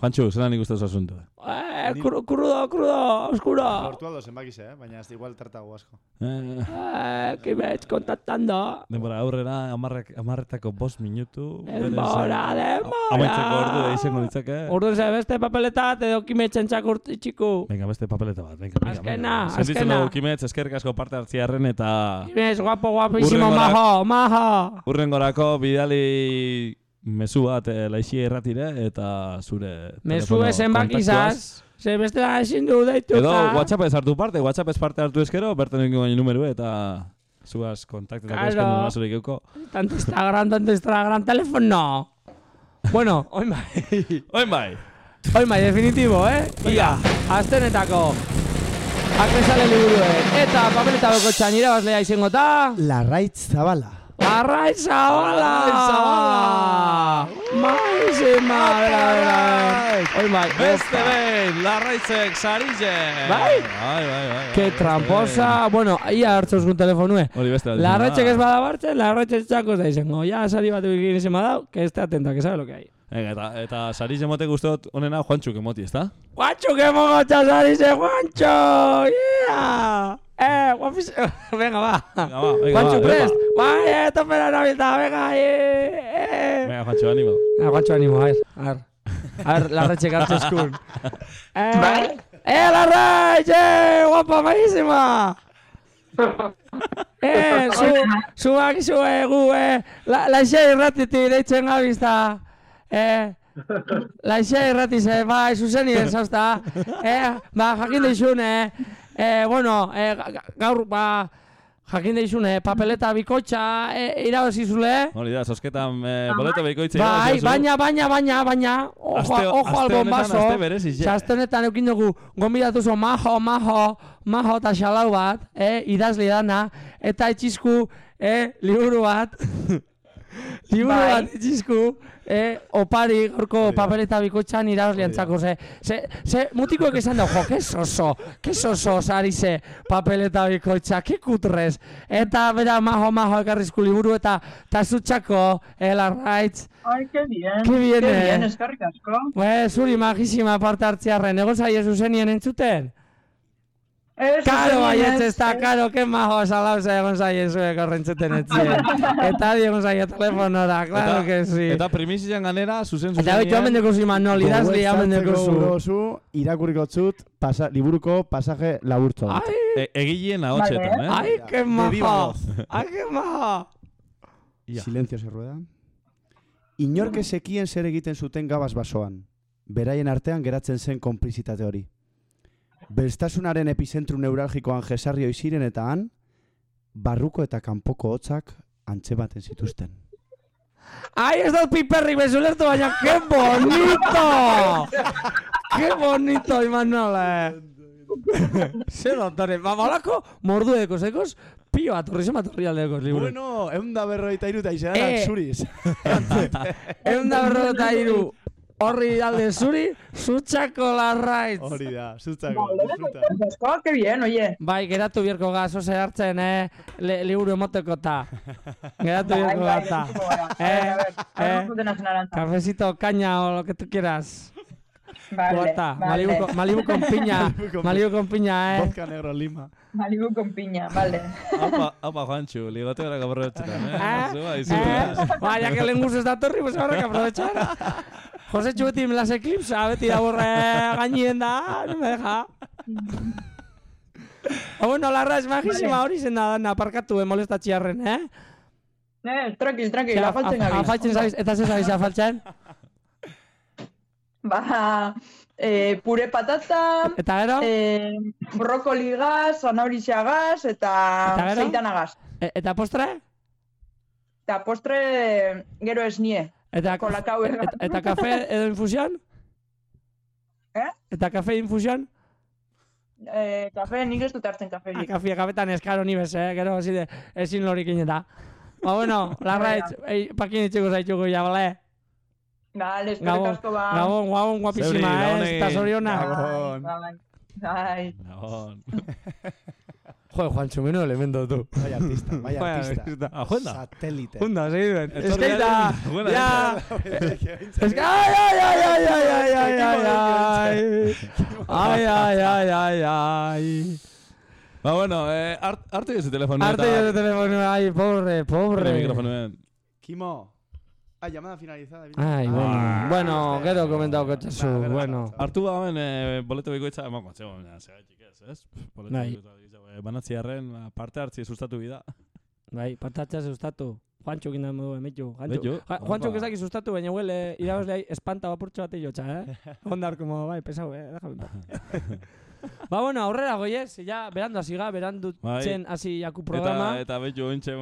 Juanchu, zelan ikusten zu asunto? Eh, cru- crudo, crudo, oscuro. Lortu zenbakize, eh? baina ez igual tartago asko. Eh, Eh, Kimets, kontaktando. denbora aurrera, amarrek, amarretako bost minutu. Denbora, denbora. Amaitzeko ordu da izango ditzake. Orduan ze beste papeleta bat edo kimetzen txakurt itxiku. Venga, beste papeleta bat, venga. venga, Azkena, venga. Sentitzen azkena. dugu kimetz, eskerrik asko parte hartziarren eta... Kimets, guapo, guapísimo, majo, majo. Urrengorako bidali mezu bat eh, laixi erratire eta zure Mezu telefono esen bakizaz. Ze beste da ezin du deitu. Edo WhatsApp ez hartu parte, WhatsApp ez parte hartu ezkero, bertan egin gaini numeru eta zuaz kontaktetako Claro. esken duna zurik euko. Tanto Instagram, tanto Instagram, teléfono. Bueno, oin bai. oin bai. Oin bai, definitibo, eh? Ia, aztenetako. Akresale liburuek. Eta papeleta beko txan irabazlea izango ta. Larraitz Zabala. Arraiz Zabala! Maizima, bera, bera. Oin bai. Beste behin, larraitzek sarille. Bai? Bai, bai, bai. Que tramposa. Bueno, ia hartzu zuen telefonue. Hori beste bat. Larretxek ez bada bartzen, larretxek txakos da izango. Ja, sari bat egin izan badau, que esté atento, que sabe lo que hay. Venga, eta, eta sarille mote guztot onena Juantzuk emoti, ezta? Juancho, que mogo txasari ze, Juancho! Yeah! Eh, guapis... [LAUGHS] venga, va. Venga, va, venga, Juancho, prest. Bai, eh, topera nabilta, venga, eh, eh. Venga, Juancho, animo. Ah, Juancho, animo, a ver, a ver. A ver, larretxek hartu eskun. Eh, eh, larretxe, guapa, maísima! Eh, zu, zuak zu, eh, gu, eh, la, laixe irratitik deitzen gabizta. Eh, laixe irratiz, eh, bai, zuzeni ez, hausta. Eh, ba, jakin deixun, eh, eh, bueno, eh, ga- ga- gaur, ba, jakin deixun, eh, papeleta bikotxa, eh, irabazi zule. Hori da, zosketan eh, boleto behikoitze. Bai, baina, baina, baina, baina, ojo, ojo al bombazo. aste honetan eukin dugu, gombidatu zo majo, majo, majo eta xalau bat, eh, idazli dana, eta etxizku, eh, liburu bat, liburu bat etxizku, eh, opari, gorko papeleta bikotxan irazliantzako, ze, ze, ze, mutikoek esan da, jo, que soso, que soso, sari ze, papeleta bikotxa, que kutrez, eta bera majo, majo ekarrizku liburu, eta ta zutxako, eh, larraitz, Ai, que bien. Qué bien, eh. bien, eskerrik asko. Pues, zuri magisima parte hartziarren, egon zaie zuzenien entzuten? Ez, Karo zuzenien baietz ez, ez da, ez. karo, que majo salauza egon zaie zuek horrentzuten etzien. [LAUGHS] Eta di egon zaie telefonora, claro que sí. Eta primizian ganera, zuzen zuzen. Eta betu hamen deko zu Imanol, idazli hamen deko zu. Gogoetzateko irakurriko zut, pasa, liburuko pasaje laburtzo bat. E, egilien ahotsetan, eh? [LAUGHS] Ai, que majo. Ai, que majo. Silencio se rueda. Inork zekien zer egiten zuten gabaz basoan. Beraien artean geratzen zen konplizitate hori. Belstasunaren epizentru neuralgikoan jesarri oiziren eta han, barruko eta kanpoko hotzak antzematen zituzten. Ai, ez dut piperrik bezulertu, baina, que bonito! que bonito, Imanol, Zer doktore, ba, balako mordu eko zekoz, pio atorri zema atorri aldeko liburu. Bueno, egun da berroita [LAUGHS] iru eta izan Eh. zuriz. Egun da berro eta iru, horri alde zuri, zutxako larraitz. Hori da, zutzako. Eskerrik asko, que bien, oye. Bai, geratu bierko ga, zoze hartzen, eh, le, liburu emoteko ta. Geratu Bai, bierko bai, ga ta. Eh, eh, cafecito, caña o lo que tú quieras. Vale, Guata, vale. Malibu, con- Malibu con piña, [LAUGHS] Malibu con piña, eh. Vodka negro lima. Malibu con piña, vale. Apa, apa Juanchu, ligote gara gaborretxetan, eh? Ah, Eh, vaya que lengus ez datorri, pues habrá que aprovechar. Chuti me las eclipsa, beti da borre gainien da, no me deja. Ah, bueno, larra es majísima hori zen da dana, aparkatu, eh, molestatxiarren, eh? Eh, tranquil, tranquil, afaltzen gabiz. Afaltzen zabiz, eta ze zabiz afaltzen? [LAUGHS] Ba, eh, pure patata, Eta gero? eh, brokoli gaz, zanahorizia gaz, eta, Eta gero? zeitana gaz. E- eta postre? Eta postre gero esnie. Eta, Kolakau eta, eta kafe edo infusión? [LAUGHS] Eh? Eta kafe infusión? Eh, kafe, nik ez dut hartzen Ah, kaferik. kafia kapetan eskaro ni bez, eh? Gero zide, ezin lorikin eta. Ba, bueno, [LAUGHS] larraitz, ei, pakin itxiko zaitugu ya, bale? Vale, eskerrik Gabon, asko ba. gabon, gabon, guapísima, eh? Eta zorionak. Gabon. Bai, bai. Gabon. [LAUGHS] Joder, Juancho, menudo elemento, tú. Vaya artista, vaya artista. Ah, Juanda. Satélite. Junda, segi duen. Etorri Eskaita, ari- Buena, ja. Eskaita. Eska, ai, ai, ai, ai, ai, ai, ai, ai, ai. Ai, ai, ai, ai, ai. Ba, bueno, eh, hart, hartu jozu telefono. Arte yo teléfono, ai, pobre, pobre. mikrofonoen. Kimo. Ah, llamada finalizada. Ai, bueno, bueno, gero komentau kotxazu, bueno. Hartu ba hemen eh, boleto bikoitza emango atzego, baina zergatik ez, ez? Boleto Bai. bikoitza gehiago, eh, banatziarren ba, parte hartzi sustatu bida. Bai, partatxa sustatu. Juancho ginda modu. Juancho, Betu, Ja- Juancho opa. que sustatu, baina huele irabazlei espanta bapurtxo bat jotza, eh? [LAUGHS] Ondar, como, bai, pesau, eh? Déjame [LAUGHS] ba, bueno, aurrera goiez, ja, berandu hasi ga, berandu Bai. txen hasi jaku programa. Eta, eta betu ointxe,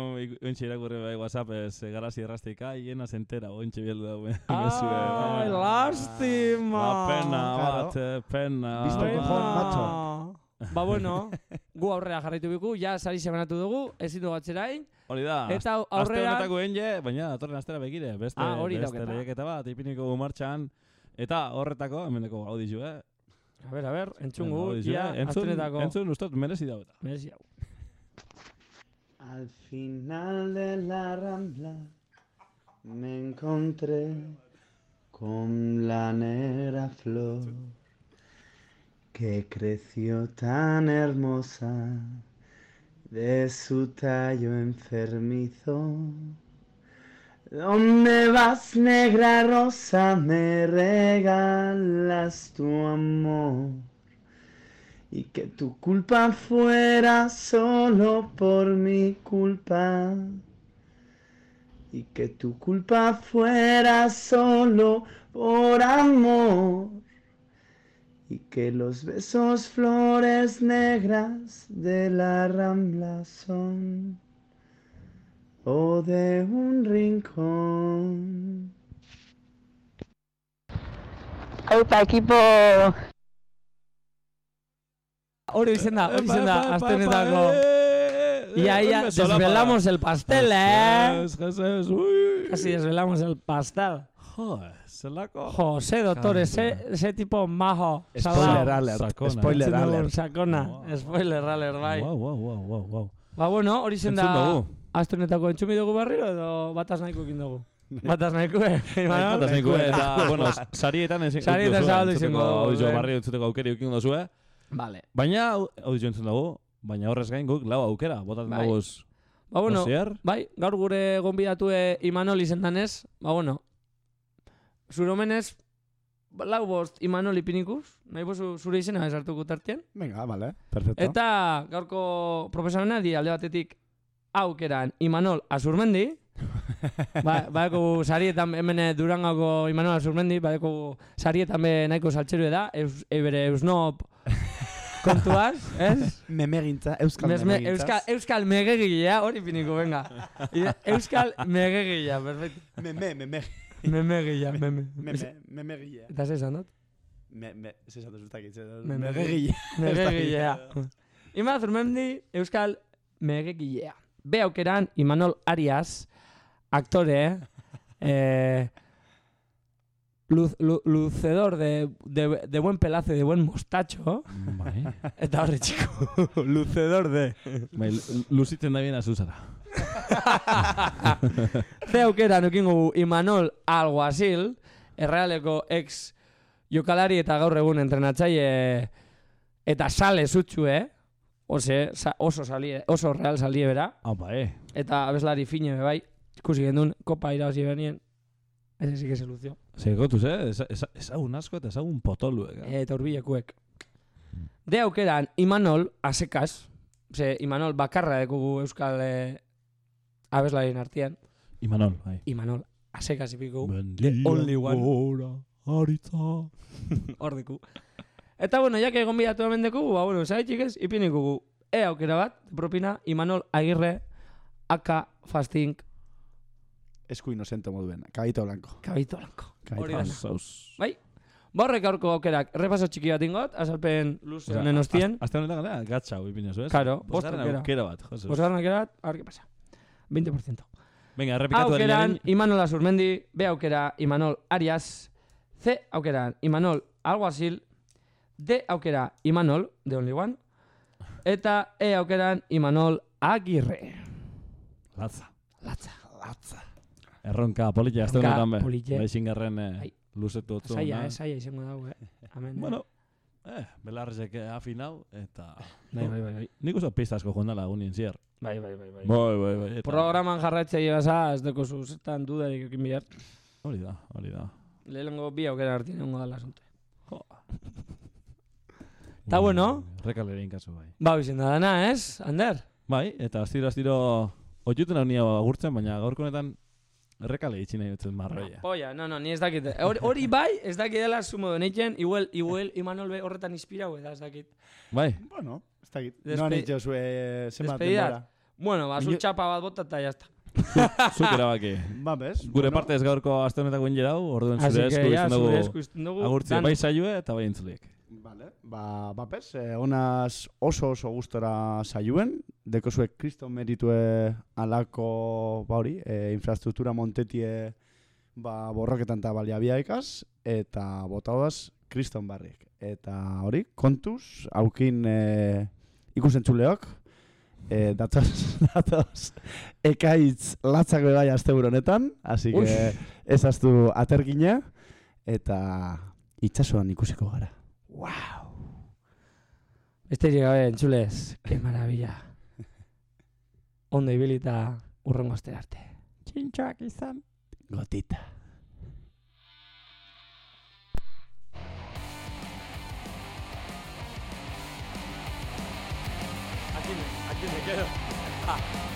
ointxe irakurri bai WhatsApp ez eh, garazi errastika, hiena zentera, ointxe bieldu daue. [LAUGHS] Ai, lástima. Ba, pena, Claro. bat, eh, pena. Cojón, macho. Ba, bueno, gu aurrera jarraitu biku, ja sari semanatu dugu, ezin dugu atzerain. Hori da. Eta Aste aurrera- honetako enge, baina datorren astera begire, beste, Ah, hori beste lehiaketa bat, ipiniko gu martxan. Eta horretako, hemeneko audizu, eh? A ber, a ber, entzungu, Audizu, ia, eh? entzun, entzun, ustot, merezi dauta. Merezi hau. Al final de la rambla me encontré con la negra flor que creció tan hermosa de su tallo enfermizo. ¿Dónde vas, negra rosa? Me regalas tu amor y que tu culpa fuera solo por mi culpa y que tu culpa fuera solo por amor y que los besos flores negras de la rambla son o de un rincón. Aupa, equipo. Hori izen da, hori izen da, honetako. Ia, ia, desvelamos el pastel, eh? Jesús, Jesús, uy. Casi desvelamos el pastel. Jo, zelako. Jo, ese doctor, ese, ese tipo majo. Spoiler alert, Sakona. spoiler Entzun dugu, alert. Sakona, Wow. spoiler alert, bai. Wow, wow, wow, wow, wow. Ba, bueno, hori zen Entzun da, dugu. aste honetako entzumi dugu barriro edo bataz nahiko ekin dugu. [LAUGHS] Bataz nahiko, eh? Imanol? Bataz nahiko, eta, [LAUGHS] bueno, sarietan ezin Sarietan zabaldu izango dugu, Audio lehen. barri entzuteko aukeri eukin dozue. Vale. Baina, audio entzun dugu, baina horrez gain guk lau aukera, botatzen Bai. dugu Ba, bueno, bai, gaur gure gonbidatue Imanol izendanez, ba, bueno, zure omenez, lau bost Imanol ipinikuz, nahi bozu zure izena esartuko tartien. Venga, vale, perfecto. Eta gaurko profesionalena di alde batetik aukeran Imanol Azurmendi, [LAUGHS] ba, badeko sarietan hemen eh, Durangako Imanol Azurmendi, badeko sarietan be nahiko saltxeru da, eus, eusnop [LAUGHS] kontuaz, ez? Memegintza, euskal Mes- me- memegintzaz. euskal, euskal megegilea, hori piniko, venga. [LAUGHS] Euskal megegilea, perfecto. Meme, meme. [LAUGHS] Memegilea, meme. Meme, memegilea. Eta ze esan dut? Me, me, se esatu zutakit. Memegilea. Megegilea. [LAUGHS] Ima Zurmendi, Euskal megegilea. Be aukeran, Imanol Arias, aktore, eh, luz, lu, lucedor de, de, de buen pelazo y de buen mostacho. Bai. Eta horre txiko, lucedor de... Bai, lu- luzitzen da bien azuzara. [LAUGHS] Ze aukera nukingu Imanol Alguazil, errealeko ex jokalari eta gaur egun entrenatzaile eta sale zutxu, eh? Ose, sa, oso, salie, oso real salie bera. Apa, eh. Eta abeslari fine be bai, ikusi gendun, kopa irabazi benien. Ese sí que se lució. Zegotuz, eh? Eza- eza- Ezagun asko eta ezagun potoluek. eh? Eta urbilekuek. De aukeran, Imanol, asekaz, ze Imanol bakarra dekugu euskal eh, abeslarien artean. Imanol, bai. Imanol, asekaz ipiko. The only one. gora, aritza. [LAUGHS] Hor deku. Eta bueno, ya que egon bidatu hemen deku, ba bueno, zai txikez, ipiniko gu. E aukera bat, propina, Imanol Agirre, aka Fastink, Esku inocente moduen. Cabito blanco. Cabito blanco. Blanco. Bai? Borrek aurko aukerak, repaso txiki bat ingot, azalpen luze Osea, honen ostien. az- Azte honetan gara, gatsa hau ipinez, ez? Claro, bost Bosgarren aukera. aukera bat, Jesus. Bosgarren aukera bat, a ver qué pasa. 20%. Venga, errepikatu Aukeran, harin Imanol Azurmendi, B aukera, Imanol Arias, C aukeran, Imanol Alguazil, D aukera, Imanol, The Only One, eta E aukeran, Imanol Agirre. Latza. Latza. Latza. Erronka, politia, azte honetan be. politia. Zingarren eh, luzetu otzu. Saia, eh, saia izango dago, eh. Amen. Bueno, eh, belarrezek afinau, eta... [LAUGHS] Bai, bai, bai, bai. Nik oso pista asko joan dela egunin zier. Bai, bai, bai, bai. Bai, bai, bai. eta- Programan jarraitzea ibasa, ez deko zuzetan dudarik ekin bihar. Hori da, hori da. Lehenengo bi aukera hartien egongo dala asunte. Eta bueno, Rekalerin kasu bai. ba, bizin da dana, ez, Ander? Bai, eta astiro astiro oiuten hau nia agurtzen, baina gaurko honetan errekale itxi nahi dutzen marroia. Polla, no, no, ni ez dakit. Hori, hori bai, ez dakit dela sumo doneitzen, igual, igual, Imanol be horretan inspirau eda, ez dakit. Bai. Bueno, ez dakit. Despe- Noan itxo zue zenbat Despedidat. denbora. Bueno, ba, zu txapa bat bota eta jazta. [LAUGHS] Zuk erabaki. Ba, bez. Gure bueno. partez gaurko aste honetako inge dau, orduen Así zure que, esku ja, izan zure dugu. esku izan dugu, Agurtzea dan- bai saioe eta bai entzuliek. Vale. Ba, ba bez, eh, honaz oso oso gustora saioen, deko zuek kriston meritue alako, ba hori, eh, infrastruktura montetie ba, borroketan eta baliabiaikaz, eta botaudaz kriston barrik. Eta hori, kontuz, haukin eh, ikusentzuleok, eh, datoz, [LAUGHS] datoz, ekaitz latzak bai aste honetan, así que Uf. ezaztu atergina, eta itxasuan ikusiko gara. Wow. Besterik gabe, entzulez, que maravilla. Ondo ibilita urrengo arte. Txintxoak izan. Gotita. Aquí me, aquí me quedo. Ah.